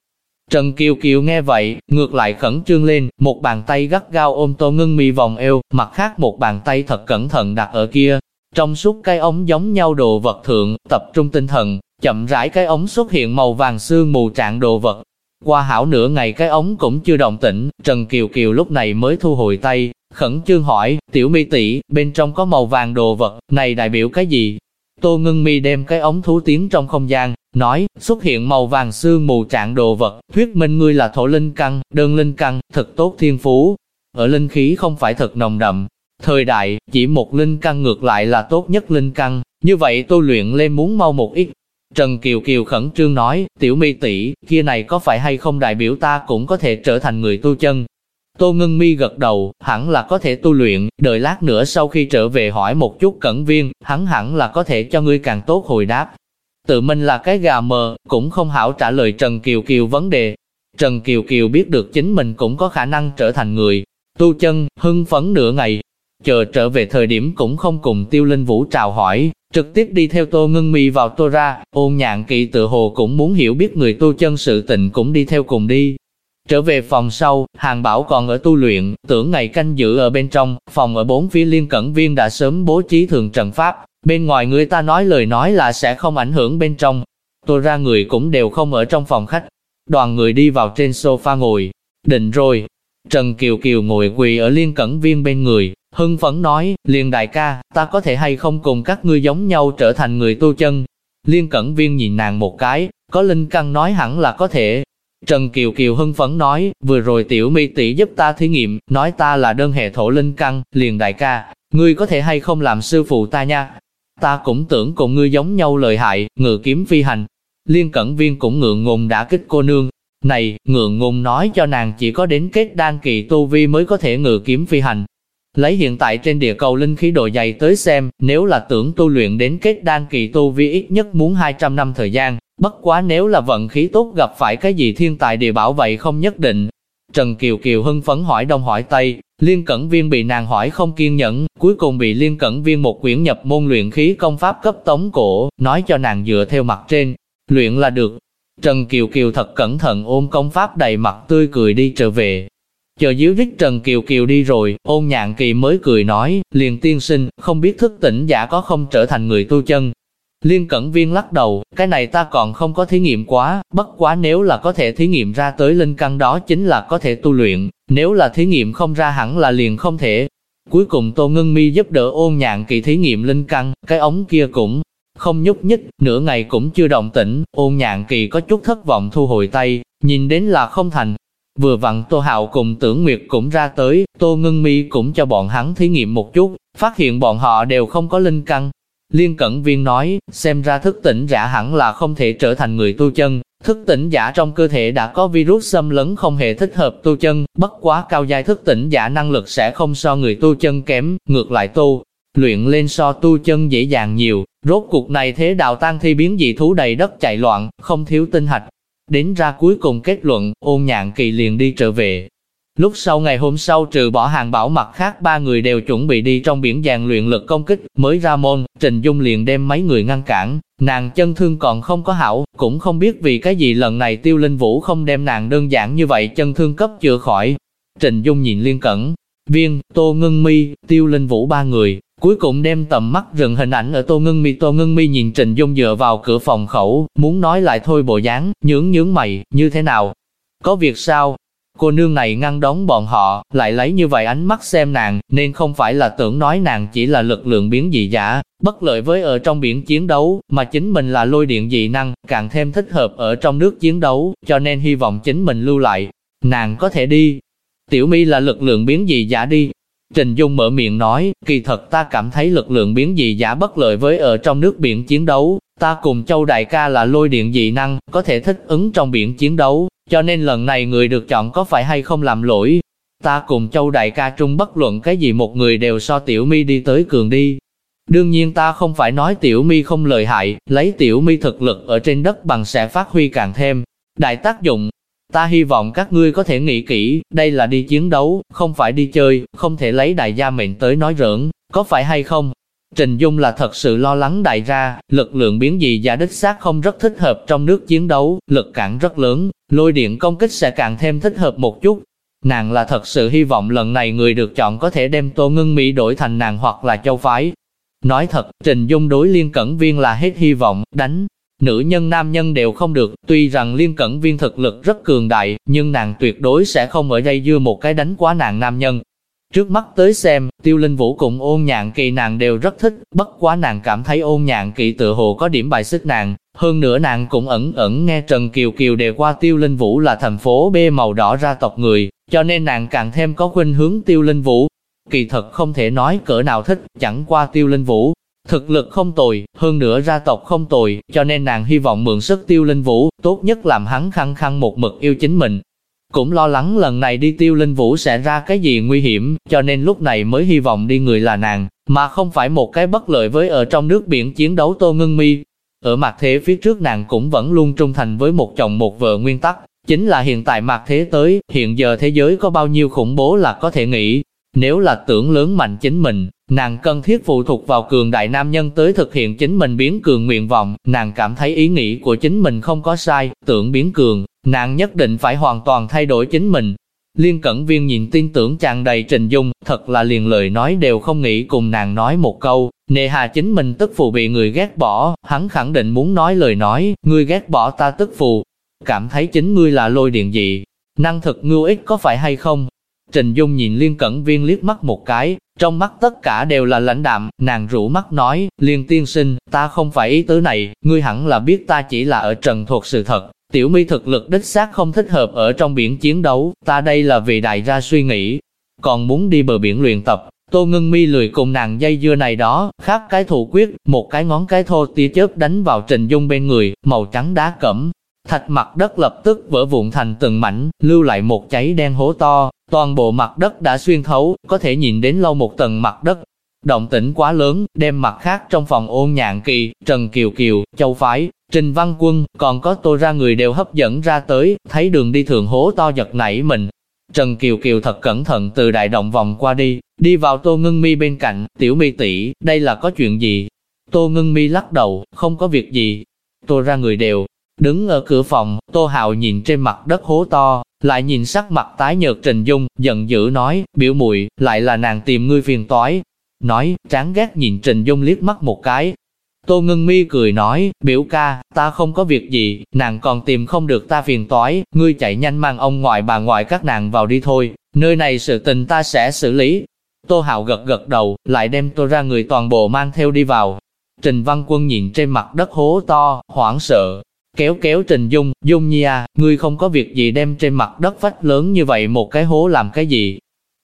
Trần Kiều Kiều nghe vậy, ngược lại khẩn trương lên, một bàn tay gắt gao ôm Tô Ngân Mi vòng eo, mặt khác một bàn tay thật cẩn thận đặt ở kia. Trong suốt cái ống giống nhau đồ vật thượng, tập trung tinh thần, chậm rãi cái ống xuất hiện màu vàng sương mù trạng đồ vật. Qua hảo nửa ngày cái ống cũng chưa động tĩnh, Trần Kiều Kiều lúc này mới thu hồi tay, khẩn trương hỏi, tiểu mi tỷ, bên trong có màu vàng đồ vật, này đại biểu cái gì? Tô Ngân Mi đem cái ống thú tiến trong không gian, nói, xuất hiện màu vàng xương mù trạng đồ vật, thuyết minh ngươi là thổ linh căn, đơn linh căn, thật tốt thiên phú. Ở linh khí không phải thật nồng đậm. Thời đại, chỉ một linh căn ngược lại là tốt nhất linh căn, như vậy tôi luyện lên muốn mau một ít. Trần Kiều Kiều khẩn trương nói, tiểu mi tỷ kia này có phải hay không đại biểu ta cũng có thể trở thành người tu chân. Tô Ngân Mi gật đầu, hẳn là có thể tu luyện, đợi lát nữa sau khi trở về hỏi một chút cẩn viên, hắn hẳn là có thể cho ngươi càng tốt hồi đáp. Tự mình là cái gà mờ, cũng không hảo trả lời Trần Kiều Kiều vấn đề. Trần Kiều Kiều biết được chính mình cũng có khả năng trở thành người. Tu chân, hưng phấn nửa ngày. Chờ trở về thời điểm cũng không cùng Tiêu Linh Vũ chào hỏi, trực tiếp đi theo Tô Ngân Mi vào Tô ra, ôn nhạn kỳ tự hồ cũng muốn hiểu biết người tu chân sự tình cũng đi theo cùng đi. Trở về phòng sau, Hàng Bảo còn ở tu luyện, tưởng ngày canh giữ ở bên trong, phòng ở bốn phía liên cẩn viên đã sớm bố trí thường trận pháp, bên ngoài người ta nói lời nói là sẽ không ảnh hưởng bên trong. tô ra người cũng đều không ở trong phòng khách. Đoàn người đi vào trên sofa ngồi, định rồi. Trần Kiều Kiều ngồi quỳ ở liên cẩn viên bên người, hưng phấn nói, liên đại ca, ta có thể hay không cùng các ngươi giống nhau trở thành người tu chân. Liên cẩn viên nhìn nàng một cái, có linh căn nói hẳn là có thể, Trần Kiều Kiều hưng phấn nói, vừa rồi tiểu mi tỷ giúp ta thí nghiệm, nói ta là đơn hệ thổ linh căn, liền đại ca, ngươi có thể hay không làm sư phụ ta nha. Ta cũng tưởng cùng ngươi giống nhau lợi hại, ngự kiếm phi hành. Liên cẩn viên cũng ngượng ngùng đã kích cô nương. Này, ngượng ngùng nói cho nàng chỉ có đến kết đan kỳ tu vi mới có thể ngự kiếm phi hành. Lấy hiện tại trên địa cầu linh khí độ dày tới xem, nếu là tưởng tu luyện đến kết đan kỳ tu vi ít nhất muốn 200 năm thời gian, Bất quá nếu là vận khí tốt gặp phải cái gì thiên tài địa bảo vậy không nhất định. Trần Kiều Kiều hưng phấn hỏi đông hỏi tây, Liên Cẩn Viên bị nàng hỏi không kiên nhẫn, cuối cùng bị Liên Cẩn Viên một quyển nhập môn luyện khí công pháp cấp tống cổ, nói cho nàng dựa theo mặt trên, luyện là được. Trần Kiều Kiều thật cẩn thận ôm công pháp đầy mặt tươi cười đi trở về. Chờ dưới rít Trần Kiều Kiều đi rồi, ôn nhạn kỳ mới cười nói, liền tiên sinh, không biết thức tỉnh giả có không trở thành người tu chân, Liên Cẩn Viên lắc đầu, cái này ta còn không có thí nghiệm quá, bất quá nếu là có thể thí nghiệm ra tới linh căn đó chính là có thể tu luyện, nếu là thí nghiệm không ra hẳn là liền không thể. Cuối cùng Tô Ngân Mi giúp đỡ ôn nhạn kỳ thí nghiệm linh căn, cái ống kia cũng không nhúc nhích, nửa ngày cũng chưa động tĩnh, ôn nhạn kỳ có chút thất vọng thu hồi tay, nhìn đến là không thành. Vừa vặn Tô Hạo cùng tưởng Nguyệt cũng ra tới, Tô Ngân Mi cũng cho bọn hắn thí nghiệm một chút, phát hiện bọn họ đều không có linh căn, Liên Cẩn Viên nói, xem ra thức tỉnh giả hẳn là không thể trở thành người tu chân, thức tỉnh giả trong cơ thể đã có virus xâm lấn không hề thích hợp tu chân, bất quá cao giai thức tỉnh giả năng lực sẽ không so người tu chân kém, ngược lại tu, luyện lên so tu chân dễ dàng nhiều, rốt cuộc này thế đạo tan thi biến dị thú đầy đất chạy loạn, không thiếu tinh hạch. Đến ra cuối cùng kết luận, ôn nhạn kỳ liền đi trở về, Lúc sau ngày hôm sau trừ bỏ hàng bảo mặt khác ba người đều chuẩn bị đi trong biển giàn luyện lực công kích, mới ra môn, Trình Dung liền đem mấy người ngăn cản, nàng chân thương còn không có hảo, cũng không biết vì cái gì lần này tiêu linh vũ không đem nàng đơn giản như vậy chân thương cấp chữa khỏi. Trình Dung nhìn liên cẩn, viên, tô ngưng mi, tiêu linh vũ ba người, cuối cùng đem tầm mắt rừng hình ảnh ở tô ngưng mi tô ngưng mi nhìn Trình Dung dựa vào cửa phòng khẩu, muốn nói lại thôi bộ dáng, nhướng nhướng mày, như thế nào? Có việc sao? Cô nương này ngăn đón bọn họ, lại lấy như vậy ánh mắt xem nàng, nên không phải là tưởng nói nàng chỉ là lực lượng biến dị giả, bất lợi với ở trong biển chiến đấu, mà chính mình là lôi điện dị năng, càng thêm thích hợp ở trong nước chiến đấu, cho nên hy vọng chính mình lưu lại. Nàng có thể đi. Tiểu mi là lực lượng biến dị giả đi. Trình Dung mở miệng nói, kỳ thật ta cảm thấy lực lượng biến dị giả bất lợi với ở trong nước biển chiến đấu, ta cùng châu đại ca là lôi điện dị năng, có thể thích ứng trong biển chiến đấu, cho nên lần này người được chọn có phải hay không làm lỗi. Ta cùng châu đại ca trung bất luận cái gì một người đều so tiểu mi đi tới cường đi. Đương nhiên ta không phải nói tiểu mi không lợi hại, lấy tiểu mi thực lực ở trên đất bằng sẽ phát huy càng thêm. Đại tác dụng, ta hy vọng các ngươi có thể nghĩ kỹ, đây là đi chiến đấu, không phải đi chơi, không thể lấy đại gia mệnh tới nói rỡn, có phải hay không? Trình Dung là thật sự lo lắng đại ra, lực lượng biến dị giả đích xác không rất thích hợp trong nước chiến đấu, lực cản rất lớn, lôi điện công kích sẽ càng thêm thích hợp một chút. Nàng là thật sự hy vọng lần này người được chọn có thể đem Tô Ngân Mỹ đổi thành nàng hoặc là châu phái. Nói thật, Trình Dung đối liên cẩn viên là hết hy vọng, đánh. Nữ nhân nam nhân đều không được, tuy rằng liên cẩn viên thực lực rất cường đại, nhưng nàng tuyệt đối sẽ không ở dây dưa một cái đánh quá nàng nam nhân, Trước mắt tới xem, tiêu linh vũ cùng ôn nhạn kỳ nàng đều rất thích, bất quá nàng cảm thấy ôn nhạn kỳ tự hồ có điểm bài xích nàng. Hơn nữa nàng cũng ẩn ẩn nghe Trần Kiều Kiều đề qua tiêu linh vũ là thành phố B màu đỏ ra tộc người, cho nên nàng càng thêm có khuynh hướng tiêu linh vũ. Kỳ thật không thể nói cỡ nào thích, chẳng qua tiêu linh vũ. Thực lực không tồi, hơn nữa gia tộc không tồi, cho nên nàng hy vọng mượn sức tiêu linh vũ, tốt nhất làm hắn khăng khăng một mực yêu chính mình, cũng lo lắng lần này đi tiêu linh vũ sẽ ra cái gì nguy hiểm, cho nên lúc này mới hy vọng đi người là nàng, mà không phải một cái bất lợi với ở trong nước biển chiến đấu tô ngưng mi. Ở mặt thế phía trước nàng cũng vẫn luôn trung thành với một chồng một vợ nguyên tắc, chính là hiện tại mặt thế tới, hiện giờ thế giới có bao nhiêu khủng bố là có thể nghĩ. Nếu là tưởng lớn mạnh chính mình, nàng cần thiết phụ thuộc vào cường đại nam nhân tới thực hiện chính mình biến cường nguyện vọng, nàng cảm thấy ý nghĩ của chính mình không có sai, tưởng biến cường, nàng nhất định phải hoàn toàn thay đổi chính mình. Liên Cẩn Viên nhìn tin tưởng chàng đầy Trình Dung, thật là liền lời nói đều không nghĩ cùng nàng nói một câu, nề hà chính mình tức phù bị người ghét bỏ, hắn khẳng định muốn nói lời nói, ngươi ghét bỏ ta tức phù, cảm thấy chính ngươi là lôi điện dị, năng thực ngưu ích có phải hay không? Trình Dung nhìn Liên Cẩn Viên liếc mắt một cái, trong mắt tất cả đều là lãnh đạm, nàng rủ mắt nói, Liên tiên sinh, ta không phải ý tứ này, ngươi hẳn là biết ta chỉ là ở trần thuộc sự thật, tiểu mi thực lực đích xác không thích hợp ở trong biển chiến đấu, ta đây là vì đại ra suy nghĩ, còn muốn đi bờ biển luyện tập. Tô ngưng mi lười cùng nàng dây dưa này đó, khác cái thủ quyết, một cái ngón cái thô tia chớp đánh vào trình dung bên người, màu trắng đá cẩm, Thạch mặt đất lập tức vỡ vụn thành từng mảnh, lưu lại một cháy đen hố to, toàn bộ mặt đất đã xuyên thấu, có thể nhìn đến lâu một tầng mặt đất. Động tĩnh quá lớn, đem mặt khác trong phòng ôn nhạn kỳ, Trần Kiều Kiều, Châu Phái, Trình Văn Quân, còn có tô ra người đều hấp dẫn ra tới, thấy đường đi thường hố to giật nảy mình. Trần Kiều Kiều thật cẩn thận từ đại động vòng qua đi, đi vào tô ngưng mi bên cạnh, tiểu mi tỷ đây là có chuyện gì? Tô ngưng mi lắc đầu, không có việc gì. Tô ra người đều, Đứng ở cửa phòng, Tô Hạo nhìn trên mặt đất hố to, lại nhìn sắc mặt tái nhợt Trình Dung, giận dữ nói, biểu muội lại là nàng tìm ngươi phiền toái. Nói, tráng ghét nhìn Trình Dung liếc mắt một cái. Tô Ngân Mi cười nói, biểu ca, ta không có việc gì, nàng còn tìm không được ta phiền toái, ngươi chạy nhanh mang ông ngoại bà ngoại các nàng vào đi thôi, nơi này sự tình ta sẽ xử lý. Tô Hạo gật gật đầu, lại đem tôi ra người toàn bộ mang theo đi vào. Trình Văn Quân nhìn trên mặt đất hố to, hoảng sợ, Kéo kéo Trình Dung, Dung Nhi à, ngươi không có việc gì đem trên mặt đất vách lớn như vậy một cái hố làm cái gì.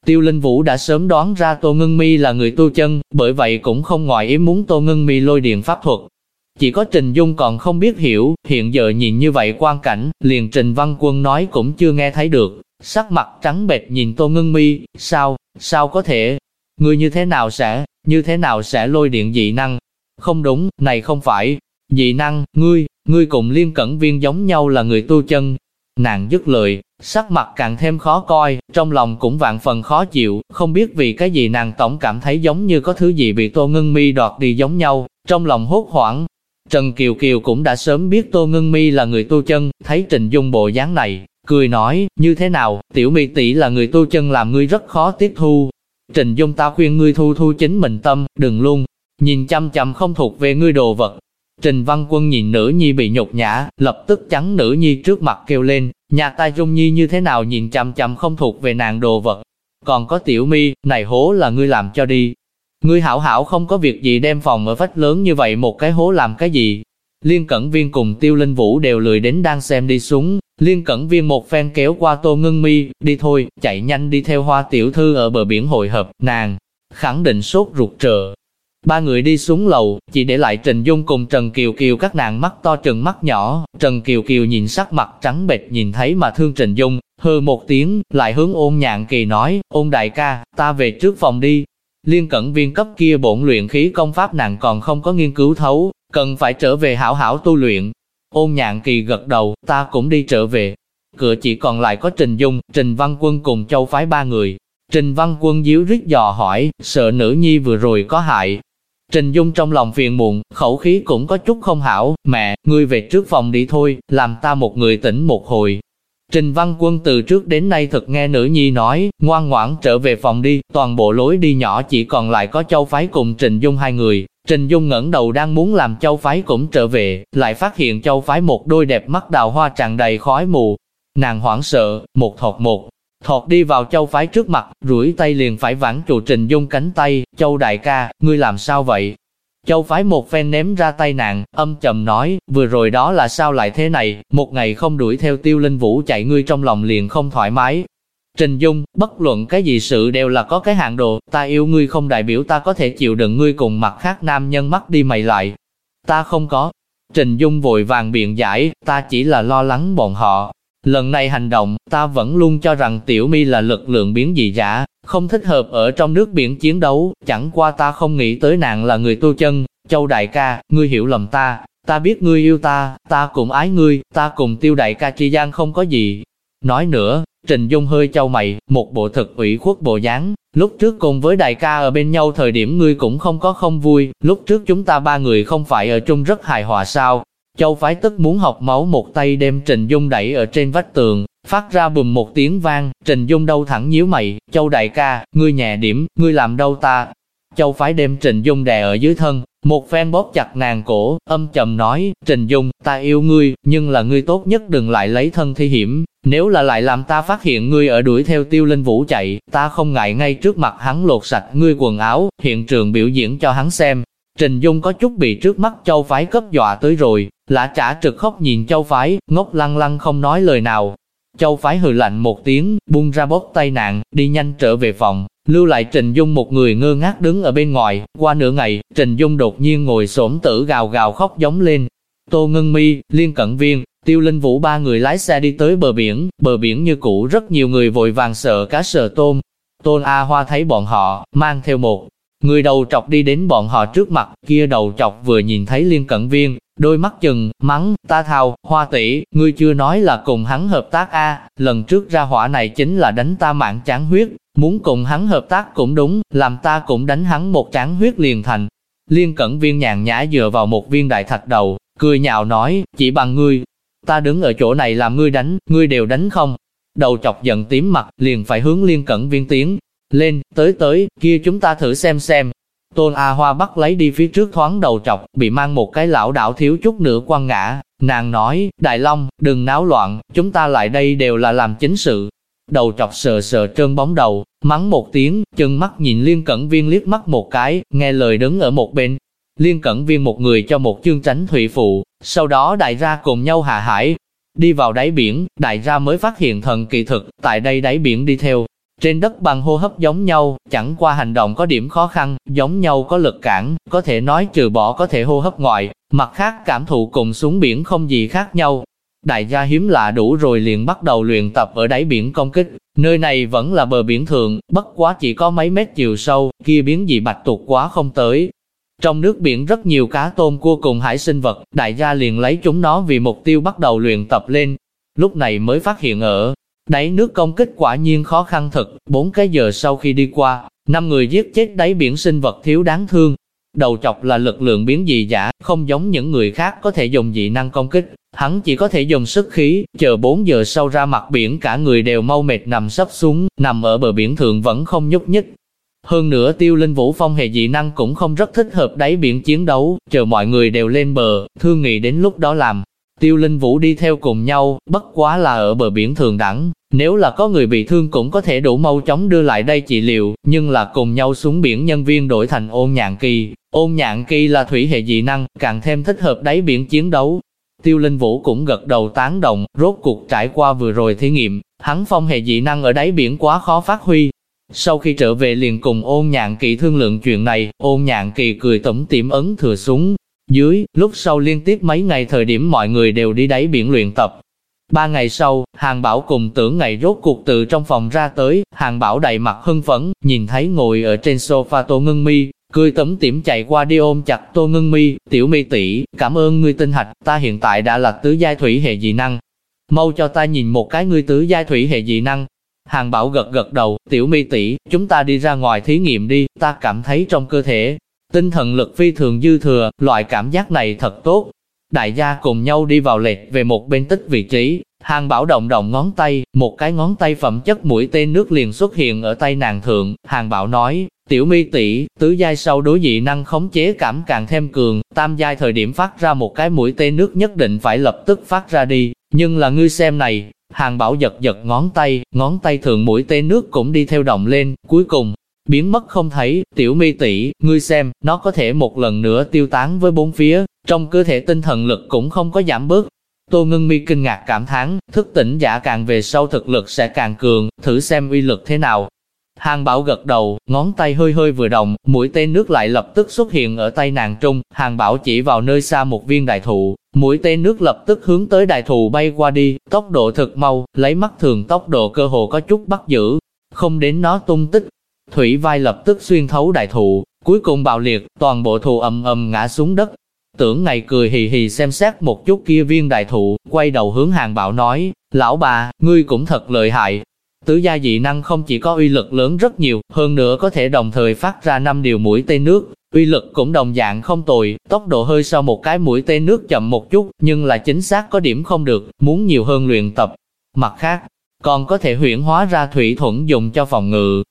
Tiêu Linh Vũ đã sớm đoán ra Tô Ngân Mi là người tu chân, bởi vậy cũng không ngoại ý muốn Tô Ngân Mi lôi điện pháp thuật. Chỉ có Trình Dung còn không biết hiểu, hiện giờ nhìn như vậy quan cảnh, liền Trình Văn Quân nói cũng chưa nghe thấy được. Sắc mặt trắng bệch nhìn Tô Ngân Mi, sao, sao có thể? Ngươi như thế nào sẽ, như thế nào sẽ lôi điện dị năng? Không đúng, này không phải, dị năng, ngươi, ngươi cùng liên cẩn viên giống nhau là người tu chân. Nàng dứt lời, sắc mặt càng thêm khó coi, trong lòng cũng vạn phần khó chịu, không biết vì cái gì nàng tổng cảm thấy giống như có thứ gì bị Tô Ngân Mi đoạt đi giống nhau, trong lòng hốt hoảng. Trần Kiều Kiều cũng đã sớm biết Tô Ngân Mi là người tu chân, thấy Trình Dung bộ dáng này, cười nói, như thế nào, tiểu mi tỷ là người tu chân làm ngươi rất khó tiếp thu. Trình Dung ta khuyên ngươi thu thu chính mình tâm, đừng luôn, nhìn chăm chăm không thuộc về ngươi đồ vật, Trình Văn Quân nhìn nữ nhi bị nhục nhã, lập tức chắn nữ nhi trước mặt kêu lên, nhà ta Dung Nhi như thế nào nhìn chằm chằm không thuộc về nàng đồ vật. Còn có tiểu mi, này hố là ngươi làm cho đi. Ngươi hảo hảo không có việc gì đem phòng ở vách lớn như vậy một cái hố làm cái gì. Liên Cẩn Viên cùng Tiêu Linh Vũ đều lười đến đang xem đi xuống. Liên Cẩn Viên một phen kéo qua Tô Ngân Mi, đi thôi, chạy nhanh đi theo hoa tiểu thư ở bờ biển hội hợp, nàng. Khẳng định sốt ruột trợ, Ba người đi xuống lầu, chỉ để lại Trình Dung cùng Trần Kiều Kiều các nàng mắt to trừng mắt nhỏ. Trần Kiều Kiều nhìn sắc mặt trắng bệch nhìn thấy mà thương Trình Dung, Hừ một tiếng, lại hướng ôn nhạn kỳ nói, ôn đại ca, ta về trước phòng đi. Liên cẩn viên cấp kia bổn luyện khí công pháp nàng còn không có nghiên cứu thấu, cần phải trở về hảo hảo tu luyện. Ôn nhạn kỳ gật đầu, ta cũng đi trở về. Cửa chỉ còn lại có Trình Dung, Trình Văn Quân cùng châu phái ba người. Trình Văn Quân díu rít dò hỏi, sợ nữ nhi vừa rồi có hại, Trình Dung trong lòng phiền muộn, khẩu khí cũng có chút không hảo, mẹ, ngươi về trước phòng đi thôi, làm ta một người tỉnh một hồi. Trình Văn Quân từ trước đến nay thật nghe nữ nhi nói, ngoan ngoãn trở về phòng đi, toàn bộ lối đi nhỏ chỉ còn lại có châu phái cùng Trình Dung hai người. Trình Dung ngẩng đầu đang muốn làm châu phái cũng trở về, lại phát hiện châu phái một đôi đẹp mắt đào hoa tràn đầy khói mù. Nàng hoảng sợ, một thọt một, Thọt đi vào châu phái trước mặt, rủi tay liền phải vãn trụ trình dung cánh tay, châu đại ca, ngươi làm sao vậy? Châu phái một phen ném ra tay nàng, âm trầm nói, vừa rồi đó là sao lại thế này, một ngày không đuổi theo tiêu linh vũ chạy ngươi trong lòng liền không thoải mái. Trình Dung, bất luận cái gì sự đều là có cái hạn độ, ta yêu ngươi không đại biểu ta có thể chịu đựng ngươi cùng mặt khác nam nhân mắt đi mày lại. Ta không có. Trình Dung vội vàng biện giải, ta chỉ là lo lắng bọn họ, Lần này hành động, ta vẫn luôn cho rằng Tiểu Mi là lực lượng biến dị giả, không thích hợp ở trong nước biển chiến đấu, chẳng qua ta không nghĩ tới nàng là người tu chân. Châu đại ca, ngươi hiểu lầm ta, ta biết ngươi yêu ta, ta cũng ái ngươi, ta cùng tiêu đại ca tri gian không có gì. Nói nữa, Trình Dung hơi châu mày, một bộ thực ủy khuất bộ dáng. Lúc trước cùng với đại ca ở bên nhau thời điểm ngươi cũng không có không vui, lúc trước chúng ta ba người không phải ở chung rất hài hòa sao. Châu phái tức muốn học máu một tay đem Trình Dung đẩy ở trên vách tường, phát ra bùm một tiếng vang, Trình Dung đau thẳng nhíu mày, Châu đại ca, ngươi nhẹ điểm, ngươi làm đâu ta. Châu phái đem Trình Dung đè ở dưới thân, một phen bóp chặt nàng cổ, âm trầm nói, Trình Dung, ta yêu ngươi, nhưng là ngươi tốt nhất đừng lại lấy thân thi hiểm, nếu là lại làm ta phát hiện ngươi ở đuổi theo tiêu linh vũ chạy, ta không ngại ngay trước mặt hắn lột sạch ngươi quần áo, hiện trường biểu diễn cho hắn xem. Trình Dung có chút bị trước mắt châu phái cấp dọa tới rồi, lã trả trực khóc nhìn châu phái, ngốc lăng lăng không nói lời nào. Châu phái hừ lạnh một tiếng, buông ra bóp tay nạn, đi nhanh trở về phòng, lưu lại Trình Dung một người ngơ ngác đứng ở bên ngoài. Qua nửa ngày, Trình Dung đột nhiên ngồi xổm tử gào gào khóc giống lên. Tô Ngân Mi, Liên Cận Viên, Tiêu Linh Vũ ba người lái xe đi tới bờ biển, bờ biển như cũ rất nhiều người vội vàng sợ cá sợ tôm. Tôn A Hoa thấy bọn họ, mang theo một người đầu trọc đi đến bọn họ trước mặt, kia đầu trọc vừa nhìn thấy Liên Cận Viên, đôi mắt chừng, mắng, ta thao, hoa tỷ, ngươi chưa nói là cùng hắn hợp tác a lần trước ra hỏa này chính là đánh ta mạng chán huyết, muốn cùng hắn hợp tác cũng đúng, làm ta cũng đánh hắn một chán huyết liền thành. Liên Cẩn Viên nhàn nhã dựa vào một viên đại thạch đầu, cười nhạo nói, chỉ bằng ngươi, ta đứng ở chỗ này làm ngươi đánh, ngươi đều đánh không. Đầu chọc giận tím mặt, liền phải hướng liên cẩn viên tiếng lên, tới tới, kia chúng ta thử xem xem. Tôn A Hoa bắt lấy đi phía trước thoáng đầu chọc, bị mang một cái lão đảo thiếu chút nữa quăng ngã. Nàng nói, Đại Long, đừng náo loạn, chúng ta lại đây đều là làm chính sự. Đầu chọc sờ sờ trơn bóng đầu, mắng một tiếng, chân mắt nhìn liên cẩn viên liếc mắt một cái, nghe lời đứng ở một bên, Liên Cẩn Viên một người cho một chương tránh thủy phụ, sau đó đại gia cùng nhau hạ hải. Đi vào đáy biển, đại gia mới phát hiện thần kỳ thực, tại đây đáy biển đi theo. Trên đất bằng hô hấp giống nhau, chẳng qua hành động có điểm khó khăn, giống nhau có lực cản, có thể nói trừ bỏ có thể hô hấp ngoại, mặt khác cảm thụ cùng xuống biển không gì khác nhau. Đại gia hiếm lạ đủ rồi liền bắt đầu luyện tập ở đáy biển công kích, nơi này vẫn là bờ biển thường, bất quá chỉ có mấy mét chiều sâu, kia biến gì bạch tuột quá không tới, trong nước biển rất nhiều cá tôm cua cùng hải sinh vật, đại gia liền lấy chúng nó vì mục tiêu bắt đầu luyện tập lên. Lúc này mới phát hiện ở đáy nước công kích quả nhiên khó khăn thật, bốn cái giờ sau khi đi qua, năm người giết chết đáy biển sinh vật thiếu đáng thương. Đầu chọc là lực lượng biến dị giả, không giống những người khác có thể dùng dị năng công kích, hắn chỉ có thể dùng sức khí, chờ 4 giờ sau ra mặt biển cả người đều mau mệt nằm sấp xuống, nằm ở bờ biển thượng vẫn không nhúc nhích, hơn nữa tiêu linh vũ phong hệ dị năng cũng không rất thích hợp đáy biển chiến đấu, chờ mọi người đều lên bờ, thương nghị đến lúc đó làm. Tiêu linh vũ đi theo cùng nhau, bất quá là ở bờ biển thường đẳng, nếu là có người bị thương cũng có thể đủ mau chóng đưa lại đây trị liệu, nhưng là cùng nhau xuống biển nhân viên đổi thành ôn nhạn kỳ. Ôn nhạn kỳ là thủy hệ dị năng, càng thêm thích hợp đáy biển chiến đấu. Tiêu Linh Vũ cũng gật đầu tán đồng, rốt cuộc trải qua vừa rồi thí nghiệm, hắn phong hệ dị năng ở đáy biển quá khó phát huy, sau khi trở về liền cùng ôn nhạn kỳ thương lượng chuyện này, ôn nhạn kỳ cười tẩm tiểm ấn thừa súng. Dưới, lúc sau liên tiếp mấy ngày thời điểm mọi người đều đi đáy biển luyện tập. Ba ngày sau, Hàng Bảo cùng tưởng ngày rốt cuộc từ trong phòng ra tới, Hàng Bảo đầy mặt hưng phấn, nhìn thấy ngồi ở trên sofa Tô Ngân Mi, cười tấm tiểm chạy qua đi ôm chặt Tô Ngân Mi, tiểu mi tỷ, cảm ơn ngươi tinh hạch, ta hiện tại đã là tứ giai thủy hệ dị năng. Mau cho ta nhìn một cái ngươi tứ giai thủy hệ dị năng, Hàng Bảo gật gật đầu, tiểu mi tỷ, chúng ta đi ra ngoài thí nghiệm đi, ta cảm thấy trong cơ thể, tinh thần lực phi thường dư thừa, loại cảm giác này thật tốt. Đại gia cùng nhau đi vào lệch về một bên tích vị trí, Hàng Bảo động động ngón tay, một cái ngón tay phẩm chất mũi tên nước liền xuất hiện ở tay nàng thượng, Hàng Bảo nói, tiểu mi tỷ, tứ giai sau đối dị năng khống chế cảm càng thêm cường, tam giai thời điểm phát ra một cái mũi tên nước nhất định phải lập tức phát ra đi, nhưng là ngươi xem này, Hàng bảo giật giật ngón tay, ngón tay thượng mũi tên nước cũng đi theo động lên, cuối cùng, biến mất không thấy, tiểu mi tỷ, ngươi xem, nó có thể một lần nữa tiêu tán với bốn phía, trong cơ thể tinh thần lực cũng không có giảm bớt. Tô Ngân Mi kinh ngạc cảm thán, thức tỉnh giả càng về sau thực lực sẽ càng cường, thử xem uy lực thế nào. Hàng Bảo gật đầu, ngón tay hơi hơi vừa động, mũi tên nước lại lập tức xuất hiện ở tay nàng trung. Hàng Bảo chỉ vào nơi xa một viên đại thụ, mũi tên nước lập tức hướng tới đại thụ bay qua đi, tốc độ thật mau, lấy mắt thường tốc độ cơ hồ có chút bắt giữ, không đến nó tung tích. Thủy vai lập tức xuyên thấu đại thụ, cuối cùng bạo liệt, toàn bộ thụ ầm ầm ngã xuống đất. Tưởng ngày cười hì hì xem xét một chút kia viên đại thụ, quay đầu hướng hàng bảo nói, lão bà, ngươi cũng thật lợi hại, Tứ gia dị năng không chỉ có uy lực lớn rất nhiều, hơn nữa có thể đồng thời phát ra năm điều mũi tên nước, uy lực cũng đồng dạng không tồi, tốc độ hơi sau một cái mũi tên nước chậm một chút, nhưng là chính xác có điểm không được, muốn nhiều hơn luyện tập. Mặt khác, còn có thể huyển hóa ra thủy thuẫn dùng cho phòng ngự.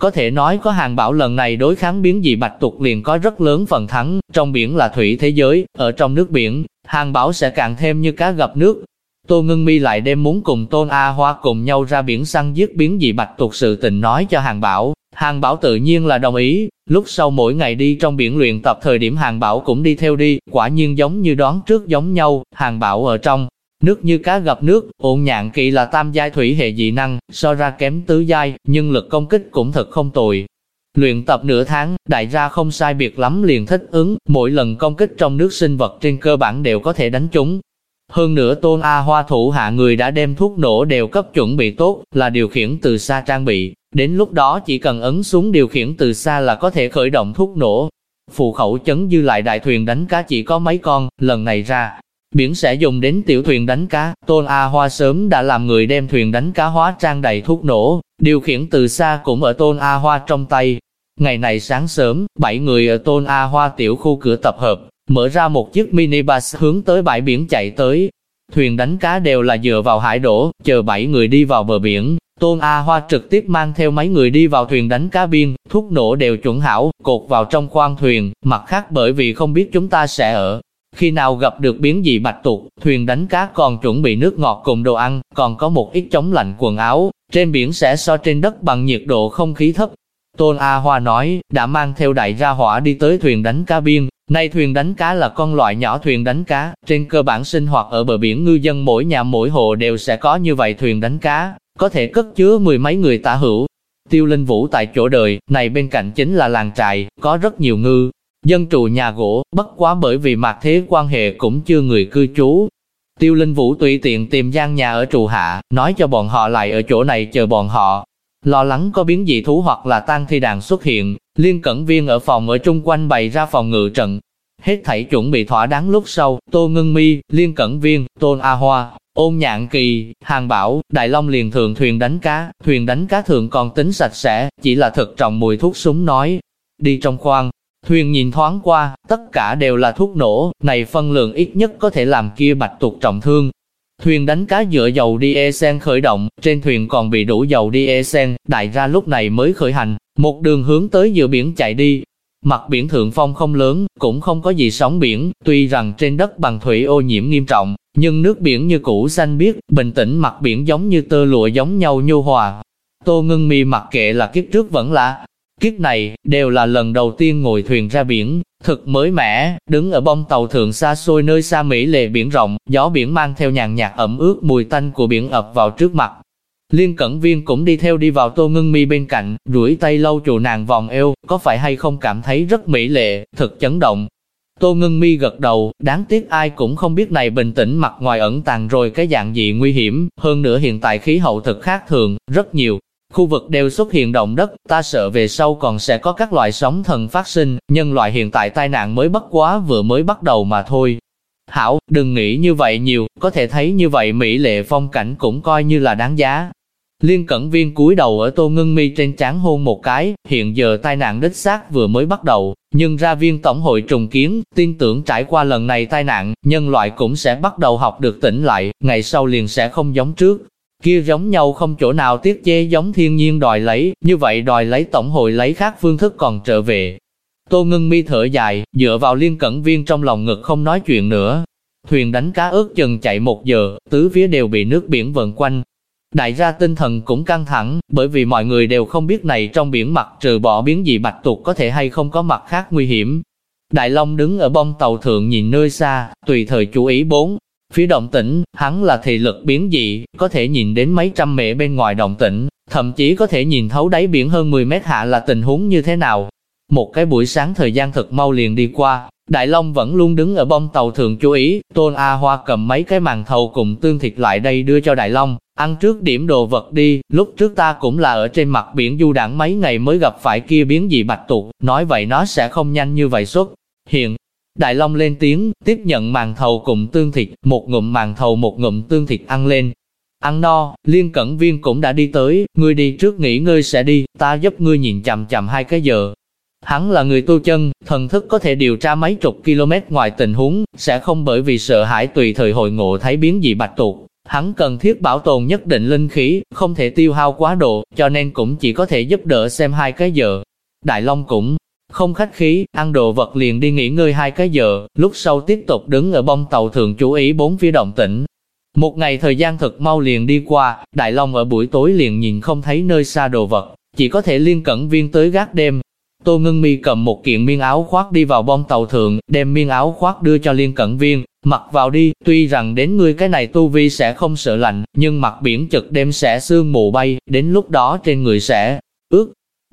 Có thể nói có hàng bảo lần này đối kháng biến dị bạch tuộc liền có rất lớn phần thắng, trong biển là thủy thế giới, ở trong nước biển, hàng bảo sẽ càng thêm như cá gặp nước. Tô Ngân Mi lại đem muốn cùng Tôn A Hoa cùng nhau ra biển săn giết biến dị bạch tuộc sự tình nói cho hàng bảo, hàng bảo tự nhiên là đồng ý, lúc sau mỗi ngày đi trong biển luyện tập thời điểm hàng bảo cũng đi theo đi, quả nhiên giống như đoán trước giống nhau, hàng bảo ở trong Nước như cá gặp nước, ổn nhạn kỳ là tam giai thủy hệ dị năng, so ra kém tứ giai, nhưng lực công kích cũng thật không tồi. Luyện tập nửa tháng, đại gia không sai biệt lắm liền thích ứng, mỗi lần công kích trong nước sinh vật trên cơ bản đều có thể đánh chúng. Hơn nữa tôn A Hoa thủ hạ người đã đem thuốc nổ đều cấp chuẩn bị tốt, là điều khiển từ xa trang bị, đến lúc đó chỉ cần ấn xuống điều khiển từ xa là có thể khởi động thuốc nổ. Phù khẩu chấn dư lại đại thuyền đánh cá chỉ có mấy con, lần này ra, Biển sẽ dùng đến tiểu thuyền đánh cá, Tôn A Hoa sớm đã làm người đem thuyền đánh cá hóa trang đầy thuốc nổ, điều khiển từ xa cũng ở Tôn A Hoa trong tay. Ngày này sáng sớm, bảy người ở Tôn A Hoa tiểu khu cửa tập hợp, mở ra một chiếc minibus hướng tới bãi biển chạy tới. Thuyền đánh cá đều là dựa vào hải đổ, chờ bảy người đi vào bờ biển. Tôn A Hoa trực tiếp mang theo mấy người đi vào thuyền đánh cá biên, thuốc nổ đều chuẩn hảo, cột vào trong khoang thuyền, mặt khác bởi vì không biết chúng ta sẽ ở khi nào gặp được biến dị bạch tuộc, thuyền đánh cá còn chuẩn bị nước ngọt cùng đồ ăn, còn có một ít chống lạnh quần áo, trên biển sẽ so trên đất bằng nhiệt độ không khí thấp. Tôn A Hoa nói, đã mang theo đại gia hỏa đi tới thuyền đánh cá biên, nay thuyền đánh cá là con loại nhỏ thuyền đánh cá, trên cơ bản sinh hoạt ở bờ biển ngư dân mỗi nhà mỗi hộ đều sẽ có như vậy thuyền đánh cá, có thể cất chứa mười mấy người tả hữu. Tiêu Linh Vũ tại chỗ đời, này bên cạnh chính là làng trại, có rất nhiều ngư, Dân trụ nhà gỗ, bất quá bởi vì mặt thế quan hệ cũng chưa người cư trú. Tiêu Linh Vũ tùy tiện tìm gian nhà ở trụ hạ, nói cho bọn họ lại ở chỗ này chờ bọn họ. Lo lắng có biến dị thú hoặc là tan thi đàn xuất hiện, liên cẩn viên ở phòng ở trung quanh bày ra phòng ngự trận. Hết thảy chuẩn bị thỏa đáng lúc sau, Tô Ngân Mi, liên cẩn viên, Tôn A Hoa, ôn nhạn kỳ, hàng bảo, Đại Long liền thường thuyền đánh cá, thuyền đánh cá thường còn tính sạch sẽ, chỉ là thực trọng mùi thuốc súng nói. Đi trong khoang, Thuyền nhìn thoáng qua, tất cả đều là thuốc nổ, này phân lượng ít nhất có thể làm kia bạch tuộc trọng thương. Thuyền đánh cá dựa dầu diesel khởi động, trên thuyền còn bị đủ dầu diesel, đại ra lúc này mới khởi hành, một đường hướng tới giữa biển chạy đi. Mặt biển thượng phong không lớn, cũng không có gì sóng biển, tuy rằng trên đất bằng thủy ô nhiễm nghiêm trọng, nhưng nước biển như cũ xanh biếc, bình tĩnh mặt biển giống như tơ lụa giống nhau nhu hòa. Tô ngưng mi mặc kệ là kiếp trước vẫn là Kiếp này, đều là lần đầu tiên ngồi thuyền ra biển, thực mới mẻ, đứng ở bông tàu thượng xa xôi nơi xa Mỹ lệ biển rộng, gió biển mang theo nhàn nhạt ẩm ướt mùi tanh của biển ập vào trước mặt. Liên Cẩn Viên cũng đi theo đi vào Tô Ngưng Mi bên cạnh, duỗi tay lâu trụ nàng vòng eo, có phải hay không cảm thấy rất mỹ lệ, thực chấn động. Tô Ngưng Mi gật đầu, đáng tiếc ai cũng không biết này bình tĩnh mặt ngoài ẩn tàng rồi cái dạng gì nguy hiểm, hơn nữa hiện tại khí hậu thực khác thường, rất nhiều, Khu vực đều xuất hiện động đất, ta sợ về sau còn sẽ có các loại sóng thần phát sinh, nhân loại hiện tại tai nạn mới bất quá vừa mới bắt đầu mà thôi. Hảo, đừng nghĩ như vậy nhiều, có thể thấy như vậy mỹ lệ phong cảnh cũng coi như là đáng giá. Liên cẩn viên cúi đầu ở tô ngưng mi trên trán hôn một cái, hiện giờ tai nạn đích xác vừa mới bắt đầu, nhưng ra viên tổng hội trùng kiến, tin tưởng trải qua lần này tai nạn, nhân loại cũng sẽ bắt đầu học được tỉnh lại, ngày sau liền sẽ không giống trước kia giống nhau không chỗ nào tiết chế giống thiên nhiên đòi lấy, như vậy đòi lấy tổng hội lấy khác phương thức còn trở về. Tô ngưng mi thở dài, dựa vào liên cẩn viên trong lòng ngực không nói chuyện nữa. Thuyền đánh cá ướt chừng chạy một giờ, tứ phía đều bị nước biển vần quanh. Đại gia tinh thần cũng căng thẳng, bởi vì mọi người đều không biết này trong biển mặt trừ bỏ biến dị bạch tuộc có thể hay không có mặt khác nguy hiểm. Đại Long đứng ở bông tàu thượng nhìn nơi xa, tùy thời chú ý bốn, Phía động tĩnh, hắn là thị lực biến dị, có thể nhìn đến mấy trăm mễ bên ngoài động tĩnh, thậm chí có thể nhìn thấu đáy biển hơn 10 mét hạ là tình huống như thế nào. Một cái buổi sáng thời gian thật mau liền đi qua, Đại Long vẫn luôn đứng ở bông tàu thường chú ý, Tôn A Hoa cầm mấy cái màn thầu cùng tương thịt lại đây đưa cho Đại Long, ăn trước điểm đồ vật đi, lúc trước ta cũng là ở trên mặt biển du đảng mấy ngày mới gặp phải kia biến dị bạch tuộc, nói vậy nó sẽ không nhanh như vậy xuất. Hiện, Đại Long lên tiếng, tiếp nhận màn thầu cùng tương thịt, một ngụm màn thầu một ngụm tương thịt ăn lên. Ăn no, liên cẩn viên cũng đã đi tới, ngươi đi trước nghỉ ngơi sẽ đi, ta giúp ngươi nhìn chằm chằm hai cái giờ. Hắn là người tu chân, thần thức có thể điều tra mấy chục km ngoài tình huống, sẽ không bởi vì sợ hãi tùy thời hội ngộ thấy biến dị bạch tuộc. Hắn cần thiết bảo tồn nhất định linh khí, không thể tiêu hao quá độ, cho nên cũng chỉ có thể giúp đỡ xem hai cái giờ. Đại Long cũng không khách khí, ăn đồ vật liền đi nghỉ ngơi hai cái giờ, lúc sau tiếp tục đứng ở bông tàu thường chú ý bốn phía động tĩnh. Một ngày thời gian thật mau liền đi qua, Đại Long ở buổi tối liền nhìn không thấy nơi xa đồ vật, chỉ có thể liên cẩn viên tới gác đêm. Tô Ngân Mi cầm một kiện miên áo khoác đi vào bông tàu thượng, đem miên áo khoác đưa cho liên cẩn viên, mặc vào đi, tuy rằng đến ngươi cái này tu vi sẽ không sợ lạnh, nhưng mặt biển chật đêm sẽ sương mù bay, đến lúc đó trên người sẽ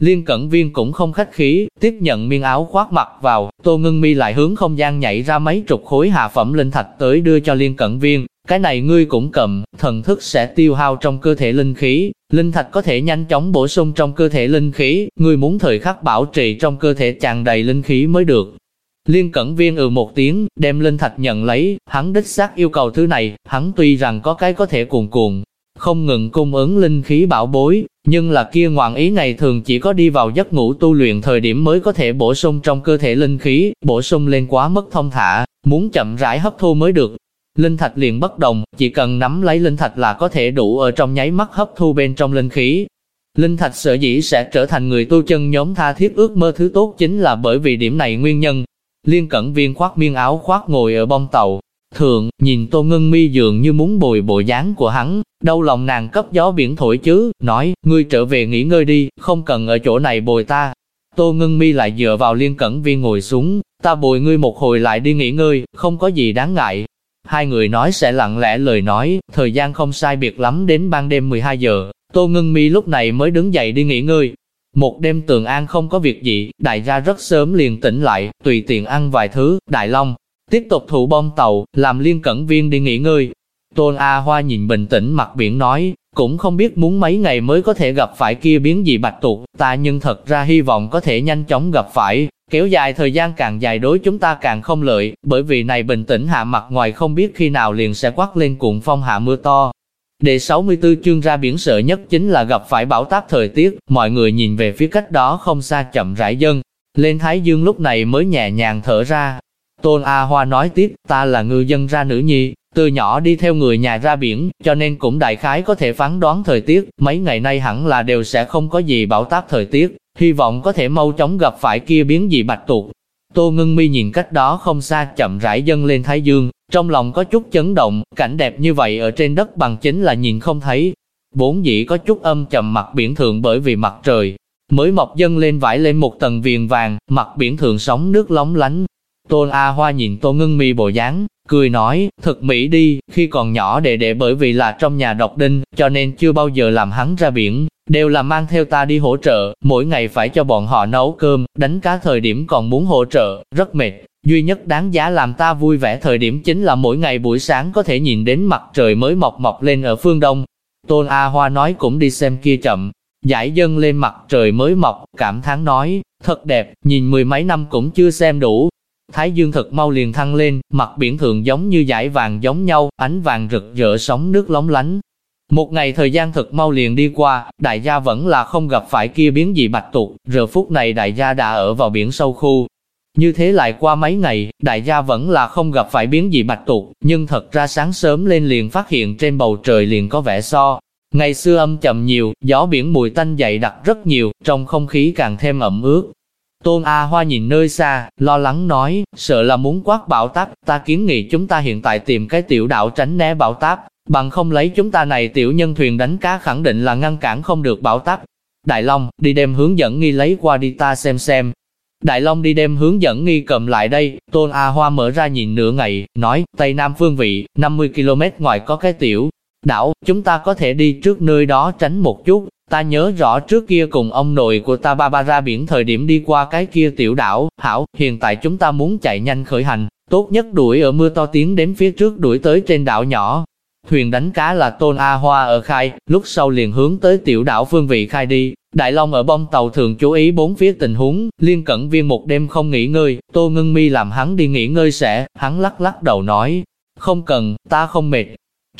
Liên cẩn viên cũng không khách khí, tiếp nhận miên áo khoác mặc vào, tô ngưng mi lại hướng không gian nhảy ra mấy chục khối hạ phẩm linh thạch tới đưa cho liên cẩn viên. Cái này ngươi cũng cầm, thần thức sẽ tiêu hao trong cơ thể linh khí, linh thạch có thể nhanh chóng bổ sung trong cơ thể linh khí, ngươi muốn thời khắc bảo trì trong cơ thể tràn đầy linh khí mới được. Liên cẩn viên ừ một tiếng, đem linh thạch nhận lấy, hắn đích xác yêu cầu thứ này, hắn tuy rằng có cái có thể cuồn cuộn, không ngừng cung ứng linh khí bảo bối, nhưng là kia ngoạn ý này thường chỉ có đi vào giấc ngủ tu luyện thời điểm mới có thể bổ sung trong cơ thể linh khí, bổ sung lên quá mất thông thả, muốn chậm rãi hấp thu mới được. Linh thạch liền bất đồng, chỉ cần nắm lấy linh thạch là có thể đủ ở trong nháy mắt hấp thu bên trong linh khí. Linh thạch sở dĩ sẽ trở thành người tu chân nhóm tha thiết ước mơ thứ tốt chính là bởi vì điểm này nguyên nhân. Liên cẩn viên khoác miên áo khoác ngồi ở bong tàu, Thượng, nhìn Tô Ngân Mi dường như muốn bồi bộ dáng của hắn, đau lòng nàng cấp gió biển thổi chứ, nói, ngươi trở về nghỉ ngơi đi, không cần ở chỗ này bồi ta. Tô Ngân Mi lại dựa vào liên cẩn viên ngồi xuống, ta bồi ngươi một hồi lại đi nghỉ ngơi, không có gì đáng ngại. Hai người nói sẽ lặng lẽ lời nói, thời gian không sai biệt lắm đến ban đêm 12 giờ, Tô Ngân Mi lúc này mới đứng dậy đi nghỉ ngơi. Một đêm tường an không có việc gì, đại gia rất sớm liền tỉnh lại, tùy tiện ăn vài thứ, đại long, Tiếp tục thủ bom tàu, làm liên cẩn viên đi nghỉ ngơi. Tôn A Hoa nhìn bình tĩnh mặt biển nói, cũng không biết muốn mấy ngày mới có thể gặp phải kia biến gì bạch tuộc, ta nhưng thật ra hy vọng có thể nhanh chóng gặp phải, kéo dài thời gian càng dài đối chúng ta càng không lợi, bởi vì này bình tĩnh hạ mặt ngoài không biết khi nào liền sẽ quát lên cuộn phong hạ mưa to. Đệ 64 chương ra biển sợ nhất chính là gặp phải bão táp thời tiết, mọi người nhìn về phía cách đó không xa chậm rãi dân. Lên Thái Dương lúc này mới nhẹ nhàng thở ra, Tôn A Hoa nói tiếp, ta là ngư dân ra nữ nhi, từ nhỏ đi theo người nhà ra biển, cho nên cũng đại khái có thể phán đoán thời tiết, mấy ngày nay hẳn là đều sẽ không có gì bão táp thời tiết, hy vọng có thể mau chóng gặp phải kia biến gì bạch tuộc. Tô Ngân Mi nhìn cách đó không xa chậm rãi dâng lên Thái Dương, trong lòng có chút chấn động, cảnh đẹp như vậy ở trên đất bằng chính là nhìn không thấy. Bốn dĩ có chút âm trầm mặt biển thượng bởi vì mặt trời, mới mọc dâng lên vải lên một tầng viền vàng, mặt biển thượng sóng nước lóng lánh, Tôn A Hoa nhìn Tô Ngân Mi bộ dáng, cười nói, thật mỹ đi, khi còn nhỏ đệ đệ bởi vì là trong nhà độc đinh, cho nên chưa bao giờ làm hắn ra biển, đều là mang theo ta đi hỗ trợ, mỗi ngày phải cho bọn họ nấu cơm, đánh cá thời điểm còn muốn hỗ trợ, rất mệt. Duy nhất đáng giá làm ta vui vẻ thời điểm chính là mỗi ngày buổi sáng có thể nhìn đến mặt trời mới mọc mọc lên ở phương đông. Tôn A Hoa nói cũng đi xem kia chậm, giải dân lên mặt trời mới mọc, cảm thán nói, thật đẹp, nhìn mười mấy năm cũng chưa xem đủ, Thái dương thật mau liền thăng lên, mặt biển thường giống như dải vàng giống nhau, ánh vàng rực rỡ sóng nước lóng lánh. Một ngày thời gian thật mau liền đi qua, đại gia vẫn là không gặp phải kia biến dị bạch tuộc, giờ phút này đại gia đã ở vào biển sâu khu. Như thế lại qua mấy ngày, đại gia vẫn là không gặp phải biến dị bạch tuộc, nhưng thật ra sáng sớm lên liền phát hiện trên bầu trời liền có vẻ so. Ngày xưa âm chậm nhiều, gió biển mùi tanh dậy đặc rất nhiều, trong không khí càng thêm ẩm ướt, Tôn A Hoa nhìn nơi xa, lo lắng nói, sợ là muốn quát bão táp, ta kiến nghị chúng ta hiện tại tìm cái tiểu đảo tránh né bão táp, bằng không lấy chúng ta này tiểu nhân thuyền đánh cá khẳng định là ngăn cản không được bão táp. Đại Long, đi đem hướng dẫn nghi lấy qua đi ta xem xem. Đại Long đi đem hướng dẫn nghi cầm lại đây, Tôn A Hoa mở ra nhìn nửa ngày, nói, Tây Nam phương vị, 50 km ngoài có cái tiểu đảo, chúng ta có thể đi trước nơi đó tránh một chút, Ta nhớ rõ trước kia cùng ông nội của ta ba ba ra biển thời điểm đi qua cái kia tiểu đảo, hảo, hiện tại chúng ta muốn chạy nhanh khởi hành, tốt nhất đuổi ở mưa to tiếng đến phía trước đuổi tới trên đảo nhỏ. Thuyền đánh cá là Tôn A Hoa ở khai, lúc sau liền hướng tới tiểu đảo phương vị khai đi. Đại Long ở bông tàu thường chú ý bốn phía tình huống, liên cẩn viên một đêm không nghỉ ngơi, Tô Ngân Mi làm hắn đi nghỉ ngơi sẽ, hắn lắc lắc đầu nói, không cần, ta không mệt.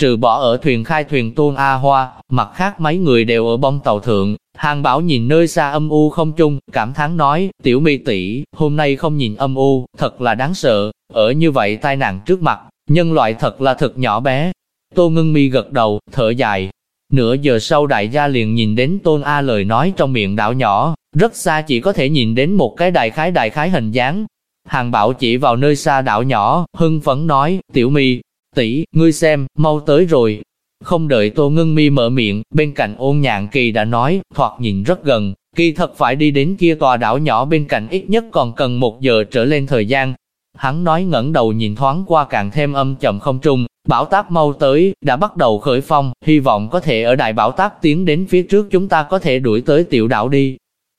Trừ bỏ ở thuyền khai thuyền tuôn A Hoa, mặt khác mấy người đều ở bông tàu thượng. Hàng bảo nhìn nơi xa âm u không chung, cảm thán nói, tiểu mi tỷ hôm nay không nhìn âm u, thật là đáng sợ, ở như vậy tai nạn trước mặt, nhân loại thật là thật nhỏ bé. Tô ngưng mi gật đầu, thở dài. Nửa giờ sau đại gia liền nhìn đến tôn A lời nói trong miệng đảo nhỏ, rất xa chỉ có thể nhìn đến một cái đại khái đại khái hình dáng. Hàng bảo chỉ vào nơi xa đảo nhỏ, hưng phấn nói, tiểu mi, tỷ, ngươi xem, mau tới rồi. Không đợi Tô Ngân Mi mở miệng, bên cạnh ôn nhạn kỳ đã nói, thoạt nhìn rất gần, kỳ thật phải đi đến kia tòa đảo nhỏ bên cạnh ít nhất còn cần một giờ trở lên thời gian. Hắn nói ngẩng đầu nhìn thoáng qua càng thêm âm trầm không trung, bão táp mau tới, đã bắt đầu khởi phong, hy vọng có thể ở đại bão táp tiến đến phía trước chúng ta có thể đuổi tới tiểu đảo đi.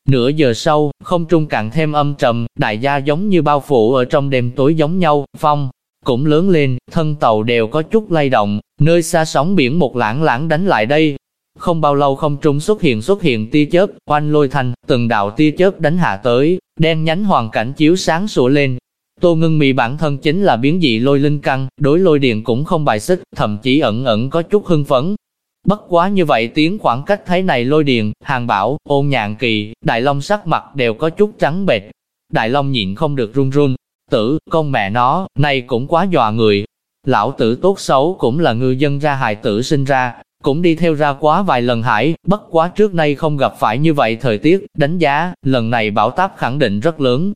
Nửa giờ sau, không trung càng thêm âm trầm, đại gia giống như bao phủ ở trong đêm tối giống nhau, phong, cũng lớn lên, thân tàu đều có chút lay động, nơi xa sóng biển một lãng lãng đánh lại đây. Không bao lâu không trung xuất hiện xuất hiện tia chớp, oanh lôi thành, từng đạo tia chớp đánh hạ tới, đen nhánh hoàn cảnh chiếu sáng sủa lên. Tô ngưng mì bản thân chính là biến dị lôi linh căn, đối lôi điện cũng không bài xích, thậm chí ẩn ẩn có chút hưng phấn. Bất quá như vậy tiếng khoảng cách thấy này lôi điện, hàng bảo, ôn nhạn kỳ, đại long sắc mặt đều có chút trắng bệch. Đại long nhịn không được run run, tử, con mẹ nó, này cũng quá dọa người. Lão tử tốt xấu cũng là ngư dân ra hài tử sinh ra, cũng đi theo ra quá vài lần hải, bất quá trước nay không gặp phải như vậy thời tiết, đánh giá, lần này bão táp khẳng định rất lớn.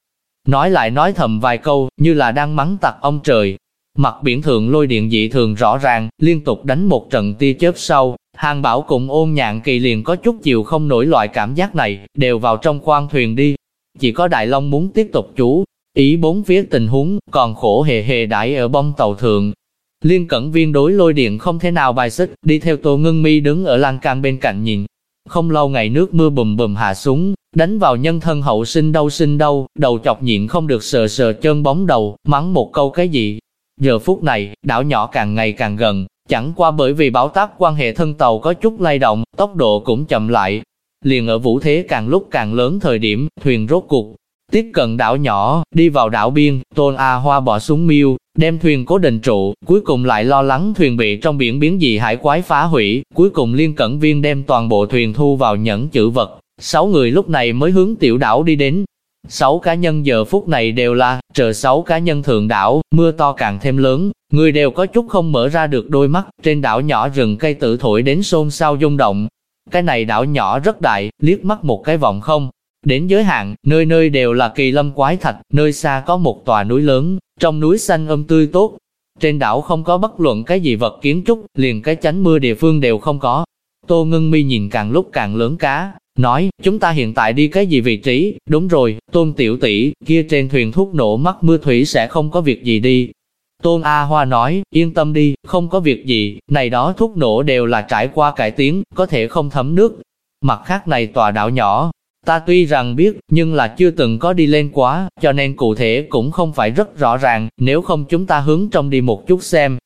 Nói lại nói thầm vài câu, như là đang mắng tặc ông trời. Mặt biển thượng lôi điện dị thường rõ ràng, liên tục đánh một trận tia chớp sau, hàng bảo cùng ôn nhạn kỳ liền có chút chịu không nổi loại cảm giác này, đều vào trong khoang thuyền đi. Chỉ có Đại Long muốn tiếp tục chú, Ý bốn phía tình huống, còn khổ hề hề đãi ở bông tàu thượng. Liên cẩn viên đối lôi điện không thể nào bài xích, đi theo Tô ngưng Mi đứng ở lan can bên cạnh nhìn. Không lâu ngày nước mưa bùm bùm hạ xuống, đánh vào nhân thân hậu sinh đâu sinh đâu, đầu chọc nhịn không được sờ sờ chân bóng đầu, mắng một câu cái gì. Giờ phút này, đảo nhỏ càng ngày càng gần, chẳng qua bởi vì báo tác quan hệ thân tàu có chút lay động, tốc độ cũng chậm lại. Liền ở vũ thế càng lúc càng lớn thời điểm, thuyền rốt cuộc, Tiếp cận đảo nhỏ, đi vào đảo biên, Tôn A Hoa bỏ xuống miêu, đem thuyền cố định trụ, cuối cùng lại lo lắng thuyền bị trong biển biến dị hải quái phá hủy, cuối cùng liên cẩn viên đem toàn bộ thuyền thu vào nhẫn chữ vật. Sáu người lúc này mới hướng tiểu đảo đi đến. Sáu cá nhân giờ phút này đều là, chờ sáu cá nhân thượng đảo, mưa to càng thêm lớn, người đều có chút không mở ra được đôi mắt, trên đảo nhỏ rừng cây tự thổi đến xôn xao rung động. Cái này đảo nhỏ rất đại, liếc mắt một cái vòng không, Đến giới hạn, nơi nơi đều là kỳ lâm quái thạch, nơi xa có một tòa núi lớn, trong núi xanh âm tươi tốt. Trên đảo không có bất luận cái gì vật kiến trúc, liền cái chánh mưa địa phương đều không có. Tô Ngân Mi nhìn càng lúc càng lớn cá, nói, chúng ta hiện tại đi cái gì vị trí, đúng rồi, Tôn Tiểu tỷ kia trên thuyền thuốc nổ mắt mưa thủy sẽ không có việc gì đi. Tôn A Hoa nói, yên tâm đi, không có việc gì, này đó thuốc nổ đều là trải qua cải tiến, có thể không thấm nước. Mặt khác này tòa đảo nhỏ, Ta tuy rằng biết, nhưng là chưa từng có đi lên quá, cho nên cụ thể cũng không phải rất rõ ràng, nếu không chúng ta hướng trong đi một chút xem.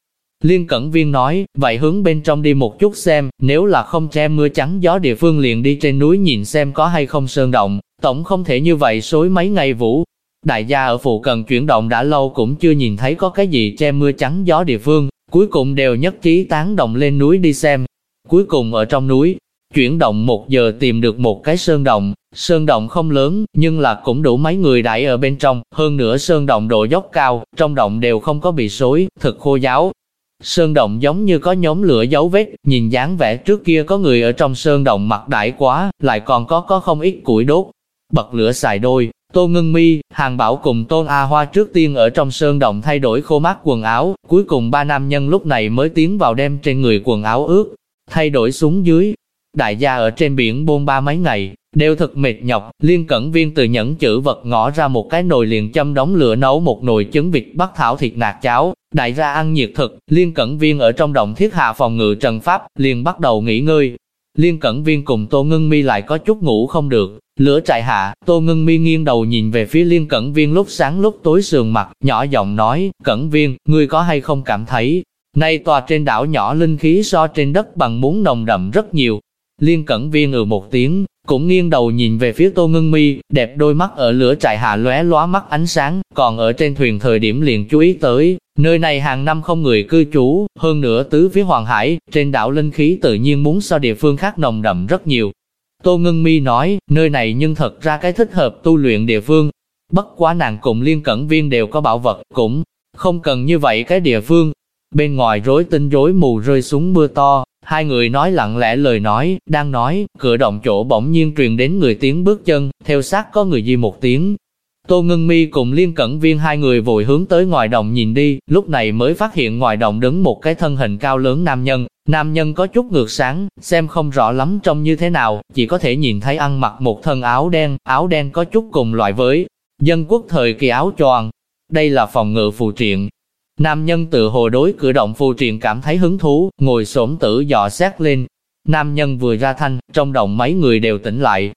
Liên Cẩn Viên nói, vậy hướng bên trong đi một chút xem, nếu là không che mưa trắng gió địa phương liền đi trên núi nhìn xem có hay không sơn động, tổng không thể như vậy xối mấy ngày vũ. Đại gia ở phụ cận chuyển động đã lâu cũng chưa nhìn thấy có cái gì che mưa trắng gió địa phương, cuối cùng đều nhất trí tán động lên núi đi xem. Cuối cùng ở trong núi, Chuyển động một giờ tìm được một cái sơn động, sơn động không lớn, nhưng là cũng đủ mấy người đại ở bên trong, hơn nữa sơn động độ dốc cao, trong động đều không có bị xối, thật khô giáo. Sơn động giống như có nhóm lửa dấu vết, nhìn dáng vẻ trước kia có người ở trong sơn động mặc đại quá, lại còn có có không ít củi đốt. Bật lửa xài đôi, Tô Ngân Mi, Hàng Bảo cùng Tôn A Hoa trước tiên ở trong sơn động thay đổi khô mát quần áo, cuối cùng ba nam nhân lúc này mới tiến vào đem trên người quần áo ướt, thay đổi xuống dưới, Đại gia ở trên biển buôn ba mấy ngày, đều thật mệt nhọc, liên cẩn viên từ nhẫn chữ vật ngõ ra một cái nồi liền châm đóng lửa nấu một nồi trứng vịt bắc thảo thịt nạc cháo, đại gia ăn nhiệt thực, liên cẩn viên ở trong động thiết hạ phòng ngự trần pháp, liền bắt đầu nghỉ ngơi. Liên cẩn viên cùng Tô Ngân Mi lại có chút ngủ không được, lửa trại hạ, Tô Ngân Mi nghiêng đầu nhìn về phía liên cẩn viên lúc sáng lúc tối sườn mặt, nhỏ giọng nói, cẩn viên, ngươi có hay không cảm thấy, nay tòa trên đảo nhỏ linh khí so trên đất bằng muốn nồng đậm rất nhiều, Liên cẩn viên ừ một tiếng, cũng nghiêng đầu nhìn về phía Tô Ngưng Mi, đẹp đôi mắt ở lửa trại hạ lóe lóa mắt ánh sáng, còn ở trên thuyền thời điểm liền chú ý tới, nơi này hàng năm không người cư trú, hơn nữa tứ phía hoàng hải, trên đảo linh khí tự nhiên muốn so địa phương khác nồng đậm rất nhiều. Tô Ngưng Mi nói, nơi này nhưng thật ra cái thích hợp tu luyện địa phương. Bất quá nàng cùng liên cẩn viên đều có bảo vật, cũng không cần như vậy cái địa phương. Bên ngoài rối tinh rối mù rơi xuống mưa to, Hai người nói lặng lẽ lời nói, đang nói, cửa động chỗ bỗng nhiên truyền đến người tiếng bước chân, theo sát có người di một tiếng. Tô Ngân Mi cùng Liên Cẩn Viên hai người vội hướng tới ngoài động nhìn đi, lúc này mới phát hiện ngoài động đứng một cái thân hình cao lớn nam nhân. Nam nhân có chút ngược sáng, xem không rõ lắm trông như thế nào, chỉ có thể nhìn thấy ăn mặc một thân áo đen, áo đen có chút cùng loại với dân quốc thời kỳ áo choàng. Đây là phòng ngự phù triện, Nam nhân tự hồ đối cử động phù truyền cảm thấy hứng thú, ngồi xổm tử dò xét lên. Nam nhân vừa ra thanh, trong động mấy người đều tỉnh lại.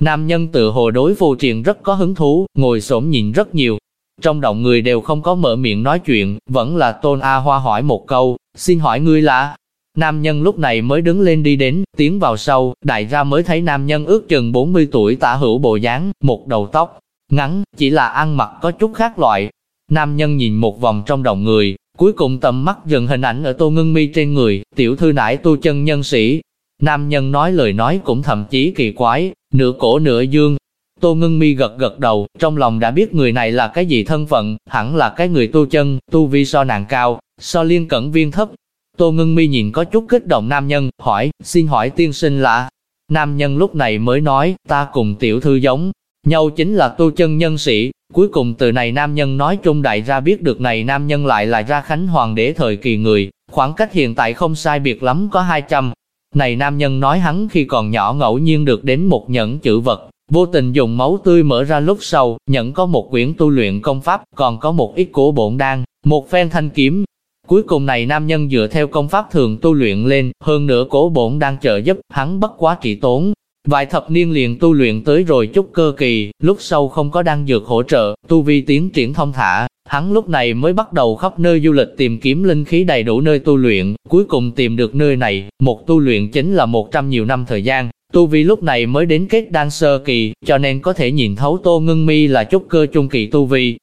Nam nhân tự hồ đối phù truyền rất có hứng thú, ngồi xổm nhìn rất nhiều. Trong động người đều không có mở miệng nói chuyện, vẫn là Tôn A Hoa hỏi một câu, xin hỏi ngươi là... Nam nhân lúc này mới đứng lên đi đến, tiến vào sâu, đại ra mới thấy nam nhân ước chừng 40 tuổi tả hữu bộ dáng, một đầu tóc, ngắn, chỉ là ăn mặc có chút khác loại, Nam nhân nhìn một vòng trong đồng người, cuối cùng tầm mắt dừng hình ảnh ở tô ngưng mi trên người, tiểu thư nải tu chân nhân sĩ. Nam nhân nói lời nói cũng thậm chí kỳ quái, nửa cổ nửa dương. Tô ngưng mi gật gật đầu, trong lòng đã biết người này là cái gì thân phận, hẳn là cái người tu chân, tu vi so nàng cao, so liên cẩn viên thấp. Tô ngưng mi nhìn có chút kích động nam nhân, hỏi, xin hỏi tiên sinh là... Nam nhân lúc này mới nói, ta cùng tiểu thư giống, nhau chính là tu chân nhân sĩ, Cuối cùng từ này nam nhân nói trung đại ra biết được này nam nhân lại là ra khánh hoàng đế thời kỳ người, khoảng cách hiện tại không sai biệt lắm có 200. Này nam nhân nói hắn khi còn nhỏ ngẫu nhiên được đến một nhẫn chữ vật, vô tình dùng máu tươi mở ra lúc sau, nhẫn có một quyển tu luyện công pháp, còn có một ít cổ bổn đan, một phen thanh kiếm. Cuối cùng này nam nhân dựa theo công pháp thường tu luyện lên, hơn nữa cổ bổn đang trợ giúp, hắn bất quá trị tốn, Vài thập niên liền tu luyện tới rồi chút cơ kỳ, lúc sau không có đăng dược hỗ trợ, tu vi tiến triển thông thả, hắn lúc này mới bắt đầu khắp nơi du lịch tìm kiếm linh khí đầy đủ nơi tu luyện, cuối cùng tìm được nơi này, một tu luyện chính là một trăm nhiều năm thời gian. Tu vi lúc này mới đến kết đan sơ kỳ, cho nên có thể nhìn thấu tô ngưng mi là chút cơ trung kỳ tu vi.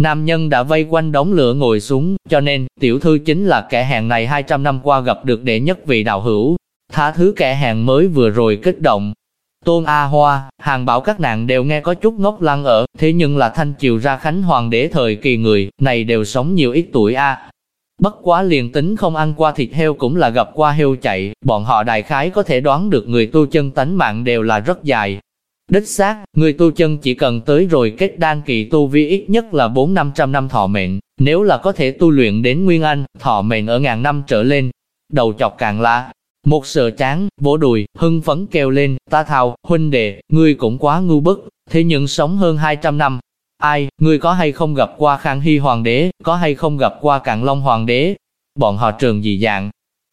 Nam nhân đã vây quanh đống lửa ngồi xuống, cho nên, tiểu thư chính là kẻ hàng này 200 năm qua gặp được đệ nhất vị đạo hữu. Tha thứ kẻ hàng mới vừa rồi kích động, Tôn A Hoa, hàng bảo các nàng đều nghe có chút ngốc lăng ở, thế nhưng là thanh triều ra khánh hoàng đế thời kỳ người, này đều sống nhiều ít tuổi A. Bất quá liền tính không ăn qua thịt heo cũng là gặp qua heo chạy, bọn họ đại khái có thể đoán được người tu chân tánh mạng đều là rất dài. Đích xác, người tu chân chỉ cần tới rồi kết đan kỳ tu vi ít nhất là 4-500 năm thọ mệnh, nếu là có thể tu luyện đến Nguyên Anh, thọ mệnh ở ngàn năm trở lên. Đầu chọc càng là một sợ chán, vỗ đùi, hưng phấn kêu lên, ta thào, huynh đệ, ngươi cũng quá ngu bức, thế nhưng sống hơn 200 năm. Ai, ngươi có hay không gặp qua Khang Hy Hoàng đế, có hay không gặp qua Cạn Long Hoàng đế? Bọn họ trường gì dạng?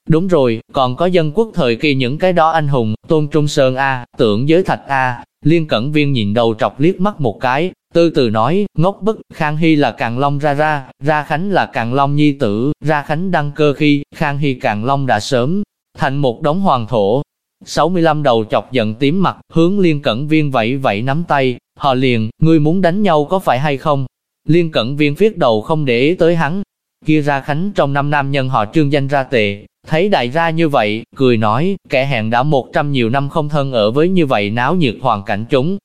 Đúng rồi, còn có dân quốc thời kỳ những cái đó anh hùng, Tôn Trung Sơn A, tưởng giới thạch A, liên cẩn viên nhìn đầu trọc liếc mắt một cái, tư từ nói, ngốc bức, Khang Hy là Càn Long ra ra, ra Khánh là Càn Long nhi tử, ra Khánh đăng cơ khi, Khang Hy Càn Long đã sớm, thành một đống hoàng thổ. 65 đầu chọc giận tím mặt, hướng liên cẩn viên vẫy vẫy nắm tay, họ liền, ngươi muốn đánh nhau có phải hay không? Liên cẩn viên viết đầu không để ý tới hắn. Kia ra khánh trong năm nam nhân họ trương danh ra tệ, thấy đại ra như vậy, cười nói, kẻ hẹn đã một trăm nhiều năm không thân ở với như vậy náo nhiệt hoàn cảnh chúng.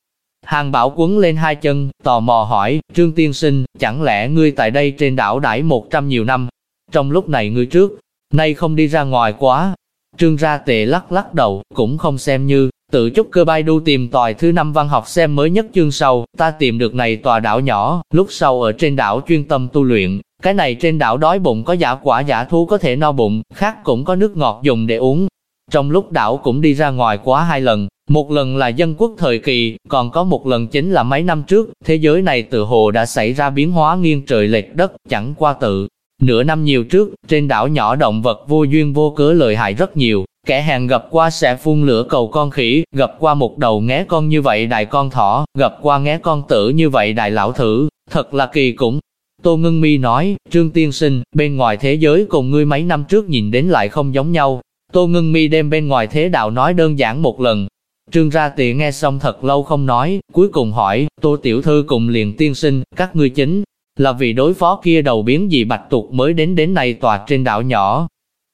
Hàng bảo quấn lên hai chân, tò mò hỏi, trương tiên sinh, chẳng lẽ ngươi tại đây trên đảo đãi một trăm nhiều năm? Trong lúc này ngươi trước, nay không đi ra ngoài quá, Trương ra tệ lắc lắc đầu, cũng không xem như, tự chúc cơ bai đu tìm tòi thứ năm văn học xem mới nhất chương sau, ta tìm được này tòa đảo nhỏ, lúc sau ở trên đảo chuyên tâm tu luyện, cái này trên đảo đói bụng có giả quả giả thú có thể no bụng, khác cũng có nước ngọt dùng để uống. Trong lúc đảo cũng đi ra ngoài quá hai lần, một lần là dân quốc thời kỳ, còn có một lần chính là mấy năm trước, thế giới này tự hồ đã xảy ra biến hóa nghiêng trời lệch đất, chẳng qua tự Nửa năm nhiều trước, trên đảo nhỏ động vật vô duyên vô cớ lợi hại rất nhiều, kẻ hàng gặp qua sẽ phun lửa cầu con khỉ, gặp qua một đầu ngé con như vậy đại con thỏ, gặp qua ngé con tử như vậy đại lão thử, thật là kỳ cũng. Tô Ngân Mi nói, Trương Tiên Sinh, bên ngoài thế giới cùng ngươi mấy năm trước nhìn đến lại không giống nhau. Tô Ngân Mi đem bên ngoài thế đạo nói đơn giản một lần. Trương ra tì nghe xong thật lâu không nói, cuối cùng hỏi, tô tiểu thư cùng liền tiên sinh, các ngươi chính, là vì đối phó kia đầu biến dị bạch tuộc mới đến đến này tòa trên đảo nhỏ.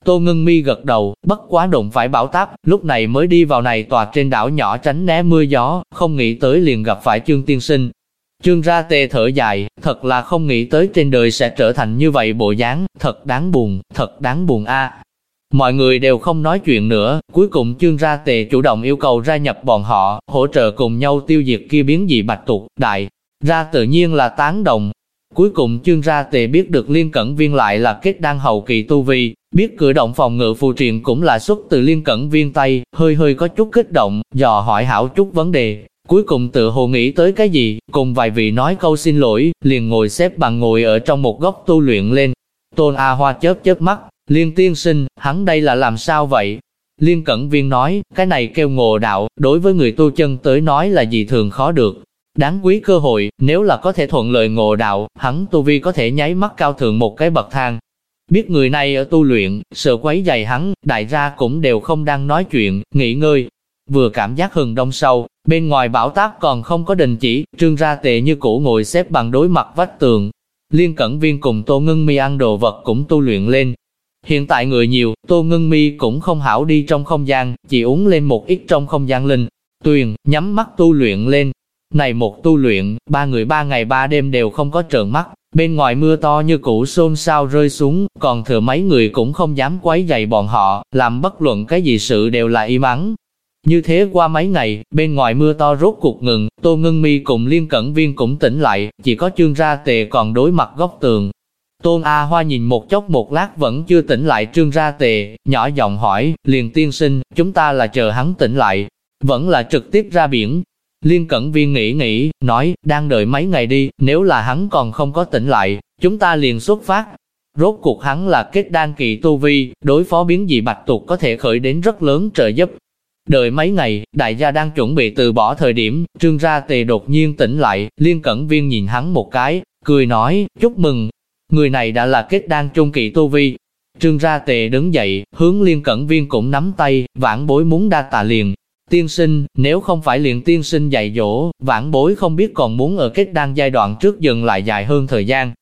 Tô ngưng mi gật đầu, bất quá đụng phải bảo táp, lúc này mới đi vào này tòa trên đảo nhỏ tránh né mưa gió, không nghĩ tới liền gặp phải chương tiên sinh. Trương ra tê thở dài, thật là không nghĩ tới trên đời sẽ trở thành như vậy bộ dáng, thật đáng buồn, thật đáng buồn a. Mọi người đều không nói chuyện nữa, cuối cùng chương ra tề chủ động yêu cầu gia nhập bọn họ, hỗ trợ cùng nhau tiêu diệt kia biến dị bạch tuộc, đại. Ra tự nhiên là tán đồng. Cuối cùng chương ra tề biết được liên cẩn viên lại là kết đan hậu kỳ tu vi, biết cử động phòng ngự phù triện cũng là xuất từ liên cẩn viên tay, hơi hơi có chút kích động, dò hỏi hảo chút vấn đề. Cuối cùng tự hồ nghĩ tới cái gì, cùng vài vị nói câu xin lỗi, liền ngồi xếp bằng ngồi ở trong một góc tu luyện lên. Tôn A Hoa chớp chớp mắt, Liên tiên sinh, hắn đây là làm sao vậy? Liên cẩn viên nói, cái này kêu ngộ đạo, đối với người tu chân tới nói là gì thường khó được. Đáng quý cơ hội, nếu là có thể thuận lợi ngộ đạo, hắn tu vi có thể nháy mắt cao thượng một cái bậc thang. Biết người này ở tu luyện, sợ quấy dày hắn, đại gia cũng đều không đang nói chuyện, nghỉ ngơi. Vừa cảm giác hừng đông sâu, bên ngoài bảo tác còn không có đình chỉ, trương ra tệ như cũ ngồi xếp bằng đối mặt vách tường. Liên cẩn viên cùng tô ngưng mi ăn đồ vật cũng tu luyện lên, Hiện tại người nhiều, Tô Ngân Mi cũng không hảo đi trong không gian, chỉ uống lên một ít trong không gian linh. Tuyền, nhắm mắt tu luyện lên. Này một tu luyện, ba người ba ngày ba đêm đều không có trợn mắt, bên ngoài mưa to như cũ xôn xao rơi xuống, còn thừa mấy người cũng không dám quấy dày bọn họ, làm bất luận cái gì sự đều là im ắng. Như thế qua mấy ngày, bên ngoài mưa to rốt cuộc ngừng, Tô Ngân Mi cùng Liên Cẩn Viên cũng tỉnh lại, chỉ có chương ra tề còn đối mặt góc tường, Tôn A Hoa nhìn một chốc một lát vẫn chưa tỉnh lại trương ra tề, nhỏ giọng hỏi, liền tiên sinh, chúng ta là chờ hắn tỉnh lại, vẫn là trực tiếp ra biển. Liên Cẩn Viên nghĩ nghĩ, nói, đang đợi mấy ngày đi, nếu là hắn còn không có tỉnh lại, chúng ta liền xuất phát. Rốt cuộc hắn là kết đan kỳ tu vi, đối phó biến dị bạch tuộc có thể khởi đến rất lớn trợ giúp. Đợi mấy ngày, đại gia đang chuẩn bị từ bỏ thời điểm, trương ra tề đột nhiên tỉnh lại, Liên Cẩn Viên nhìn hắn một cái, cười nói, chúc mừng, Người này đã là kết đan trung kỳ tu vi. Trương ra tề đứng dậy, hướng liên cẩn viên cũng nắm tay, vãn bối muốn đa tạ liền. Tiên sinh, nếu không phải liền tiên sinh dạy dỗ, vãn bối không biết còn muốn ở kết đan giai đoạn trước dừng lại dài hơn thời gian.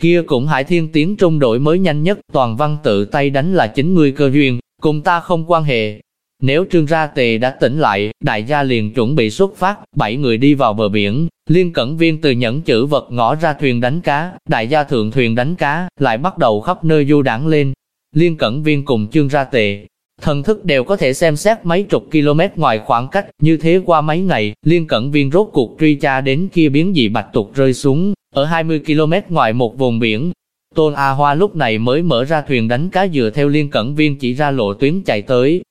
Kia cũng hải thiên tiến trung đổi mới nhanh nhất, toàn văn tự tay đánh là chính ngươi cơ duyên, cùng ta không quan hệ, nếu trương ra tề đã tỉnh lại, đại gia liền chuẩn bị xuất phát, bảy người đi vào bờ biển, liên cẩn viên từ nhẫn chữ vật ngõ ra thuyền đánh cá, đại gia thượng thuyền đánh cá, lại bắt đầu khắp nơi du đảng lên. Liên cẩn viên cùng trương ra tề, thần thức đều có thể xem xét mấy chục km ngoài khoảng cách, như thế qua mấy ngày, liên cẩn viên rốt cuộc truy tra đến kia biến dị bạch tục rơi xuống, ở 20 km ngoài một vùng biển. Tôn A Hoa lúc này mới mở ra thuyền đánh cá dựa theo liên cẩn viên chỉ ra lộ tuyến chạy tới,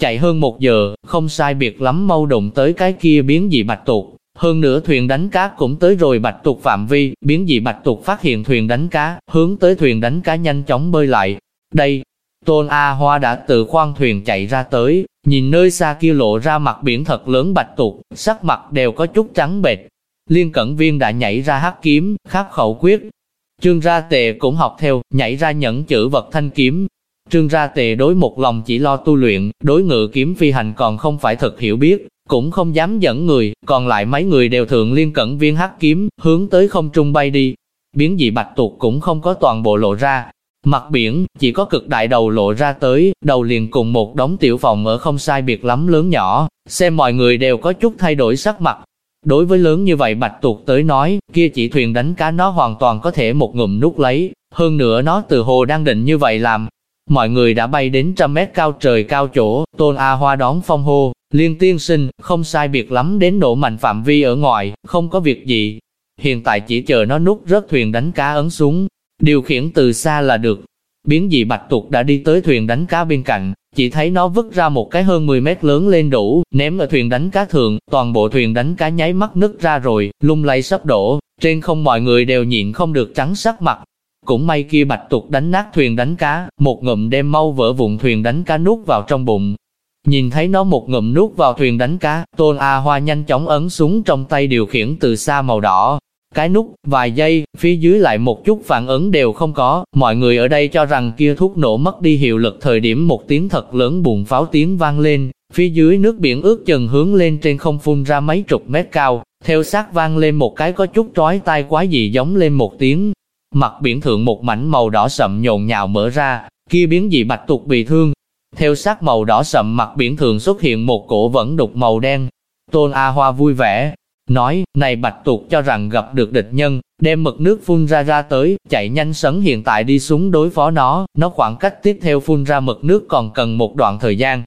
Chạy hơn một giờ, không sai biệt lắm mau đụng tới cái kia biến dị bạch tuộc. Hơn nữa thuyền đánh cá cũng tới rồi bạch tuộc phạm vi, biến dị bạch tuộc phát hiện thuyền đánh cá, hướng tới thuyền đánh cá nhanh chóng bơi lại. Đây, Tôn A Hoa đã từ khoang thuyền chạy ra tới, nhìn nơi xa kia lộ ra mặt biển thật lớn bạch tuộc, sắc mặt đều có chút trắng bệch. Liên Cẩn Viên đã nhảy ra hắc kiếm, khắc khẩu quyết. Trương ra tề cũng học theo, nhảy ra nhẫn chữ vật thanh kiếm, Trương ra tề đối một lòng chỉ lo tu luyện, đối ngự kiếm phi hành còn không phải thật hiểu biết, cũng không dám dẫn người, còn lại mấy người đều thượng liên cẩn viên hắc kiếm, hướng tới không trung bay đi. Biến dị bạch tuộc cũng không có toàn bộ lộ ra. Mặt biển, chỉ có cực đại đầu lộ ra tới, đầu liền cùng một đống tiểu phòng ở không sai biệt lắm lớn nhỏ, xem mọi người đều có chút thay đổi sắc mặt. Đối với lớn như vậy bạch tuộc tới nói, kia chỉ thuyền đánh cá nó hoàn toàn có thể một ngụm nút lấy, hơn nữa nó từ hồ đang định như vậy làm, Mọi người đã bay đến trăm mét cao trời cao chỗ, Tôn A Hoa đón phong hô, liên tiên sinh, không sai biệt lắm đến nổ mạnh phạm vi ở ngoài, không có việc gì. Hiện tại chỉ chờ nó nút rớt thuyền đánh cá ấn xuống, điều khiển từ xa là được. Biến dị bạch tuộc đã đi tới thuyền đánh cá bên cạnh, chỉ thấy nó vứt ra một cái hơn 10 mét lớn lên đủ, ném ở thuyền đánh cá thường, toàn bộ thuyền đánh cá nháy mắt nứt ra rồi, lung lay sắp đổ, trên không mọi người đều nhịn không được trắng sắc mặt, cũng may kia bạch tuộc đánh nát thuyền đánh cá, một ngụm đem mau vỡ vụn thuyền đánh cá nuốt vào trong bụng. Nhìn thấy nó một ngụm nuốt vào thuyền đánh cá, Tôn A Hoa nhanh chóng ấn súng trong tay điều khiển từ xa màu đỏ. Cái nút, vài giây, phía dưới lại một chút phản ứng đều không có, mọi người ở đây cho rằng kia thuốc nổ mất đi hiệu lực thời điểm một tiếng thật lớn bùng pháo tiếng vang lên, Phía dưới nước biển ướt chừng hướng lên trên không phun ra mấy chục mét cao, theo sát vang lên một cái có chút trói tai quá gì giống lên một tiếng. Mặt biển thượng một mảnh màu đỏ sậm nhộn nhạo mở ra, kia biến dị bạch tuộc bị thương. Theo sát màu đỏ sậm mặt biển thường xuất hiện một cổ vẫn đục màu đen. Tôn A Hoa vui vẻ, nói, này bạch tuộc cho rằng gặp được địch nhân, đem mực nước phun ra ra tới, chạy nhanh sấn hiện tại đi xuống đối phó nó, nó khoảng cách tiếp theo phun ra mực nước còn cần một đoạn thời gian.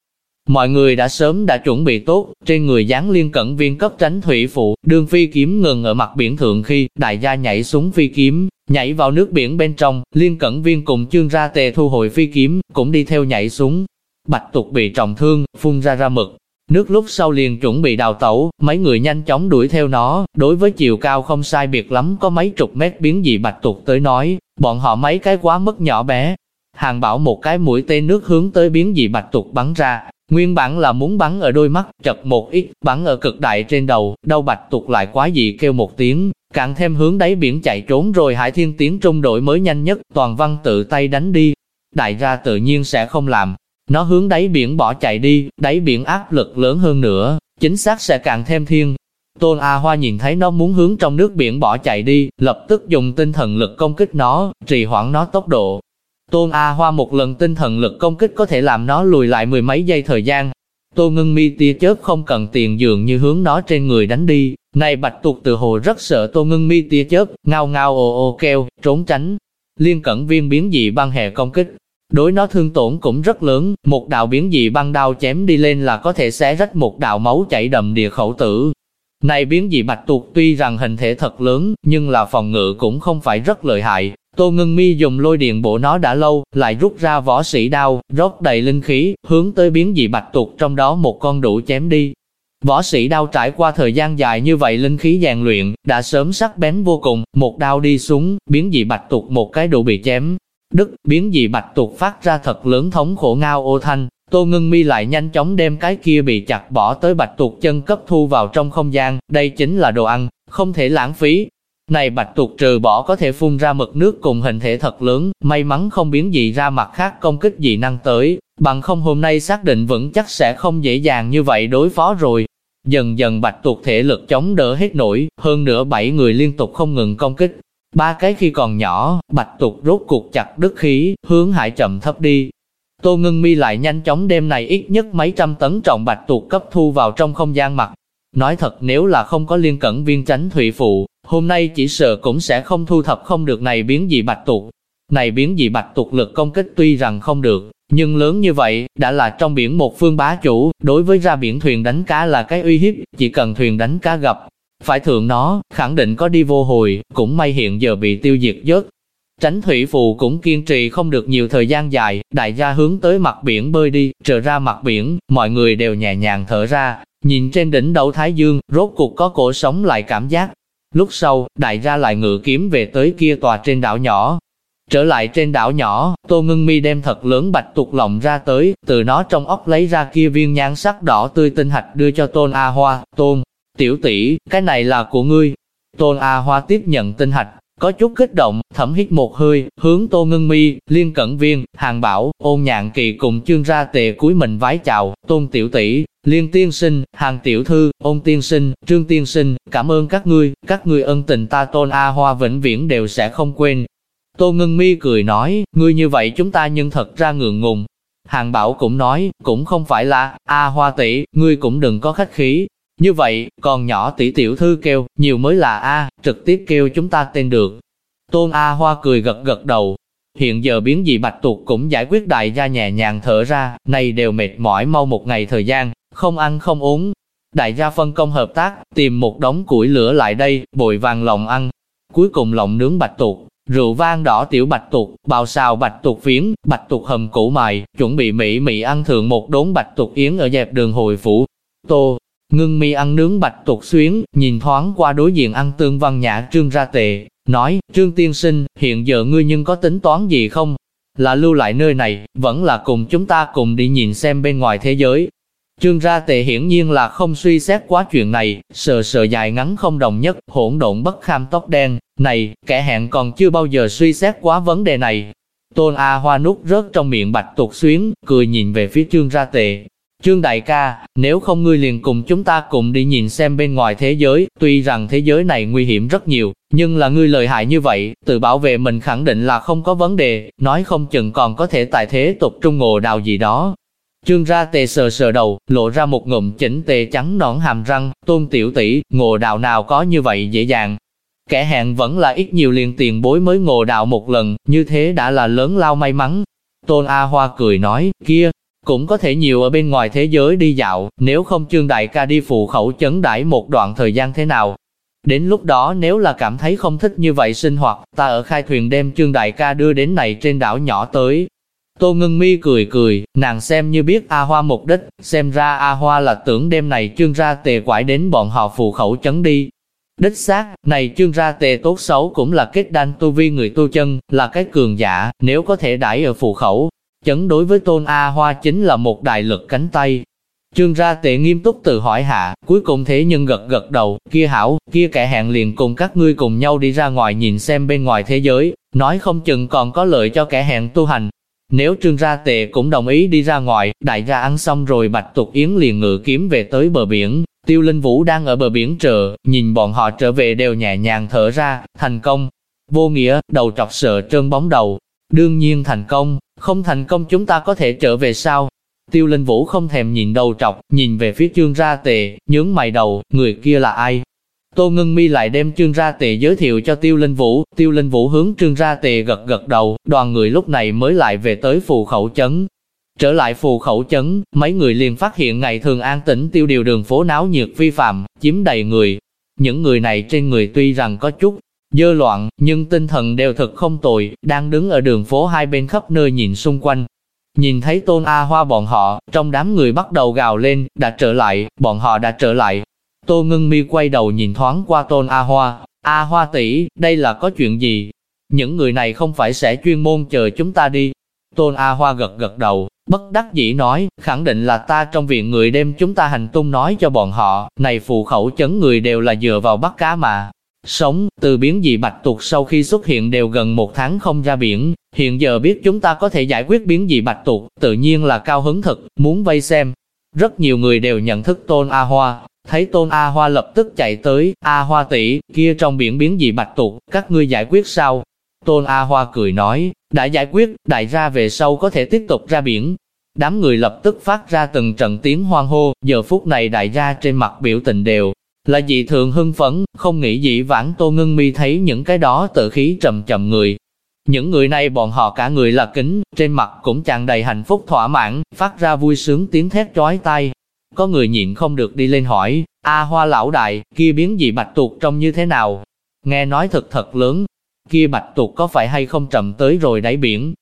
Mọi người đã sớm đã chuẩn bị tốt, trên người dán liên cẩn viên cấp tránh thủy phụ, đường phi kiếm ngừng ở mặt biển thượng khi, đại gia nhảy xuống phi kiếm, nhảy vào nước biển bên trong, liên cẩn viên cùng chương ra tề thu hồi phi kiếm, cũng đi theo nhảy xuống. Bạch tục bị trọng thương, phun ra ra mực, Nước lúc sau liền chuẩn bị đào tẩu, mấy người nhanh chóng đuổi theo nó, đối với chiều cao không sai biệt lắm có mấy chục mét biến dị bạch tuộc tới nói, bọn họ mấy cái quá mức nhỏ bé. Hàng bảo một cái mũi tên nước hướng tới biến dị bạch tuộc bắn ra, nguyên bản là muốn bắn ở đôi mắt, chật một ít, bắn ở cực đại trên đầu, đâu bạch tuộc lại quá dị kêu một tiếng, càng thêm hướng đáy biển chạy trốn rồi hải thiên tiến trung đội mới nhanh nhất, toàn văn tự tay đánh đi. Đại gia tự nhiên sẽ không làm, nó hướng đáy biển bỏ chạy đi, đáy biển áp lực lớn hơn nữa, chính xác sẽ càng thêm thiên. Tôn A Hoa nhìn thấy nó muốn hướng trong nước biển bỏ chạy đi, lập tức dùng tinh thần lực công kích nó, trì hoãn nó tốc độ. Tôn A Hoa một lần tinh thần lực công kích có thể làm nó lùi lại mười mấy giây thời gian. Tô ngưng mi tia chớp không cần tiền dường như hướng nó trên người đánh đi. Này bạch tuộc từ hồ rất sợ tô ngưng mi tia chớp, ngao ngao ồ ồ kêu, trốn tránh. Liên cẩn viên biến dị băng hệ công kích, Đối nó thương tổn cũng rất lớn, một đạo biến dị băng đao chém đi lên là có thể xé rách một đạo máu chảy đầm địa khẩu tử. Này biến dị bạch tuộc tuy rằng hình thể thật lớn, nhưng là phòng ngự cũng không phải rất lợi hại. Tô Ngân Mi dùng lôi điện bộ nó đã lâu, lại rút ra võ sĩ đao, rót đầy linh khí, hướng tới biến dị bạch tuộc trong đó một con đủ chém đi. Võ sĩ đao trải qua thời gian dài như vậy linh khí rèn luyện, đã sớm sắc bén vô cùng, một đao đi xuống, biến dị bạch tuộc một cái đủ bị chém, Đức, biến dị bạch tuộc phát ra thật lớn thống khổ ngao ô thanh, Tô Ngân Mi lại nhanh chóng đem cái kia bị chặt bỏ tới bạch tuộc chân cấp thu vào trong không gian, đây chính là đồ ăn, không thể lãng phí. Này bạch tuộc trừ bỏ có thể phun ra mực nước cùng hình thể thật lớn, may mắn không biến dị ra mặt khác công kích dị năng tới, bằng không hôm nay xác định vững chắc sẽ không dễ dàng như vậy đối phó rồi. Dần dần bạch tuộc thể lực chống đỡ hết nổi, hơn nữa bảy người liên tục không ngừng công kích, Ba cái khi còn nhỏ, bạch tục rốt cuộc chặt đứt khí, hướng hải chậm thấp đi. Tô ngưng mi lại nhanh chóng đem này ít nhất mấy trăm tấn trọng bạch tuộc cấp thu vào trong không gian mặt. Nói thật nếu là không có liên cẩn viên tránh thủy phụ, hôm nay chỉ sợ cũng sẽ không thu thập không được này biến dị bạch tuộc. Này biến dị bạch tuộc lực công kích tuy rằng không được, nhưng lớn như vậy, đã là trong biển một phương bá chủ, đối với ra biển thuyền đánh cá là cái uy hiếp, chỉ cần thuyền đánh cá gặp, phải thượng nó, khẳng định có đi vô hồi, cũng may hiện giờ bị tiêu diệt dớt. Tránh thủy phù cũng kiên trì không được nhiều thời gian dài, đại gia hướng tới mặt biển bơi đi, trở ra mặt biển, mọi người đều nhẹ nhàng thở ra, nhìn trên đỉnh đầu Thái Dương, rốt cuộc có cổ sống lại cảm giác. Lúc sau, đại gia lại ngự kiếm về tới kia tòa trên đảo nhỏ. Trở lại trên đảo nhỏ, Tô Ngân Mi đem thật lớn bạch tuộc lộng ra tới, từ nó trong ốc lấy ra kia viên nhan sắc đỏ tươi tinh hạch đưa cho Tôn A Hoa, Tôn, Tiểu tỷ, cái này là của ngươi. Tôn A Hoa tiếp nhận tinh hạch, có chút kích động, thẩm hít một hơi, hướng Tô Ngân Mi, Liên Cẩn Viên, Hàng Bảo, Ôn Nhạn Kỳ cùng chương ra tề cuối mình vái chào, Tôn Tiểu tỷ, Liên Tiên Sinh, Hàng Tiểu Thư, Ôn Tiên Sinh, Trương Tiên Sinh, cảm ơn các ngươi, các ngươi ân tình ta Tôn A Hoa vĩnh viễn đều sẽ không quên. Tô Ngân Mi cười nói, ngươi như vậy chúng ta nhưng thật ra ngượng ngùng. Hàng Bảo cũng nói, cũng không phải là, A Hoa tỷ, ngươi cũng đừng có khách khí, như vậy, còn nhỏ tỷ tiểu thư kêu, nhiều mới là A, trực tiếp kêu chúng ta tên được. Tôn A Hoa cười gật gật đầu. Hiện giờ biến dị bạch tuộc cũng giải quyết đại gia nhẹ nhàng thở ra, này đều mệt mỏi mau một ngày thời gian, không ăn không uống. Đại gia phân công hợp tác, tìm một đống củi lửa lại đây, bội vàng lòng ăn. Cuối cùng lòng nướng bạch tuộc, rượu vang đỏ tiểu bạch tuộc, bào xào bạch tuộc phiến, bạch tuộc hầm củ mài, chuẩn bị mỹ mỹ ăn thường một đốn bạch tuộc yến ở dẹp đường hồi phủ. Tô, Ngưng mi ăn nướng bạch tuộc xuyến, nhìn thoáng qua đối diện ăn tương văn nhã trương ra tệ, nói, trương tiên sinh, hiện giờ ngươi nhưng có tính toán gì không? Là lưu lại nơi này, vẫn là cùng chúng ta cùng đi nhìn xem bên ngoài thế giới. Trương ra tệ hiển nhiên là không suy xét quá chuyện này, sờ sờ dài ngắn không đồng nhất, hỗn độn bất kham tóc đen, này, kẻ hẹn còn chưa bao giờ suy xét quá vấn đề này. Tôn A Hoa nút rớt trong miệng bạch tuộc xuyến, cười nhìn về phía trương ra tệ, Trương đại ca, nếu không ngươi liền cùng chúng ta cùng đi nhìn xem bên ngoài thế giới, tuy rằng thế giới này nguy hiểm rất nhiều, nhưng là ngươi lợi hại như vậy, tự bảo vệ mình khẳng định là không có vấn đề, nói không chừng còn có thể tại thế tục trung ngộ đào gì đó. Trương ra tề sờ sờ đầu, lộ ra một ngụm chỉnh tề trắng nõn hàm răng, tôn tiểu tỷ ngộ đạo nào có như vậy dễ dàng. Kẻ hẹn vẫn là ít nhiều liền tiền bối mới ngộ đạo một lần, như thế đã là lớn lao may mắn. Tôn A Hoa cười nói, kia, cũng có thể nhiều ở bên ngoài thế giới đi dạo, nếu không trương đại ca đi phụ khẩu chấn đãi một đoạn thời gian thế nào. Đến lúc đó nếu là cảm thấy không thích như vậy sinh hoạt, ta ở khai thuyền đem trương đại ca đưa đến này trên đảo nhỏ tới. Tô ngân mi cười cười, nàng xem như biết A Hoa mục đích, xem ra A Hoa là tưởng đêm này trương ra tề quải đến bọn họ phụ khẩu chấn đi. Đích xác, này trương ra tề tốt xấu cũng là kết đan tu vi người tu chân, là cái cường giả, nếu có thể đãi ở phụ khẩu, chấn đối với tôn A Hoa chính là một đại lực cánh tay. Trương ra tệ nghiêm túc tự hỏi hạ, cuối cùng thế nhưng gật gật đầu, kia hảo, kia kẻ hẹn liền cùng các ngươi cùng nhau đi ra ngoài nhìn xem bên ngoài thế giới, nói không chừng còn có lợi cho kẻ hẹn tu hành. Nếu trương ra tệ cũng đồng ý đi ra ngoài, đại gia ăn xong rồi bạch tục yến liền ngự kiếm về tới bờ biển, tiêu linh vũ đang ở bờ biển chờ, nhìn bọn họ trở về đều nhẹ nhàng thở ra, thành công. Vô nghĩa, đầu trọc sợ trơn bóng đầu, đương nhiên thành công, không thành công chúng ta có thể trở về sao? Tiêu Linh Vũ không thèm nhìn đầu trọc, nhìn về phía trương ra tề, nhướng mày đầu, người kia là ai? Tô Ngân Mi lại đem trương ra tề giới thiệu cho Tiêu Linh Vũ, Tiêu Linh Vũ hướng trương ra tề gật gật đầu, đoàn người lúc này mới lại về tới phù khẩu chấn. Trở lại phù khẩu chấn, mấy người liền phát hiện ngày thường an tĩnh tiêu điều đường phố náo nhiệt vi phạm, chiếm đầy người. Những người này trên người tuy rằng có chút dơ loạn, nhưng tinh thần đều thật không tồi, đang đứng ở đường phố hai bên khắp nơi nhìn xung quanh. Nhìn thấy tôn A Hoa bọn họ, trong đám người bắt đầu gào lên, đã trở lại, bọn họ đã trở lại. Tô ngân mi quay đầu nhìn thoáng qua tôn A Hoa, A Hoa tỷ, đây là có chuyện gì? Những người này không phải sẽ chuyên môn chờ chúng ta đi. Tôn A Hoa gật gật đầu, bất đắc dĩ nói, khẳng định là ta trong viện người đem chúng ta hành tung nói cho bọn họ, này phụ khẩu chấn người đều là dựa vào bắt cá mà, Sống, từ biến dị bạch tuộc sau khi xuất hiện đều gần một tháng không ra biển, hiện giờ biết chúng ta có thể giải quyết biến dị bạch tuộc, tự nhiên là cao hứng thật, muốn vây xem. Rất nhiều người đều nhận thức Tôn A Hoa, thấy Tôn A Hoa lập tức chạy tới, A Hoa tỷ kia trong biển biến dị bạch tuộc, các ngươi giải quyết sao? Tôn A Hoa cười nói, đã giải quyết, đại ra về sau có thể tiếp tục ra biển. Đám người lập tức phát ra từng trận tiếng hoang hô, giờ phút này đại gia trên mặt biểu tình đều là dị thường hưng phấn, không nghĩ dị vãng Tô Ngân Mi thấy những cái đó tự khí trầm trầm người. Những người này bọn họ cả người là kính, trên mặt cũng tràn đầy hạnh phúc thỏa mãn, phát ra vui sướng tiếng thét chói tai. Có người nhịn không được đi lên hỏi, A hoa lão đại, kia biến dị bạch tuộc trông như thế nào? Nghe nói thật thật lớn, kia bạch tuộc có phải hay không trầm tới rồi đáy biển?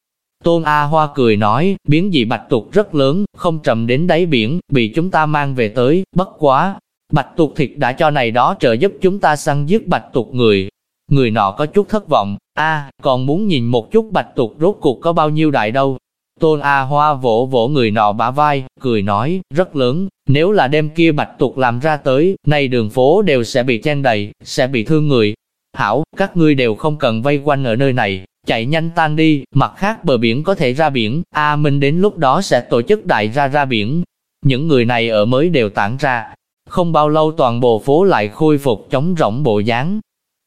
Tôn A Hoa cười nói, biến dị bạch tuộc rất lớn, không trầm đến đáy biển, bị chúng ta mang về tới, bất quá, Bạch tuộc thịt đã cho này đó trợ giúp chúng ta săn giết bạch tuộc người. Người nọ có chút thất vọng, a còn muốn nhìn một chút bạch tuộc rốt cuộc có bao nhiêu đại đâu. Tôn A Hoa vỗ vỗ người nọ bả vai, cười nói, rất lớn, nếu là đêm kia bạch tuộc làm ra tới, nay đường phố đều sẽ bị chen đầy, sẽ bị thương người. Hảo, các ngươi đều không cần vây quanh ở nơi này, chạy nhanh tan đi, mặt khác bờ biển có thể ra biển, A Minh đến lúc đó sẽ tổ chức đại ra ra biển. Những người này ở mới đều tản ra, không bao lâu toàn bộ phố lại khôi phục chống rỗng bộ dáng.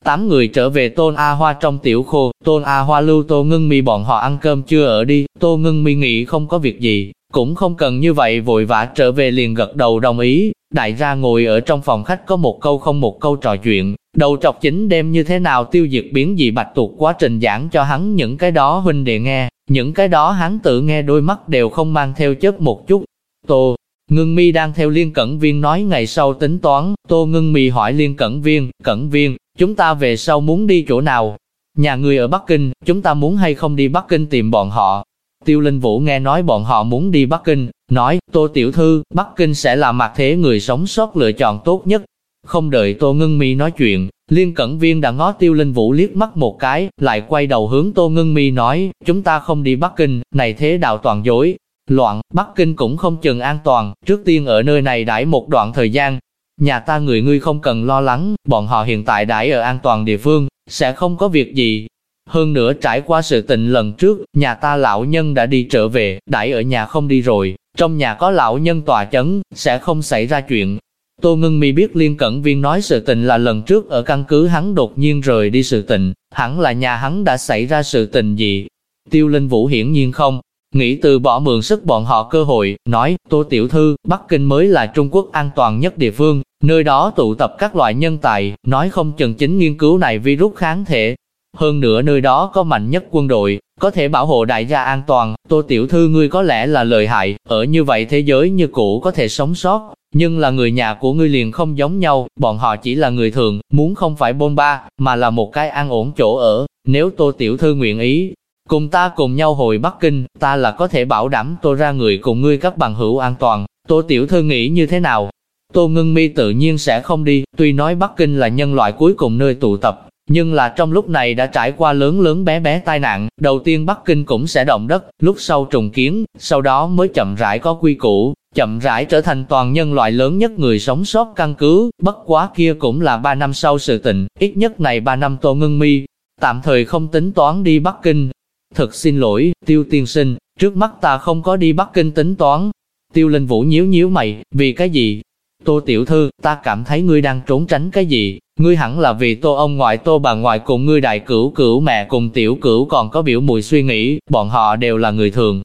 Tám người trở về Tôn A Hoa trong tiểu khô, Tôn A Hoa lưu Tô Ngưng Mi bọn họ ăn cơm chưa ở đi, Tô Ngưng Mi nghĩ không có việc gì, cũng không cần như vậy vội vã trở về liền gật đầu đồng ý. Đại gia ngồi ở trong phòng khách có một câu không một câu trò chuyện, đầu trọc chính đem như thế nào tiêu diệt biến dị bạch tuộc quá trình giảng cho hắn những cái đó huynh đệ nghe, những cái đó hắn tự nghe đôi mắt đều không mang theo chớp một chút. Tô Ngưng mi đang theo liên cẩn viên nói ngày sau tính toán, tô ngưng mi hỏi liên cẩn viên, cẩn viên, chúng ta về sau muốn đi chỗ nào? Nhà người ở Bắc Kinh, chúng ta muốn hay không đi Bắc Kinh tìm bọn họ? Tiêu Linh Vũ nghe nói bọn họ muốn đi Bắc Kinh, nói, Tô Tiểu Thư, Bắc Kinh sẽ là mặt thế người sống sót lựa chọn tốt nhất. Không đợi Tô Ngưng Mi nói chuyện, Liên Cẩn Viên đã ngó Tiêu Linh Vũ liếc mắt một cái, lại quay đầu hướng Tô Ngưng Mi nói, chúng ta không đi Bắc Kinh, này thế đạo toàn dối, Loạn, Bắc Kinh cũng không chừng an toàn, trước tiên ở nơi này đãi một đoạn thời gian. Nhà ta người ngươi không cần lo lắng, bọn họ hiện tại đãi ở an toàn địa phương, sẽ không có việc gì. Hơn nữa trải qua sự tình lần trước, nhà ta lão nhân đã đi trở về, đãi ở nhà không đi rồi, trong nhà có lão nhân tòa chấn, sẽ không xảy ra chuyện. Tô Ngân Mi biết Liên Cẩn Viên nói sự tình là lần trước ở căn cứ hắn đột nhiên rời đi sự tình, hẳn là nhà hắn đã xảy ra sự tình gì. Tiêu Linh Vũ hiển nhiên không, nghĩ từ bỏ mượn sức bọn họ cơ hội, nói, Tô Tiểu Thư, Bắc Kinh mới là Trung Quốc an toàn nhất địa phương, nơi đó tụ tập các loại nhân tài, nói không chừng chính nghiên cứu này virus kháng thể. Hơn nữa nơi đó có mạnh nhất quân đội, có thể bảo hộ đại gia an toàn, Tô Tiểu Thư ngươi có lẽ là lợi hại, ở như vậy thế giới như cũ có thể sống sót, nhưng là người nhà của ngươi liền không giống nhau, bọn họ chỉ là người thường, muốn không phải bôn ba, mà là một cái an ổn chỗ ở, nếu Tô Tiểu Thư nguyện ý, Cùng ta cùng nhau hồi Bắc Kinh, ta là có thể bảo đảm tôi ra người cùng ngươi các bằng hữu an toàn. Tô Tiểu Thư nghĩ như thế nào? Tô Ngân Mi tự nhiên sẽ không đi, tuy nói Bắc Kinh là nhân loại cuối cùng nơi tụ tập, nhưng là trong lúc này đã trải qua lớn lớn bé bé tai nạn, đầu tiên Bắc Kinh cũng sẽ động đất, lúc sau trùng kiến, sau đó mới chậm rãi có quy củ, chậm rãi trở thành toàn nhân loại lớn nhất người sống sót căn cứ, bất quá kia cũng là 3 năm sau sự tình, ít nhất này 3 năm Tô Ngân Mi, tạm thời không tính toán đi Bắc Kinh, Thật xin lỗi, tiêu tiên sinh, trước mắt ta không có đi Bắc Kinh tính toán. Tiêu Linh Vũ nhíu nhíu mày, vì cái gì? Tô tiểu thư, ta cảm thấy ngươi đang trốn tránh cái gì? Ngươi hẳn là vì tô ông ngoại tô bà ngoại cùng ngươi đại cửu cửu mẹ cùng tiểu cửu còn có biểu mùi suy nghĩ, bọn họ đều là người thường.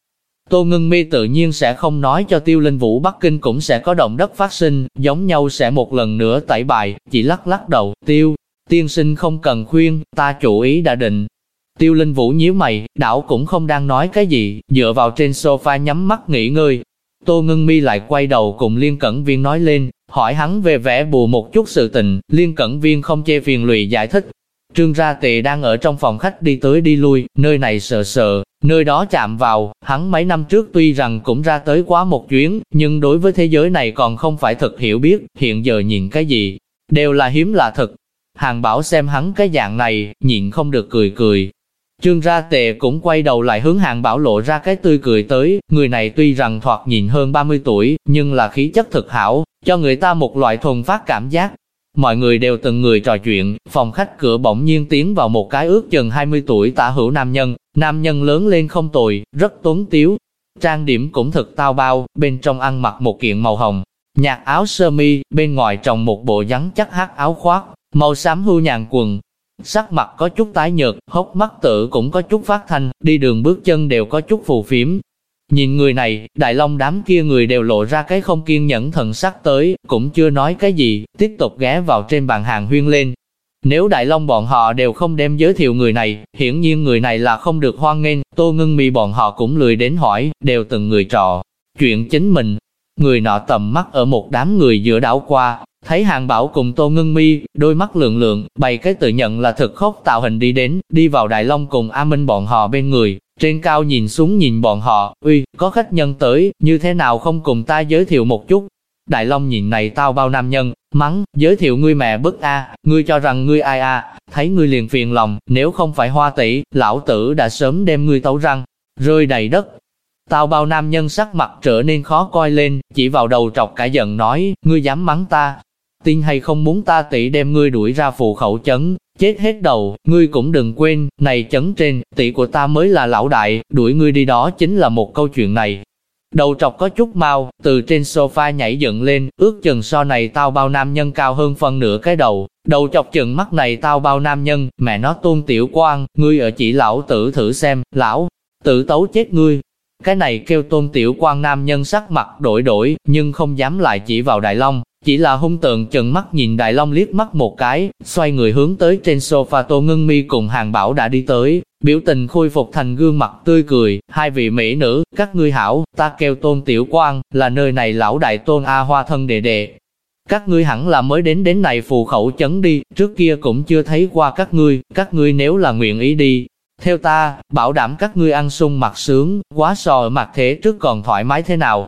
Tô Ngân Mi tự nhiên sẽ không nói cho Tiêu Linh Vũ Bắc Kinh cũng sẽ có động đất phát sinh, giống nhau sẽ một lần nữa tẩy bài, chỉ lắc lắc đầu, Tiêu, tiên sinh không cần khuyên, ta chủ ý đã định, Tiêu Linh Vũ nhíu mày, đảo cũng không đang nói cái gì, dựa vào trên sofa nhắm mắt nghỉ ngơi. Tô Ngân Mi lại quay đầu cùng Liên Cẩn Viên nói lên, hỏi hắn về vẻ bù một chút sự tình, Liên Cẩn Viên không chê phiền lụy giải thích. Trương Ra Tề đang ở trong phòng khách đi tới đi lui, nơi này sợ sợ, nơi đó chạm vào, hắn mấy năm trước tuy rằng cũng ra tới quá một chuyến, nhưng đối với thế giới này còn không phải thật hiểu biết, hiện giờ nhìn cái gì, đều là hiếm lạ thật. Hàng bảo xem hắn cái dạng này, nhịn không được cười cười, Trương ra tệ cũng quay đầu lại hướng hàng bảo lộ ra cái tươi cười tới, người này tuy rằng thoạt nhìn hơn 30 tuổi, nhưng là khí chất thực hảo, cho người ta một loại thuần phát cảm giác. Mọi người đều từng người trò chuyện, phòng khách cửa bỗng nhiên tiến vào một cái ước chừng 20 tuổi tả hữu nam nhân, nam nhân lớn lên không tồi, rất tuấn tiếu. Trang điểm cũng thật tao bao, bên trong ăn mặc một kiện màu hồng, nhạt áo sơ mi, bên ngoài trồng một bộ rắn chắc hát áo khoác, màu xám hưu nhàn quần, Sắc mặt có chút tái nhợt, hốc mắt tự cũng có chút phát thanh, đi đường bước chân đều có chút phù phiếm. Nhìn người này, đại long đám kia người đều lộ ra cái không kiên nhẫn thần sắc tới, cũng chưa nói cái gì, tiếp tục ghé vào trên bàn hàng huyên lên. Nếu đại long bọn họ đều không đem giới thiệu người này, hiển nhiên người này là không được hoan nghênh, tô ngưng mi bọn họ cũng lười đến hỏi, đều từng người trò. Chuyện chính mình, người nọ tầm mắt ở một đám người giữa đảo qua, Thấy hàng bảo cùng Tô Ngân Mi, đôi mắt lượng lượng, bày cái tự nhận là thực khốc tạo hình đi đến, đi vào Đại Long cùng A Minh bọn họ bên người, trên cao nhìn xuống nhìn bọn họ, uy, có khách nhân tới, như thế nào không cùng ta giới thiệu một chút. Đại Long nhìn này tao bao nam nhân, mắng, giới thiệu ngươi mẹ bức a, ngươi cho rằng ngươi ai a, thấy ngươi liền phiền lòng, nếu không phải hoa tỷ, lão tử đã sớm đem ngươi tấu răng, rơi đầy đất. Tao bao nam nhân sắc mặt trở nên khó coi lên, chỉ vào đầu trọc cả giận nói, ngươi dám mắng ta, tin hay không muốn ta tỷ đem ngươi đuổi ra phụ khẩu chấn, chết hết đầu, ngươi cũng đừng quên, này chấn trên, tỷ của ta mới là lão đại, đuổi ngươi đi đó chính là một câu chuyện này. Đầu trọc có chút mau, từ trên sofa nhảy dựng lên, ước chừng so này tao bao nam nhân cao hơn phân nửa cái đầu, đầu chọc chừng mắt này tao bao nam nhân, mẹ nó tôn tiểu quan, ngươi ở chỉ lão tử thử xem, lão, tử tấu chết ngươi. Cái này kêu tôn tiểu quan nam nhân sắc mặt đổi đổi, nhưng không dám lại chỉ vào Đại Long, chỉ là hung tượng chừng mắt nhìn Đại Long liếc mắt một cái, xoay người hướng tới trên sofa Tô Ngân Mi cùng Hàng Bảo đã đi tới, biểu tình khôi phục thành gương mặt tươi cười, hai vị mỹ nữ, các ngươi hảo, ta kêu Tôn Tiểu Quang, là nơi này lão đại Tôn A Hoa thân đệ đệ. Các ngươi hẳn là mới đến đến này phù khẩu chấn đi, trước kia cũng chưa thấy qua các ngươi, các ngươi nếu là nguyện ý đi, theo ta, bảo đảm các ngươi ăn sung mặc sướng, quá so ở mặt thế trước còn thoải mái thế nào,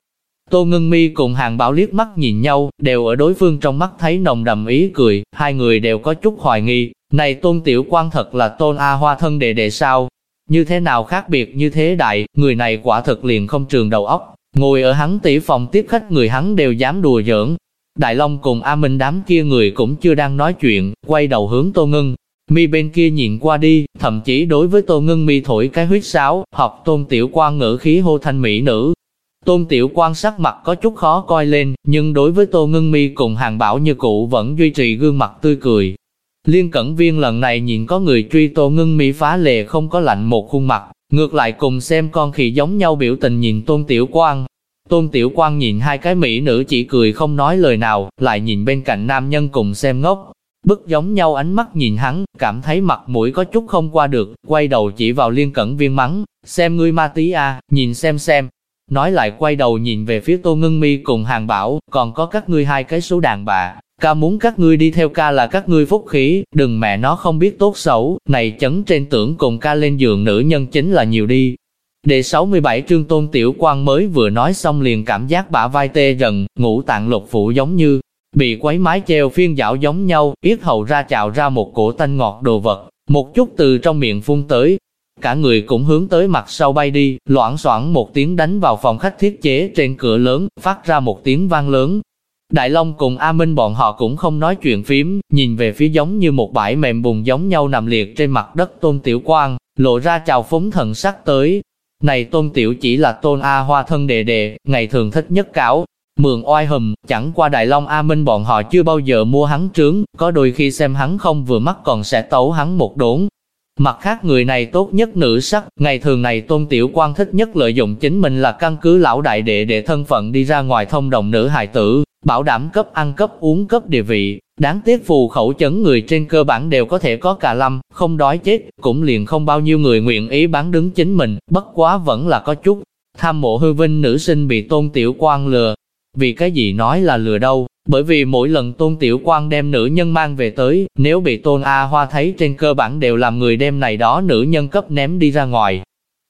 Tô Ngân Mi cùng Hàng Bảo liếc mắt nhìn nhau, đều ở đối phương trong mắt thấy nồng đầm ý cười, hai người đều có chút hoài nghi, này Tôn Tiểu quang thật là Tôn A Hoa thân đệ đệ sao? Như thế nào khác biệt như thế đại, người này quả thực liền không trường đầu óc, ngồi ở hắn tỷ phòng tiếp khách người hắn đều dám đùa giỡn. Đại Long cùng A Minh đám kia người cũng chưa đang nói chuyện, quay đầu hướng Tô Ngân. Mi bên kia nhìn qua đi, thậm chí đối với Tô Ngân Mi thổi cái huyết sáo, học Tôn Tiểu quang ngữ khí hô thanh mỹ nữ, Tôn Tiểu quan sắc mặt có chút khó coi lên, nhưng đối với Tô Ngân Mi cùng hàng bảo như cũ vẫn duy trì gương mặt tươi cười. Liên Cẩn Viên lần này nhìn có người truy Tô Ngân Mi phá lệ không có lạnh một khuôn mặt, ngược lại cùng xem con khỉ giống nhau biểu tình nhìn Tôn Tiểu quan Tôn Tiểu quan nhìn hai cái mỹ nữ chỉ cười không nói lời nào, lại nhìn bên cạnh nam nhân cùng xem ngốc. Bức giống nhau ánh mắt nhìn hắn, cảm thấy mặt mũi có chút không qua được, quay đầu chỉ vào liên cẩn viên mắng, xem ngươi ma tí a, nhìn xem xem, nói lại quay đầu nhìn về phía Tô Ngân Mi cùng Hàng Bảo, còn có các ngươi hai cái số đàn bà, ca muốn các ngươi đi theo ca là các ngươi phúc khí, đừng mẹ nó không biết tốt xấu, này chấn trên tưởng cùng ca lên giường nữ nhân chính là nhiều đi. Đệ 67 trương tôn tiểu quan mới vừa nói xong liền cảm giác bả vai tê dần, ngũ tạng lục phủ giống như bị quấy mái treo phiên dạo giống nhau, yết hầu ra chào ra một cổ tanh ngọt đồ vật, một chút từ trong miệng phun tới, cả người cũng hướng tới mặt sau bay đi, loãng xoảng một tiếng đánh vào phòng khách thiết chế trên cửa lớn, phát ra một tiếng vang lớn. Đại Long cùng A Minh bọn họ cũng không nói chuyện phím, nhìn về phía giống như một bãi mềm bùn giống nhau nằm liệt trên mặt đất tôn tiểu quang, lộ ra chào phúng thần sắc tới. Này tôn tiểu chỉ là tôn A hoa thân đệ đệ ngày thường thích nhất cáo, mượn oai hùm, chẳng qua Đại Long A Minh bọn họ chưa bao giờ mua hắn trướng, có đôi khi xem hắn không vừa mắt còn sẽ tấu hắn một đốn, Mặt khác người này tốt nhất nữ sắc, ngày thường này tôn tiểu quan thích nhất lợi dụng chính mình là căn cứ lão đại đệ để thân phận đi ra ngoài thông đồng nữ hài tử, bảo đảm cấp ăn cấp uống cấp địa vị. Đáng tiếc phù khẩu chấn người trên cơ bản đều có thể có cà lâm, không đói chết, cũng liền không bao nhiêu người nguyện ý bán đứng chính mình, bất quá vẫn là có chút. Tham mộ hư vinh nữ sinh bị tôn tiểu quan lừa. Vì cái gì nói là lừa đâu, bởi vì mỗi lần Tôn Tiểu Quang đem nữ nhân mang về tới, nếu bị Tôn A Hoa thấy trên cơ bản đều làm người đem này đó nữ nhân cấp ném đi ra ngoài.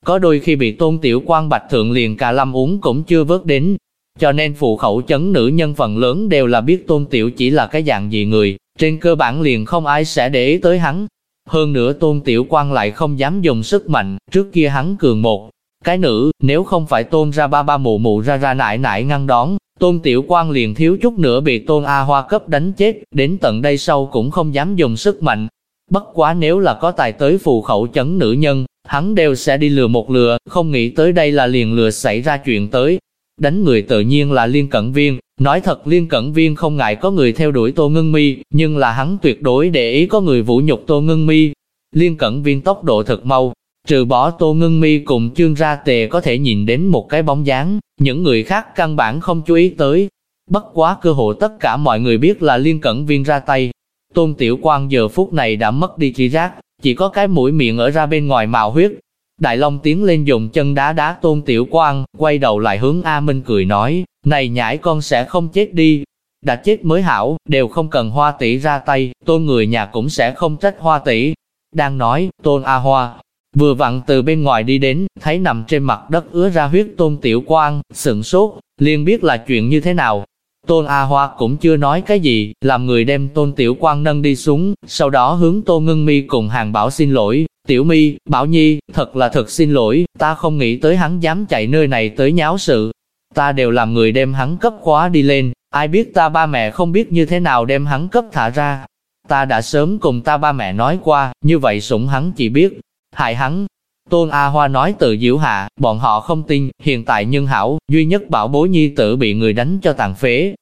Có đôi khi bị Tôn Tiểu Quang bạch thượng liền cả lâm uống cũng chưa vớt đến. Cho nên phụ khẩu chấn nữ nhân phần lớn đều là biết Tôn Tiểu chỉ là cái dạng gì người, trên cơ bản liền không ai sẽ để ý tới hắn. Hơn nữa Tôn Tiểu Quang lại không dám dùng sức mạnh, trước kia hắn cường một. Cái nữ, nếu không phải tôn ra ba ba mụ mụ ra ra nại nại ngăn đón, Tôn Tiểu Quang liền thiếu chút nữa bị Tôn A Hoa cấp đánh chết, đến tận đây sau cũng không dám dùng sức mạnh. Bất quá nếu là có tài tới phù khẩu chấn nữ nhân, hắn đều sẽ đi lừa một lừa, không nghĩ tới đây là liền lừa xảy ra chuyện tới. Đánh người tự nhiên là liên cẩn viên, nói thật liên cẩn viên không ngại có người theo đuổi Tô Ngân Mi, nhưng là hắn tuyệt đối để ý có người vũ nhục Tô Ngân Mi. Liên cẩn viên tốc độ thật mau, Trừ bỏ Tô Ngân Mi cùng chương ra tề có thể nhìn đến một cái bóng dáng, những người khác căn bản không chú ý tới. Bất quá cơ hội tất cả mọi người biết là liên cẩn viên ra tay. Tôn Tiểu Quang giờ phút này đã mất đi trí giác, chỉ có cái mũi miệng ở ra bên ngoài màu huyết. Đại Long tiến lên dùng chân đá đá Tôn Tiểu Quang, quay đầu lại hướng A Minh cười nói, này nhãi con sẽ không chết đi. Đã chết mới hảo, đều không cần hoa tỷ ra tay, tôn người nhà cũng sẽ không trách hoa tỷ. Đang nói, tôn A Hoa, Vừa vặn từ bên ngoài đi đến, thấy nằm trên mặt đất ứa ra huyết tôn tiểu quang, sửng sốt, liền biết là chuyện như thế nào. Tôn A Hoa cũng chưa nói cái gì, làm người đem tôn tiểu quang nâng đi xuống, sau đó hướng tô ngưng mi cùng hàng bảo xin lỗi. Tiểu mi, bảo nhi, thật là thật xin lỗi, ta không nghĩ tới hắn dám chạy nơi này tới nháo sự. Ta đều làm người đem hắn cấp khóa đi lên, ai biết ta ba mẹ không biết như thế nào đem hắn cấp thả ra. Ta đã sớm cùng ta ba mẹ nói qua, như vậy sủng hắn chỉ biết, hại hắn. Tôn A Hoa nói tự diễu hạ, bọn họ không tin, hiện tại nhân hảo, duy nhất bảo bối nhi tử bị người đánh cho tàn phế.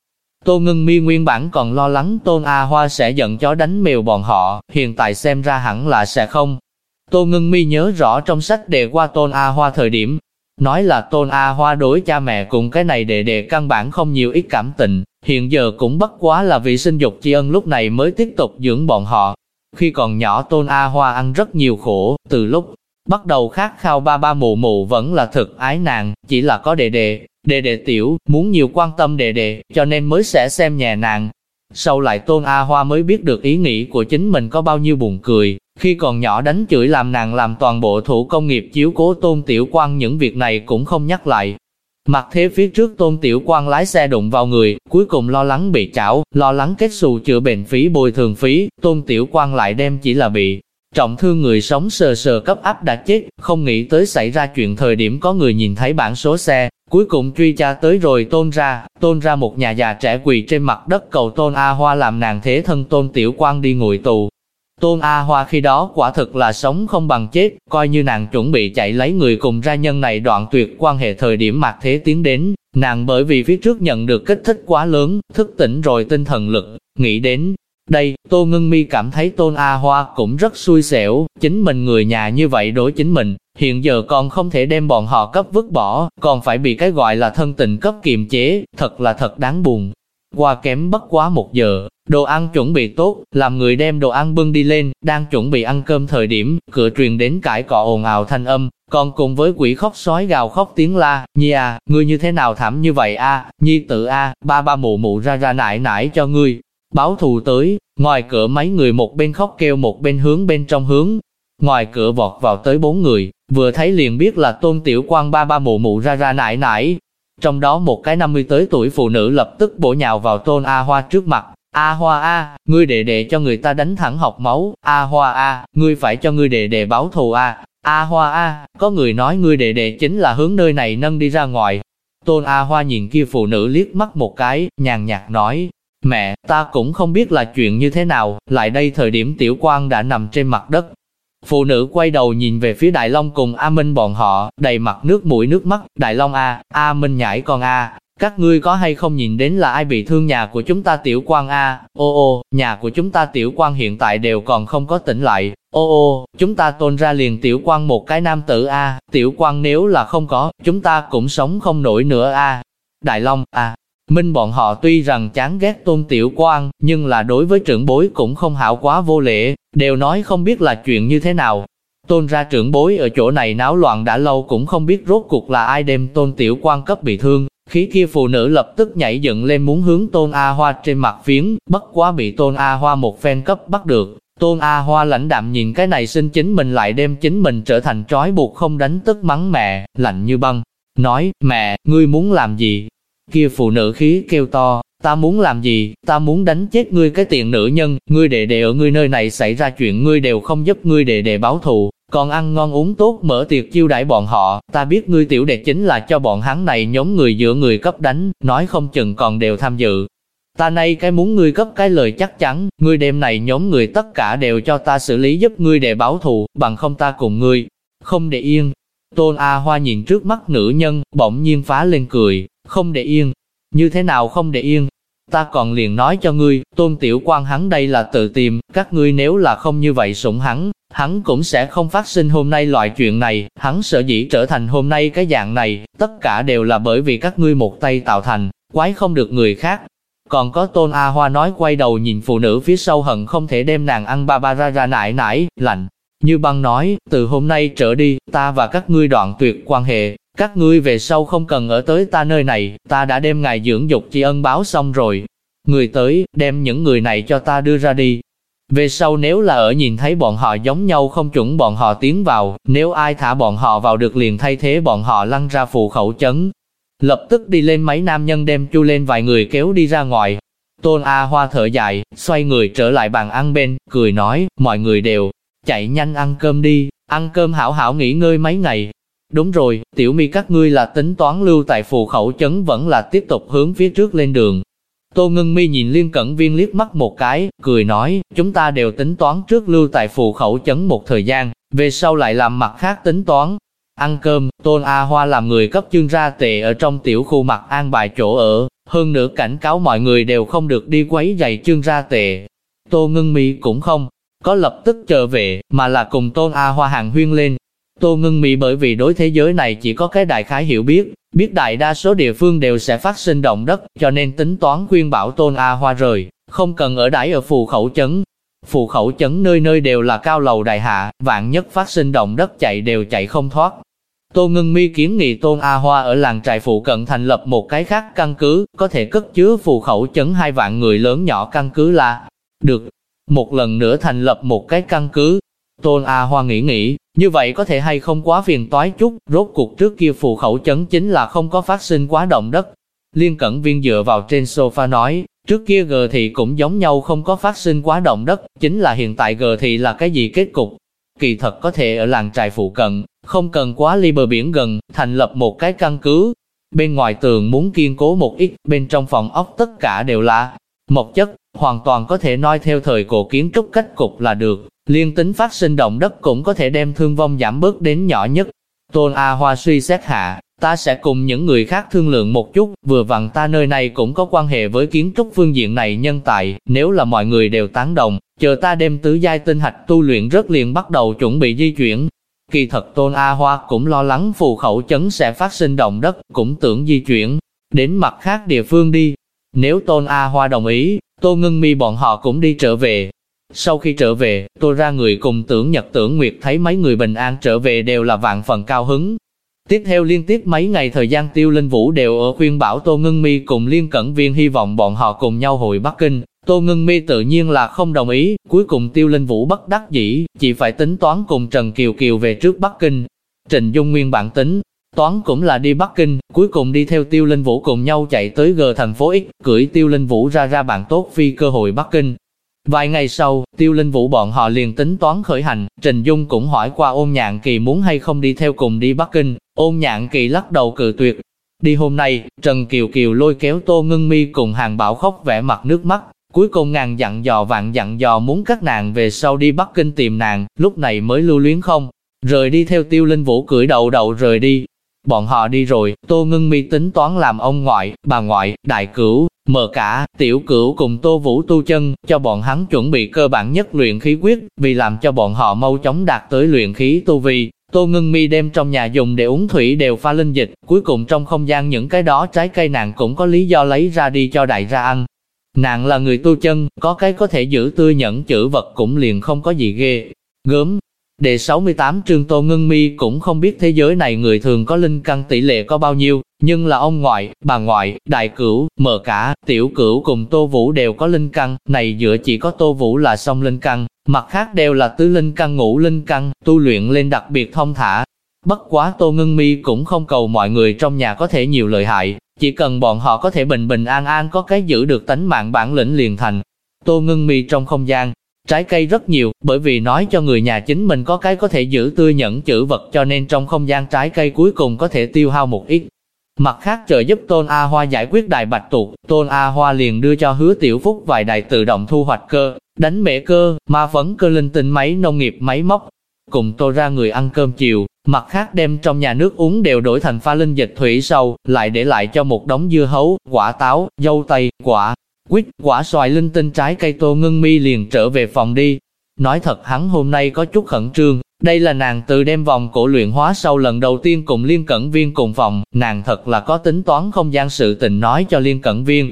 Tô Ngân Mi nguyên bản còn lo lắng Tôn A Hoa sẽ giận chó đánh mèo bọn họ, hiện tại xem ra hẳn là sẽ không. Tô Ngân Mi nhớ rõ trong sách đề qua Tôn A Hoa thời điểm, nói là Tôn A Hoa đối cha mẹ cùng cái này đệ đệ căn bản không nhiều ít cảm tình, hiện giờ cũng bất quá là vì sinh dục tri ân lúc này mới tiếp tục dưỡng bọn họ, khi còn nhỏ Tôn A Hoa ăn rất nhiều khổ, từ lúc bắt đầu khát khao ba ba mụ mụ vẫn là thực ái nàng, chỉ là có đệ đệ, đệ đệ tiểu, muốn nhiều quan tâm đệ đệ, cho nên mới sẽ xem nhà nàng. Sau lại Tôn A Hoa mới biết được ý nghĩ của chính mình có bao nhiêu buồn cười, khi còn nhỏ đánh chửi làm nàng làm toàn bộ thủ công nghiệp chiếu cố Tôn Tiểu Quan những việc này cũng không nhắc lại, Mặt thế phía trước tôn tiểu quan lái xe đụng vào người, cuối cùng lo lắng bị chảo, lo lắng kết xù chữa bệnh phí bồi thường phí, tôn tiểu quan lại đem chỉ là bị trọng thương người sống sờ sờ cấp áp đã chết, không nghĩ tới xảy ra chuyện thời điểm có người nhìn thấy bản số xe, cuối cùng truy tra tới rồi tôn ra, tôn ra một nhà già trẻ quỳ trên mặt đất cầu tôn A Hoa làm nàng thế thân tôn tiểu quan đi ngồi tù. Tôn A Hoa khi đó quả thực là sống không bằng chết, coi như nàng chuẩn bị chạy lấy người cùng ra nhân này đoạn tuyệt quan hệ thời điểm mạc thế tiến đến, nàng bởi vì phía trước nhận được kích thích quá lớn, thức tỉnh rồi tinh thần lực, nghĩ đến. Đây, Tô Ngân Mi cảm thấy Tôn A Hoa cũng rất xui xẻo, chính mình người nhà như vậy đối chính mình, hiện giờ còn không thể đem bọn họ cấp vứt bỏ, còn phải bị cái gọi là thân tình cấp kiềm chế, thật là thật đáng buồn. Qua kém bất quá một giờ, đồ ăn chuẩn bị tốt, làm người đem đồ ăn bưng đi lên, đang chuẩn bị ăn cơm thời điểm, cửa truyền đến cãi cọ ồn ào thanh âm, còn cùng với quỷ khóc sói gào khóc tiếng la, Nhi à, ngươi như thế nào thảm như vậy a Nhi tự a ba ba mụ mụ ra ra nải nải cho ngươi. Báo thù tới, ngoài cửa mấy người một bên khóc kêu một bên hướng bên trong hướng. Ngoài cửa vọt vào tới bốn người, vừa thấy liền biết là tôn tiểu quan ba ba mụ mụ ra ra nải nải, trong đó một cái 50 tới tuổi phụ nữ lập tức bổ nhào vào tôn A Hoa trước mặt. A Hoa A, ngươi đệ đệ cho người ta đánh thẳng học máu. A Hoa A, ngươi phải cho ngươi đệ đệ báo thù A. A Hoa A, có người nói ngươi đệ đệ chính là hướng nơi này nâng đi ra ngoài. Tôn A Hoa nhìn kia phụ nữ liếc mắt một cái, nhàn nhạt nói, Mẹ, ta cũng không biết là chuyện như thế nào, lại đây thời điểm tiểu quan đã nằm trên mặt đất, Phụ nữ quay đầu nhìn về phía Đại Long cùng A Minh bọn họ, đầy mặt nước mũi nước mắt, Đại Long A, A Minh nhảy con A, các ngươi có hay không nhìn đến là ai bị thương nhà của chúng ta tiểu quan A, ô ô, nhà của chúng ta tiểu quan hiện tại đều còn không có tỉnh lại, ô ô, chúng ta tôn ra liền tiểu quan một cái nam tử A, tiểu quan nếu là không có, chúng ta cũng sống không nổi nữa A. Đại Long, A, Minh bọn họ tuy rằng chán ghét tôn tiểu quan, nhưng là đối với trưởng bối cũng không hảo quá vô lễ, đều nói không biết là chuyện như thế nào. Tôn ra trưởng bối ở chỗ này náo loạn đã lâu cũng không biết rốt cuộc là ai đem tôn tiểu quan cấp bị thương, khí kia phụ nữ lập tức nhảy dựng lên muốn hướng tôn A Hoa trên mặt phiến, bất quá bị tôn A Hoa một phen cấp bắt được. Tôn A Hoa lãnh đạm nhìn cái này xin chính mình lại đem chính mình trở thành trói buộc không đánh tức mắng mẹ, lạnh như băng. Nói, mẹ, ngươi muốn làm gì? Kia phụ nữ khí kêu to, ta muốn làm gì, ta muốn đánh chết ngươi cái tiện nữ nhân, ngươi đệ đệ ở ngươi nơi này xảy ra chuyện ngươi đều không giúp ngươi đệ đệ báo thù, còn ăn ngon uống tốt mở tiệc chiêu đãi bọn họ, ta biết ngươi tiểu đệ chính là cho bọn hắn này nhóm người giữa người cấp đánh, nói không chừng còn đều tham dự. Ta nay cái muốn ngươi cấp cái lời chắc chắn, ngươi đêm này nhóm người tất cả đều cho ta xử lý giúp ngươi để báo thù, bằng không ta cùng ngươi, không để yên. Tôn A Hoa nhìn trước mắt nữ nhân, bỗng nhiên phá lên cười, không để yên. Như thế nào không để yên? Ta còn liền nói cho ngươi, tôn tiểu quan hắn đây là tự tìm, các ngươi nếu là không như vậy sủng hắn, hắn cũng sẽ không phát sinh hôm nay loại chuyện này, hắn sợ dĩ trở thành hôm nay cái dạng này, tất cả đều là bởi vì các ngươi một tay tạo thành, quái không được người khác. Còn có tôn A Hoa nói quay đầu nhìn phụ nữ phía sau hận không thể đem nàng ăn ba ba ra ra nải nải, lạnh. Như băng nói, từ hôm nay trở đi, ta và các ngươi đoạn tuyệt quan hệ, các ngươi về sau không cần ở tới ta nơi này, ta đã đem ngài dưỡng dục chi ân báo xong rồi. Người tới, đem những người này cho ta đưa ra đi. Về sau nếu là ở nhìn thấy bọn họ giống nhau không chuẩn bọn họ tiến vào, nếu ai thả bọn họ vào được liền thay thế bọn họ lăn ra phụ khẩu chấn. Lập tức đi lên mấy nam nhân đem chu lên vài người kéo đi ra ngoài. Tôn A Hoa thở dài, xoay người trở lại bàn ăn bên, cười nói, mọi người đều, chạy nhanh ăn cơm đi, ăn cơm hảo hảo nghỉ ngơi mấy ngày, Đúng rồi, tiểu mi các ngươi là tính toán lưu tại phù khẩu chấn vẫn là tiếp tục hướng phía trước lên đường. Tô Ngân Mi nhìn Liên Cẩn Viên liếc mắt một cái, cười nói, chúng ta đều tính toán trước lưu tại phù khẩu chấn một thời gian, về sau lại làm mặt khác tính toán. Ăn cơm, Tôn A Hoa làm người cấp chương ra tệ ở trong tiểu khu mặt an bài chỗ ở, hơn nữa cảnh cáo mọi người đều không được đi quấy giày chương ra tệ. Tô Ngân Mi cũng không có lập tức trở về, mà là cùng Tôn A Hoa hàng huyên lên, Tô ngưng Mỹ bởi vì đối thế giới này chỉ có cái đại khái hiểu biết, biết đại đa số địa phương đều sẽ phát sinh động đất, cho nên tính toán khuyên bảo Tôn A Hoa rời, không cần ở đáy ở phù khẩu chấn. Phù khẩu chấn nơi nơi đều là cao lầu đại hạ, vạn nhất phát sinh động đất chạy đều chạy không thoát. Tô Ngân Mi kiến nghị Tôn A Hoa ở làng trại phụ cận thành lập một cái khác căn cứ, có thể cất chứa phù khẩu chấn hai vạn người lớn nhỏ căn cứ là được. Một lần nữa thành lập một cái căn cứ, Tôn A Hoa nghĩ nghĩ, như vậy có thể hay không quá phiền toái chút, rốt cuộc trước kia phù khẩu chấn chính là không có phát sinh quá động đất. Liên Cẩn Viên dựa vào trên sofa nói, trước kia gờ thị cũng giống nhau không có phát sinh quá động đất, chính là hiện tại gờ thị là cái gì kết cục. Kỳ thật có thể ở làng trại phụ cận, không cần quá ly bờ biển gần, thành lập một cái căn cứ. Bên ngoài tường muốn kiên cố một ít, bên trong phòng ốc tất cả đều là mộc chất, hoàn toàn có thể nói theo thời cổ kiến trúc cách cục là được, liên tính phát sinh động đất cũng có thể đem thương vong giảm bớt đến nhỏ nhất. Tôn A Hoa suy xét hạ, ta sẽ cùng những người khác thương lượng một chút, vừa vặn ta nơi này cũng có quan hệ với kiến trúc phương diện này nhân tài, nếu là mọi người đều tán đồng, chờ ta đem tứ giai tinh hạch tu luyện rất liền bắt đầu chuẩn bị di chuyển. Kỳ thật Tôn A Hoa cũng lo lắng phù khẩu chấn sẽ phát sinh động đất, cũng tưởng di chuyển đến mặt khác địa phương đi. Nếu Tôn A Hoa đồng ý, Tô Ngân Mi bọn họ cũng đi trở về. Sau khi trở về, tôi ra người cùng tưởng nhật tưởng nguyệt thấy mấy người bình an trở về đều là vạn phần cao hứng, Tiếp theo liên tiếp mấy ngày thời gian Tiêu Linh Vũ đều ở khuyên bảo Tô Ngân Mi cùng Liên Cẩn Viên hy vọng bọn họ cùng nhau hồi Bắc Kinh. Tô Ngân Mi tự nhiên là không đồng ý, cuối cùng Tiêu Linh Vũ bất đắc dĩ, chỉ phải tính toán cùng Trần Kiều Kiều về trước Bắc Kinh. Trình Dung Nguyên bản tính, toán cũng là đi Bắc Kinh, cuối cùng đi theo Tiêu Linh Vũ cùng nhau chạy tới G thành phố X, cưỡi Tiêu Linh Vũ ra ra bạn tốt phi cơ hội Bắc Kinh. Vài ngày sau, tiêu linh vũ bọn họ liền tính toán khởi hành, Trình Dung cũng hỏi qua ôn nhạn kỳ muốn hay không đi theo cùng đi Bắc Kinh, ôn nhạn kỳ lắc đầu cự tuyệt. Đi hôm nay, Trần Kiều Kiều lôi kéo Tô Ngân Mi cùng hàng bảo khóc vẻ mặt nước mắt, cuối cùng ngàn dặn dò vạn dặn dò muốn các nàng về sau đi Bắc Kinh tìm nàng, lúc này mới lưu luyến không, rời đi theo tiêu linh vũ cưỡi đầu đầu rời đi. Bọn họ đi rồi, Tô Ngân Mi tính toán làm ông ngoại, bà ngoại, đại cửu, mở cả, tiểu cửu cùng Tô Vũ tu chân, cho bọn hắn chuẩn bị cơ bản nhất luyện khí quyết, vì làm cho bọn họ mau chóng đạt tới luyện khí tu vi. Tô Ngân Mi đem trong nhà dùng để uống thủy đều pha linh dịch, cuối cùng trong không gian những cái đó trái cây nàng cũng có lý do lấy ra đi cho đại gia ăn. Nàng là người tu chân, có cái có thể giữ tươi nhẫn chữ vật cũng liền không có gì ghê. Gớm, Đệ 68 Trương Tô Ngân Mi cũng không biết thế giới này người thường có linh căn tỷ lệ có bao nhiêu, nhưng là ông ngoại, bà ngoại, đại cửu, mờ cả, tiểu cửu cùng Tô Vũ đều có linh căn, này dựa chỉ có Tô Vũ là song linh căn, mặt khác đều là tứ linh căn ngũ linh căn, tu luyện lên đặc biệt thông thả. Bất quá Tô Ngân Mi cũng không cầu mọi người trong nhà có thể nhiều lợi hại, chỉ cần bọn họ có thể bình bình an an có cái giữ được tánh mạng bản lĩnh liền thành. Tô Ngân Mi trong không gian, Trái cây rất nhiều, bởi vì nói cho người nhà chính mình có cái có thể giữ tươi nhẫn chữ vật cho nên trong không gian trái cây cuối cùng có thể tiêu hao một ít. Mặt khác trợ giúp Tôn A Hoa giải quyết đại bạch tuộc, Tôn A Hoa liền đưa cho hứa tiểu phúc vài đài tự động thu hoạch cơ, đánh mẻ cơ, ma phấn cơ linh tinh máy nông nghiệp máy móc. Cùng tô ra người ăn cơm chiều, mặt khác đem trong nhà nước uống đều đổi thành pha linh dịch thủy sâu, lại để lại cho một đống dưa hấu, quả táo, dâu tây, quả, quýt, quả xoài linh tinh trái cây tô ngưng mi liền trở về phòng đi. Nói thật hắn hôm nay có chút khẩn trương, đây là nàng từ đem vòng cổ luyện hóa sau lần đầu tiên cùng liên cẩn viên cùng phòng, nàng thật là có tính toán không gian sự tình nói cho liên cẩn viên.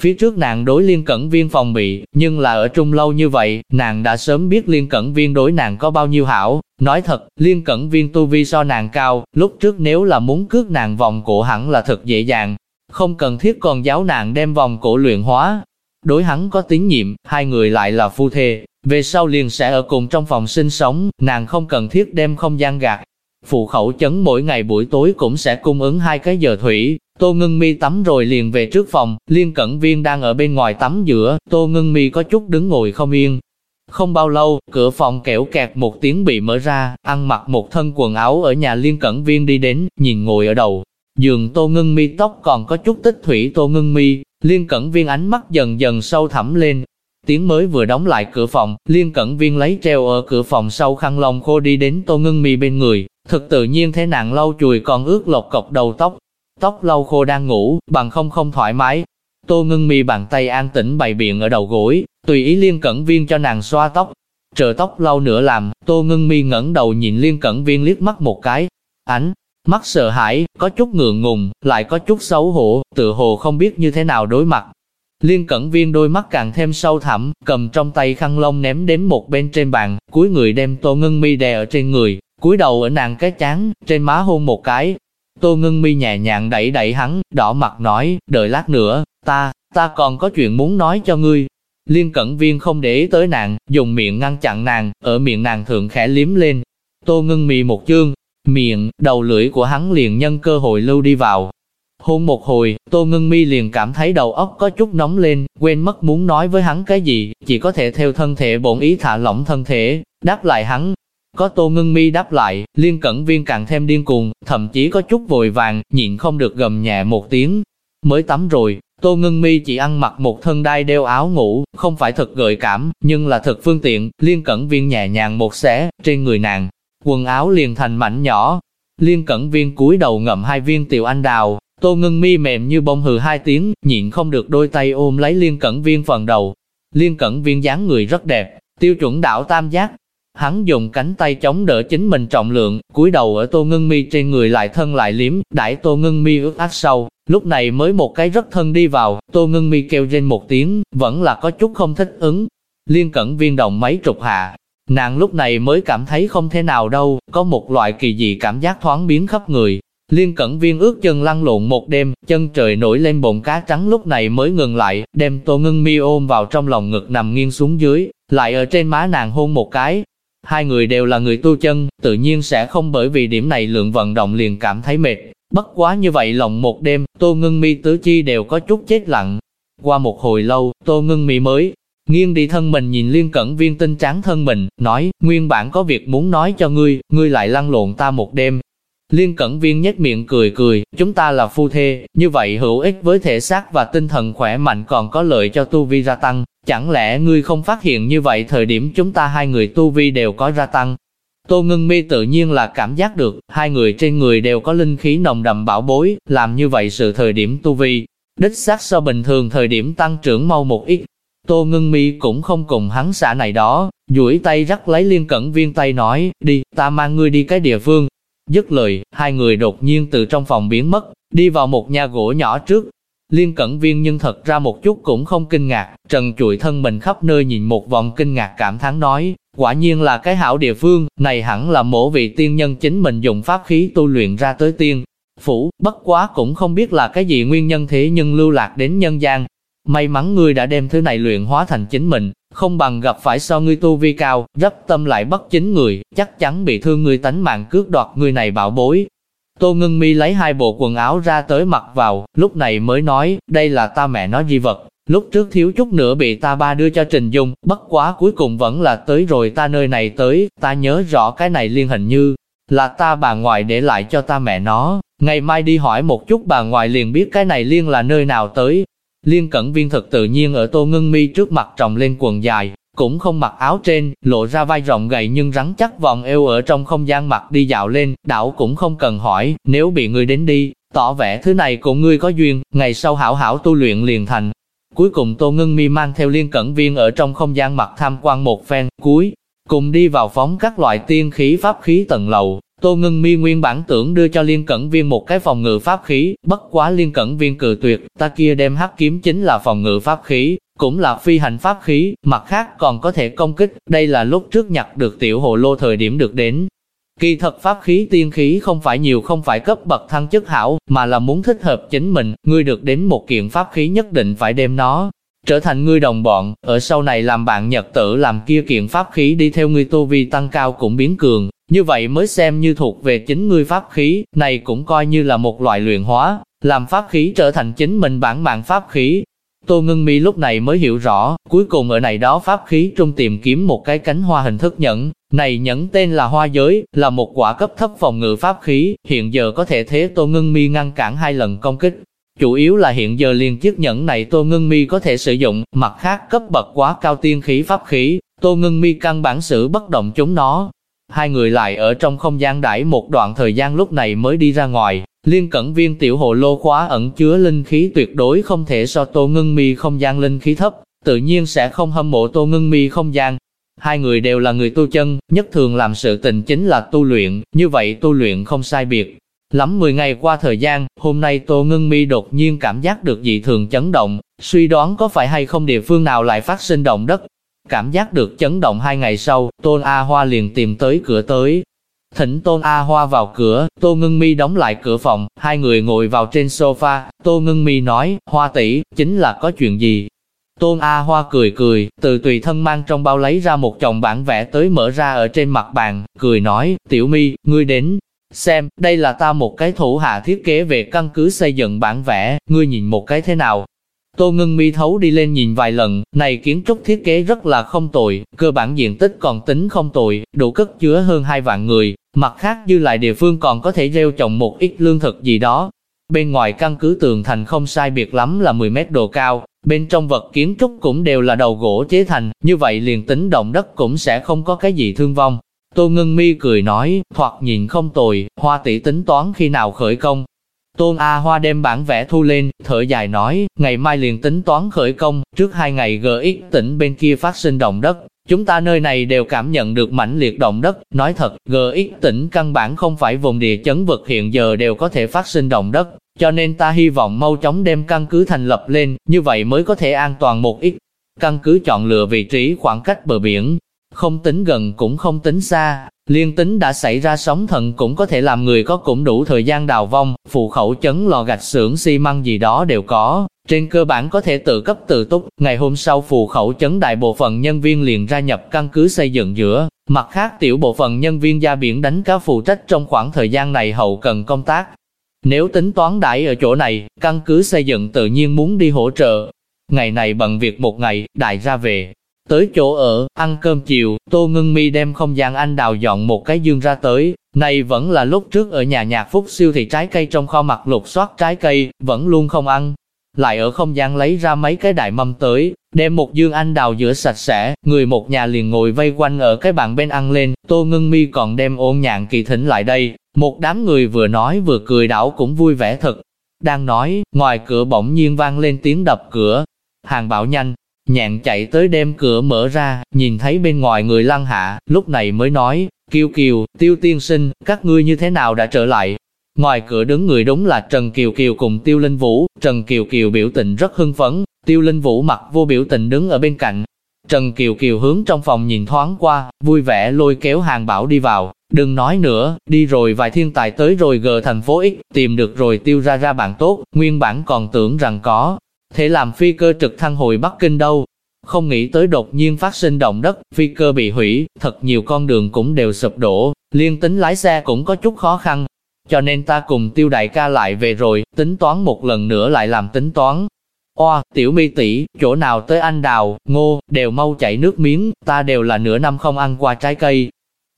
Phía trước nàng đối liên cẩn viên phòng bị, nhưng là ở trung lâu như vậy, nàng đã sớm biết liên cẩn viên đối nàng có bao nhiêu hảo. Nói thật, liên cẩn viên tu vi so nàng cao, lúc trước nếu là muốn cướp nàng vòng cổ hẳn là thật dễ dàng, không cần thiết còn giáo nàng đem vòng cổ luyện hóa. Đối hắn có tín nhiệm, hai người lại là phu thê, về sau liền sẽ ở cùng trong phòng sinh sống, nàng không cần thiết đem không gian gạt. Phụ khẩu chấn mỗi ngày buổi tối cũng sẽ cung ứng hai cái giờ thủy, Tô Ngân Mi tắm rồi liền về trước phòng, Liên Cẩn Viên đang ở bên ngoài tắm giữa, Tô Ngân Mi có chút đứng ngồi không yên. Không bao lâu, cửa phòng kẹo kẹt một tiếng bị mở ra, ăn mặc một thân quần áo ở nhà Liên Cẩn Viên đi đến, nhìn ngồi ở đầu, dường tô ngưng mi tóc còn có chút tích thủy tô ngưng mi, liên cẩn viên ánh mắt dần dần sâu thẳm lên. Tiếng mới vừa đóng lại cửa phòng, liên cẩn viên lấy treo ở cửa phòng sau khăn lông khô đi đến tô ngưng mi bên người, thực tự nhiên thế nàng lau chùi còn ướt lột cọc đầu tóc. Tóc lau khô đang ngủ, bằng không không thoải mái. Tô ngưng mi bàn tay an tĩnh bày biện ở đầu gối, tùy ý liên cẩn viên cho nàng xoa tóc. Chờ tóc lau nữa làm, tô ngưng mi ngẩng đầu nhìn liên cẩn viên liếc mắt một cái. Ánh, Mắt sợ hãi, có chút ngượng ngùng, lại có chút xấu hổ, tự hồ không biết như thế nào đối mặt. Liên cẩn viên đôi mắt càng thêm sâu thẳm, cầm trong tay khăn lông ném đến một bên trên bàn, cuối người đem tô ngân mi đè ở trên người, cúi đầu ở nàng cái chán, trên má hôn một cái. Tô ngân mi nhẹ nhàng đẩy đẩy hắn, đỏ mặt nói, đợi lát nữa, ta, ta còn có chuyện muốn nói cho ngươi. Liên cẩn viên không để ý tới nàng, dùng miệng ngăn chặn nàng, ở miệng nàng thượng khẽ liếm lên. Tô ngân mi một chương, miệng, đầu lưỡi của hắn liền nhân cơ hội lưu đi vào. Hôn một hồi, Tô Ngân Mi liền cảm thấy đầu óc có chút nóng lên, quên mất muốn nói với hắn cái gì, chỉ có thể theo thân thể bổn ý thả lỏng thân thể, đáp lại hắn. Có Tô Ngân Mi đáp lại, Liên Cẩn Viên càng thêm điên cuồng, thậm chí có chút vội vàng, nhịn không được gầm nhẹ một tiếng. Mới tắm rồi, Tô Ngân Mi chỉ ăn mặc một thân đai đeo áo ngủ, không phải thật gợi cảm, nhưng là thật phương tiện, liên cẩn viên nhẹ nhàng một xé, trên người nàng, quần áo liền thành mảnh nhỏ. Liên cẩn viên cúi đầu ngậm hai viên tiểu anh đào, Tô Ngân Mi mềm như bông hừ hai tiếng, nhịn không được đôi tay ôm lấy liên cẩn viên phần đầu. Liên cẩn viên dáng người rất đẹp, tiêu chuẩn đảo tam giác, Hắn dùng cánh tay chống đỡ chính mình trọng lượng, cúi đầu ở Tô Ngân Mi trên người lại thân lại liếm, đãi Tô Ngân Mi ướt át sâu, lúc này mới một cái rất thân đi vào, Tô Ngân Mi kêu lên một tiếng, vẫn là có chút không thích ứng. Liên cẩn viên động mấy trục hạ, nàng lúc này mới cảm thấy không thể nào đâu, có một loại kỳ dị cảm giác thoáng biến khắp người. Liên cẩn viên ước chân lăn lộn một đêm, chân trời nổi lên bồn cá trắng lúc này mới ngừng lại, đem Tô Ngân Mi ôm vào trong lòng ngực nằm nghiêng xuống dưới, lại ở trên má nàng hôn một cái, Hai người đều là người tu chân, tự nhiên sẽ không bởi vì điểm này lượng vận động liền cảm thấy mệt. Bất quá như vậy lòng một đêm, Tô Ngân Mi tứ chi đều có chút chết lặng. Qua một hồi lâu, Tô Ngân Mi mới nghiêng đi thân mình nhìn liên cẩn viên tinh trắng thân mình, nói, nguyên bản có việc muốn nói cho ngươi, ngươi lại lăn lộn ta một đêm. Liên cẩn viên nhếch miệng cười cười, chúng ta là phu thê, như vậy hữu ích với thể xác và tinh thần khỏe mạnh còn có lợi cho tu vi gia tăng, Chẳng lẽ ngươi không phát hiện như vậy thời điểm chúng ta hai người tu vi đều có gia tăng? Tô Ngân Mi tự nhiên là cảm giác được, hai người trên người đều có linh khí nồng đậm bảo bối, làm như vậy sự thời điểm tu vi, đích xác so bình thường thời điểm tăng trưởng mau một ít. Tô Ngưng Mi cũng không cùng hắn xả này đó, duỗi tay rắc lấy liên cẩn viên tay nói, đi, ta mang ngươi đi cái địa phương. Dứt lời, hai người đột nhiên từ trong phòng biến mất, đi vào một nhà gỗ nhỏ trước, Liên cẩn viên nhưng thật ra một chút cũng không kinh ngạc, trần chuỗi thân mình khắp nơi nhìn một vòng kinh ngạc cảm thán nói, quả nhiên là cái hảo địa phương, này hẳn là mổ vị tiên nhân chính mình dùng pháp khí tu luyện ra tới tiên. Phủ, bất quá cũng không biết là cái gì nguyên nhân thế nhưng lưu lạc đến nhân gian. May mắn ngươi đã đem thứ này luyện hóa thành chính mình, không bằng gặp phải so ngươi tu vi cao, rất tâm lại bất chính người, chắc chắn bị thương ngươi tánh mạng cướp đoạt người này bảo bối, Tô Ngân Mi lấy hai bộ quần áo ra tới mặc vào, lúc này mới nói, đây là ta mẹ nó di vật, lúc trước thiếu chút nữa bị ta ba đưa cho Trình Dung, bất quá cuối cùng vẫn là tới rồi ta nơi này tới, ta nhớ rõ cái này liên hình như là ta bà ngoại để lại cho ta mẹ nó, ngày mai đi hỏi một chút bà ngoại liền biết cái này liên là nơi nào tới. Liên cẩn viên thật tự nhiên ở Tô Ngân Mi trước mặt trồng lên quần dài, cũng không mặc áo trên, lộ ra vai rộng gầy nhưng rắn chắc vòng eo ở trong không gian mặt đi dạo lên, đảo cũng không cần hỏi, nếu bị người đến đi, tỏ vẻ thứ này cùng ngươi có duyên, ngày sau hảo hảo tu luyện liền thành. Cuối cùng Tô Ngân Mi mang theo liên cẩn viên ở trong không gian mặt tham quan một phen, cuối cùng đi vào phóng các loại tiên khí pháp khí tầng lầu. Tô Ngân Mi nguyên bản tưởng đưa cho liên cẩn viên một cái phòng ngự pháp khí, bất quá liên cẩn viên cự tuyệt, ta kia đem hắc kiếm chính là phòng ngự pháp khí, cũng là phi hành pháp khí, mặt khác còn có thể công kích, đây là lúc trước nhặt được tiểu hồ lô thời điểm được đến. Kỳ thật pháp khí tiên khí không phải nhiều không phải cấp bậc thăng chức hảo, mà là muốn thích hợp chính mình, ngươi được đến một kiện pháp khí nhất định phải đem nó, trở thành ngươi đồng bọn, ở sau này làm bạn nhật tử làm kia kiện pháp khí đi theo ngươi tu vi tăng cao cũng biến cường, như vậy mới xem như thuộc về chính ngươi pháp khí, này cũng coi như là một loại luyện hóa, làm pháp khí trở thành chính mình bản mạng pháp khí, Tô Ngân Mi lúc này mới hiểu rõ, cuối cùng ở này đó pháp khí trung tìm kiếm một cái cánh hoa hình thức nhẫn, này nhẫn tên là hoa giới, là một quả cấp thấp phòng ngự pháp khí, hiện giờ có thể thế Tô Ngân Mi ngăn cản hai lần công kích. Chủ yếu là hiện giờ liền chiếc nhẫn này Tô Ngân Mi có thể sử dụng, mặt khác cấp bậc quá cao tiên khí pháp khí, Tô Ngân Mi căn bản sử bất động chúng nó. Hai người lại ở trong không gian đãi một đoạn thời gian lúc này mới đi ra ngoài, Liên cẩn viên tiểu hồ lô khóa ẩn chứa linh khí tuyệt đối không thể so tô ngưng mi không gian linh khí thấp, tự nhiên sẽ không hâm mộ tô ngưng mi không gian. Hai người đều là người tu chân, nhất thường làm sự tình chính là tu luyện, như vậy tu luyện không sai biệt. Lắm 10 ngày qua thời gian, hôm nay Tô Ngân Mi đột nhiên cảm giác được dị thường chấn động, suy đoán có phải hay không địa phương nào lại phát sinh động đất. Cảm giác được chấn động hai ngày sau, Tôn A Hoa liền tìm tới cửa tới, Thỉnh Tôn A Hoa vào cửa, Tô Ngân Mi đóng lại cửa phòng, hai người ngồi vào trên sofa, Tô Ngân Mi nói, Hoa tỷ, chính là có chuyện gì? Tôn A Hoa cười cười, từ tùy thân mang trong bao lấy ra một chồng bản vẽ tới mở ra ở trên mặt bàn, cười nói, Tiểu Mi, ngươi đến, xem, đây là ta một cái thủ hạ thiết kế về căn cứ xây dựng bản vẽ, ngươi nhìn một cái thế nào? Tô Ngưng Mi thấu đi lên nhìn vài lần, này kiến trúc thiết kế rất là không tồi, cơ bản diện tích còn tính không tồi, đủ cất chứa hơn hai vạn người, mặt khác dư lại địa phương còn có thể gieo trồng một ít lương thực gì đó. Bên ngoài căn cứ tường thành không sai biệt lắm là 10 mét độ cao, bên trong vật kiến trúc cũng đều là đầu gỗ chế thành, như vậy liền tính động đất cũng sẽ không có cái gì thương vong. Tô Ngân Mi cười nói, thoạt nhìn không tồi, hoa tỷ tính toán khi nào khởi công. Tôn A Hoa đem bản vẽ thu lên, thở dài nói, ngày mai liền tính toán khởi công, trước hai ngày GX tỉnh bên kia phát sinh động đất, chúng ta nơi này đều cảm nhận được mãnh liệt động đất, nói thật, GX tỉnh căn bản không phải vùng địa chấn vực hiện giờ đều có thể phát sinh động đất, cho nên ta hy vọng mau chóng đem căn cứ thành lập lên, như vậy mới có thể an toàn một ít. Căn cứ chọn lựa vị trí khoảng cách bờ biển, không tính gần cũng không tính xa, liên tính đã xảy ra sóng thần cũng có thể làm người có cũng đủ thời gian đào vong, phụ khẩu chấn lò gạch xưởng xi măng gì đó đều có, trên cơ bản có thể tự cấp tự túc. Ngày hôm sau phụ khẩu chấn đại bộ phận nhân viên liền ra nhập căn cứ xây dựng giữa, mặt khác tiểu bộ phận nhân viên ra biển đánh cá phụ trách trong khoảng thời gian này hậu cần công tác. Nếu tính toán đãi ở chỗ này, căn cứ xây dựng tự nhiên muốn đi hỗ trợ. Ngày này bận việc một ngày, đại ra về, Tới chỗ ở, ăn cơm chiều, Tô Ngân Mi đem không gian anh đào dọn một cái dương ra tới, này vẫn là lúc trước ở nhà nhạc phúc siêu thị trái cây trong kho mặt lục soát trái cây, vẫn luôn không ăn. Lại ở không gian lấy ra mấy cái đại mâm tới, đem một dương anh đào rửa sạch sẽ, người một nhà liền ngồi vây quanh ở cái bàn bên ăn lên, Tô Ngân Mi còn đem ôn nhạn kỳ thỉnh lại đây, một đám người vừa nói vừa cười đảo cũng vui vẻ thật. Đang nói, ngoài cửa bỗng nhiên vang lên tiếng đập cửa. Hàng bảo nhanh, Nhạn chạy tới đem cửa mở ra, nhìn thấy bên ngoài người lăng hạ, lúc này mới nói, Kiều Kiều, Tiêu Tiên Sinh, các ngươi như thế nào đã trở lại? Ngoài cửa đứng người đúng là Trần Kiều Kiều cùng Tiêu Linh Vũ, Trần Kiều Kiều biểu tình rất hưng phấn, Tiêu Linh Vũ mặt vô biểu tình đứng ở bên cạnh. Trần Kiều Kiều hướng trong phòng nhìn thoáng qua, vui vẻ lôi kéo hàng bảo đi vào, đừng nói nữa, đi rồi vài thiên tài tới rồi gờ thành phố X, tìm được rồi tiêu ra ra bạn tốt, nguyên bản còn tưởng rằng có, thế làm phi cơ trực thăng hồi Bắc Kinh đâu. Không nghĩ tới đột nhiên phát sinh động đất, phi cơ bị hủy, thật nhiều con đường cũng đều sụp đổ, liên tính lái xe cũng có chút khó khăn. Cho nên ta cùng tiêu đại ca lại về rồi, tính toán một lần nữa lại làm tính toán. Oa, tiểu mi tỷ, chỗ nào tới anh đào, ngô, đều mau chảy nước miếng, ta đều là nửa năm không ăn qua trái cây.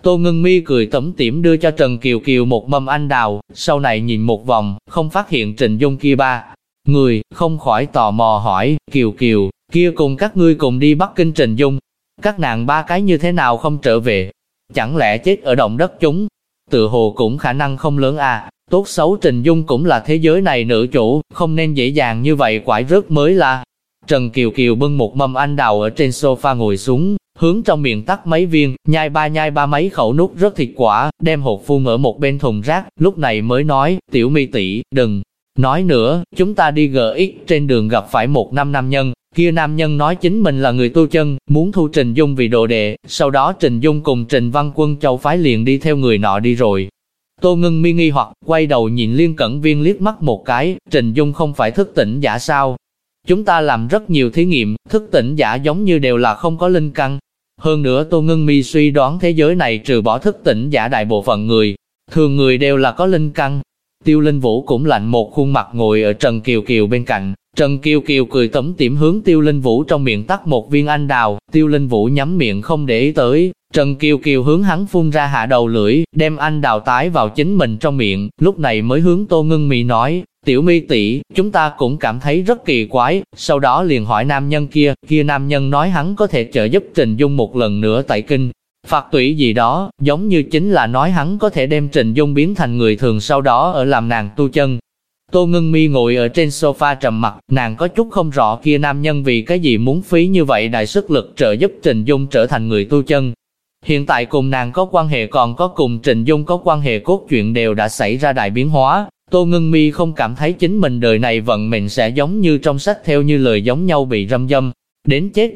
Tô Ngân Mi cười tẩm tiểm đưa cho Trần Kiều Kiều một mâm anh đào, sau này nhìn một vòng, không phát hiện Trình Dung kia ba, Người, không khỏi tò mò hỏi, Kiều Kiều, kia cùng các ngươi cùng đi Bắc Kinh Trình Dung. Các nàng ba cái như thế nào không trở về? Chẳng lẽ chết ở động đất chúng? Tự hồ cũng khả năng không lớn à, tốt xấu Trình Dung cũng là thế giới này nữ chủ, không nên dễ dàng như vậy quải rớt mới là. Trần Kiều Kiều bưng một mâm anh đào ở trên sofa ngồi xuống, hướng trong miệng tắt mấy viên, nhai ba nhai ba mấy khẩu nút rất thịt quả, đem hộp phun ở một bên thùng rác, lúc này mới nói, tiểu mi tỷ đừng, Nói nữa, chúng ta đi GX trên đường gặp phải một năm nam nhân, kia nam nhân nói chính mình là người tu chân, muốn thu Trình Dung vì đồ đệ, sau đó Trình Dung cùng Trình Văn Quân Châu Phái liền đi theo người nọ đi rồi. Tô Ngân mi nghi hoặc, quay đầu nhìn Liên Cẩn Viên liếc mắt một cái, Trình Dung không phải thức tỉnh giả sao? Chúng ta làm rất nhiều thí nghiệm, thức tỉnh giả giống như đều là không có linh căn. Hơn nữa Tô Ngân mi suy đoán thế giới này trừ bỏ thức tỉnh giả đại bộ phận người, thường người đều là có linh căn, Tiêu Linh Vũ cũng lạnh một khuôn mặt ngồi ở Trần Kiều Kiều bên cạnh. Trần Kiều Kiều cười tấm tiểm hướng Tiêu Linh Vũ trong miệng tắt một viên anh đào, Tiêu Linh Vũ nhắm miệng không để ý tới. Trần Kiều Kiều hướng hắn phun ra hạ đầu lưỡi, đem anh đào tái vào chính mình trong miệng, lúc này mới hướng Tô Ngưng Mì nói, tiểu mi tỷ, chúng ta cũng cảm thấy rất kỳ quái, sau đó liền hỏi nam nhân kia, kia nam nhân nói hắn có thể trợ giúp Trình Dung một lần nữa tại kinh, Phạt tủy gì đó, giống như chính là nói hắn có thể đem Trình Dung biến thành người thường sau đó ở làm nàng tu chân. Tô Ngân Mi ngồi ở trên sofa trầm mặt, nàng có chút không rõ kia nam nhân vì cái gì muốn phí như vậy đại sức lực trợ giúp Trình Dung trở thành người tu chân. Hiện tại cùng nàng có quan hệ còn có cùng Trình Dung có quan hệ cốt truyện đều đã xảy ra đại biến hóa. Tô Ngân Mi không cảm thấy chính mình đời này vận mệnh sẽ giống như trong sách theo như lời giống nhau bị râm dâm, đến chết,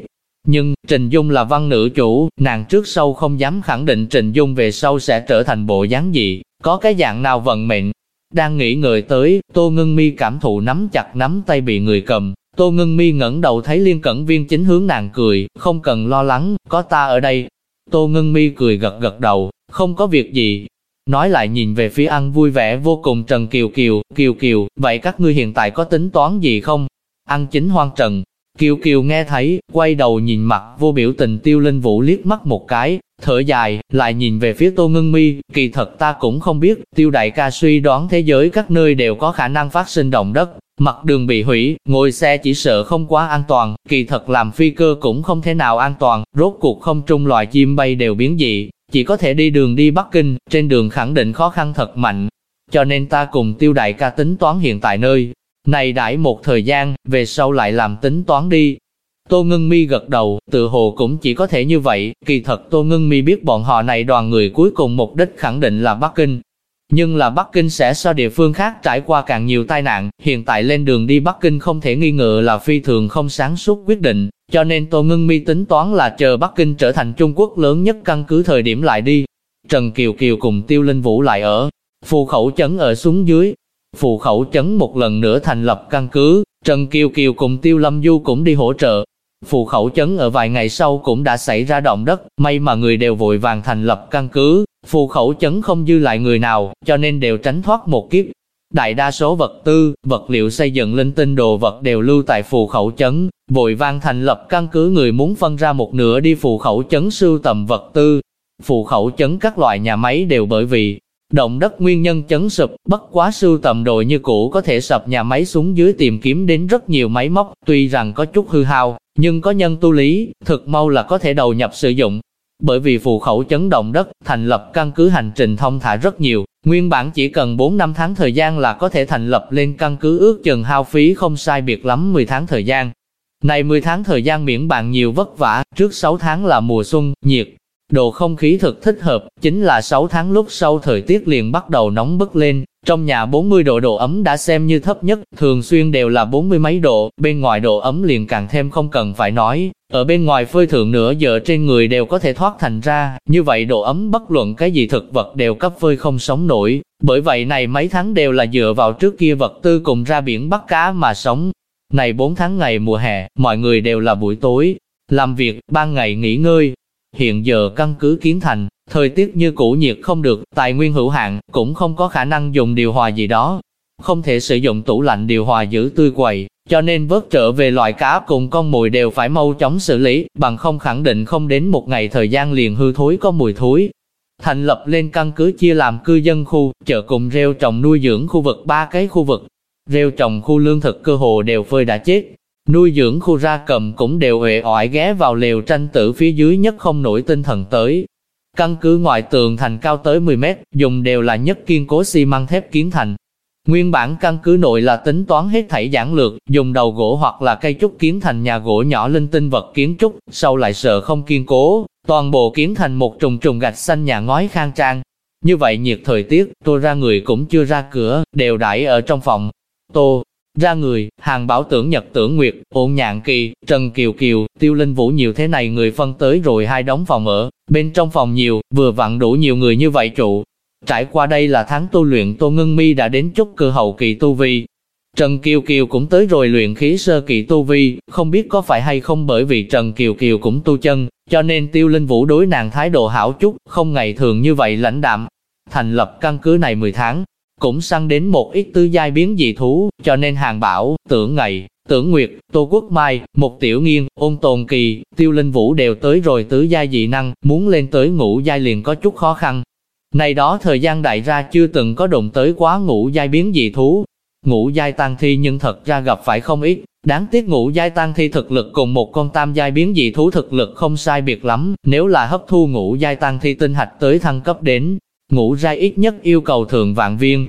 nhưng, Trình Dung là văn nữ chủ, nàng trước sau không dám khẳng định Trình Dung về sau sẽ trở thành bộ dáng gì, có cái dạng nào vận mệnh. Đang nghĩ người tới, Tô Ngân Mi cảm thụ nắm chặt nắm tay bị người cầm. Tô Ngân Mi ngẩng đầu thấy Liên Cẩn Viên chính hướng nàng cười, không cần lo lắng, có ta ở đây. Tô Ngân Mi cười gật gật đầu, không có việc gì. Nói lại nhìn về phía ăn vui vẻ vô cùng Trần Kiều Kiều, Kiều Kiều, vậy các ngươi hiện tại có tính toán gì không? Ăn chính hoang trần, Kiều Kiều nghe thấy, quay đầu nhìn mặt vô biểu tình tiêu linh vũ liếc mắt một cái, thở dài, lại nhìn về phía Tô Ngân Mi, kỳ thật ta cũng không biết, tiêu đại ca suy đoán thế giới các nơi đều có khả năng phát sinh động đất, mặt đường bị hủy, ngồi xe chỉ sợ không quá an toàn, kỳ thật làm phi cơ cũng không thể nào an toàn, rốt cuộc không trung loài chim bay đều biến dị, chỉ có thể đi đường đi Bắc Kinh, trên đường khẳng định khó khăn thật mạnh. Cho nên ta cùng tiêu đại ca tính toán hiện tại nơi, này đãi một thời gian, về sau lại làm tính toán đi. Tô Ngân Mi gật đầu, tự hồ cũng chỉ có thể như vậy, kỳ thật Tô Ngân Mi biết bọn họ này đoàn người cuối cùng mục đích khẳng định là Bắc Kinh. Nhưng là Bắc Kinh sẽ so địa phương khác trải qua càng nhiều tai nạn, hiện tại lên đường đi Bắc Kinh không thể nghi ngờ là phi thường không sáng suốt quyết định, cho nên Tô Ngân Mi tính toán là chờ Bắc Kinh trở thành Trung Quốc lớn nhất căn cứ thời điểm lại đi. Trần Kiều Kiều cùng Tiêu Linh Vũ lại ở, phù khẩu chấn ở xuống dưới, Phù khẩu chấn một lần nữa thành lập căn cứ, Trần Kiều Kiều cùng Tiêu Lâm Du cũng đi hỗ trợ. Phù khẩu chấn ở vài ngày sau cũng đã xảy ra động đất, may mà người đều vội vàng thành lập căn cứ, phù khẩu chấn không dư lại người nào, cho nên đều tránh thoát một kiếp. Đại đa số vật tư, vật liệu xây dựng linh tinh đồ vật đều lưu tại phù khẩu chấn, vội vàng thành lập căn cứ người muốn phân ra một nửa đi phù khẩu chấn sưu tầm vật tư. Phù khẩu chấn các loại nhà máy đều bởi vì Động đất nguyên nhân chấn sụp, bất quá sưu tầm đội như cũ có thể sập nhà máy xuống dưới tìm kiếm đến rất nhiều máy móc, tuy rằng có chút hư hao, nhưng có nhân tu lý, thực mau là có thể đầu nhập sử dụng. Bởi vì phù khẩu chấn động đất, thành lập căn cứ hành trình thông thả rất nhiều, nguyên bản chỉ cần 4 năm tháng thời gian là có thể thành lập lên căn cứ ước chừng hao phí không sai biệt lắm 10 tháng thời gian. Này 10 tháng thời gian miễn bạn nhiều vất vả, trước 6 tháng là mùa xuân, nhiệt, Độ không khí thực thích hợp, chính là 6 tháng lúc sau thời tiết liền bắt đầu nóng bức lên, trong nhà 40 độ độ ấm đã xem như thấp nhất, thường xuyên đều là 40 mấy độ, bên ngoài độ ấm liền càng thêm không cần phải nói, ở bên ngoài phơi thượng nửa giờ trên người đều có thể thoát thành ra, như vậy độ ấm bất luận cái gì thực vật đều cấp phơi không sống nổi, bởi vậy này mấy tháng đều là dựa vào trước kia vật tư cùng ra biển bắt cá mà sống. Này 4 tháng ngày mùa hè, mọi người đều là buổi tối, làm việc, ban ngày nghỉ ngơi, Hiện giờ căn cứ kiến thành, thời tiết như cũ nhiệt không được, tài nguyên hữu hạn, cũng không có khả năng dùng điều hòa gì đó. Không thể sử dụng tủ lạnh điều hòa giữ tươi quầy, cho nên vớt trở về loại cá cùng con mồi đều phải mau chóng xử lý, bằng không khẳng định không đến một ngày thời gian liền hư thối có mùi thối. Thành lập lên căn cứ chia làm cư dân khu, chợ cùng rêu trồng nuôi dưỡng khu vực ba cái khu vực. Rêu trồng khu lương thực cơ hồ đều phơi đã chết, Nuôi dưỡng khu ra cầm cũng đều uể oải ghé vào lều tranh tử phía dưới nhất không nổi tinh thần tới. Căn cứ ngoại tường thành cao tới 10 mét, dùng đều là nhất kiên cố xi măng thép kiến thành. Nguyên bản căn cứ nội là tính toán hết thảy giản lược, dùng đầu gỗ hoặc là cây trúc kiến thành nhà gỗ nhỏ linh tinh vật kiến trúc, sau lại sợ không kiên cố, toàn bộ kiến thành một trùng trùng gạch xanh nhà ngói khang trang. Như vậy nhiệt thời tiết, tôi ra người cũng chưa ra cửa, đều đãi ở trong phòng. Tô, ra người, hàng bảo tưởng nhật tưởng nguyệt, ôn nhạn kỳ, trần kiều kiều, tiêu linh vũ nhiều thế này người phân tới rồi hai đóng phòng ở, bên trong phòng nhiều, vừa vặn đủ nhiều người như vậy trụ. Trải qua đây là tháng tu luyện Tô Ngân Mi đã đến chút cơ hậu kỳ tu vi. Trần Kiều Kiều cũng tới rồi luyện khí sơ kỳ tu vi, không biết có phải hay không bởi vì Trần Kiều Kiều cũng tu chân, cho nên tiêu linh vũ đối nàng thái độ hảo chút, không ngày thường như vậy lãnh đạm. Thành lập căn cứ này 10 tháng, cũng săn đến một ít tứ giai biến dị thú, cho nên hàng bảo, tưởng ngày, tưởng nguyệt, tô quốc mai, một tiểu nghiên, ôn tồn kỳ, tiêu linh vũ đều tới rồi tứ giai dị năng, muốn lên tới ngũ giai liền có chút khó khăn. Này đó thời gian đại ra chưa từng có đụng tới quá ngũ giai biến dị thú. Ngũ giai tăng thi nhưng thật ra gặp phải không ít, đáng tiếc ngũ giai tăng thi thực lực cùng một con tam giai biến dị thú thực lực không sai biệt lắm, nếu là hấp thu ngũ giai tăng thi tinh hạch tới thăng cấp đến, ngũ giai ít nhất yêu cầu thường vạn viên,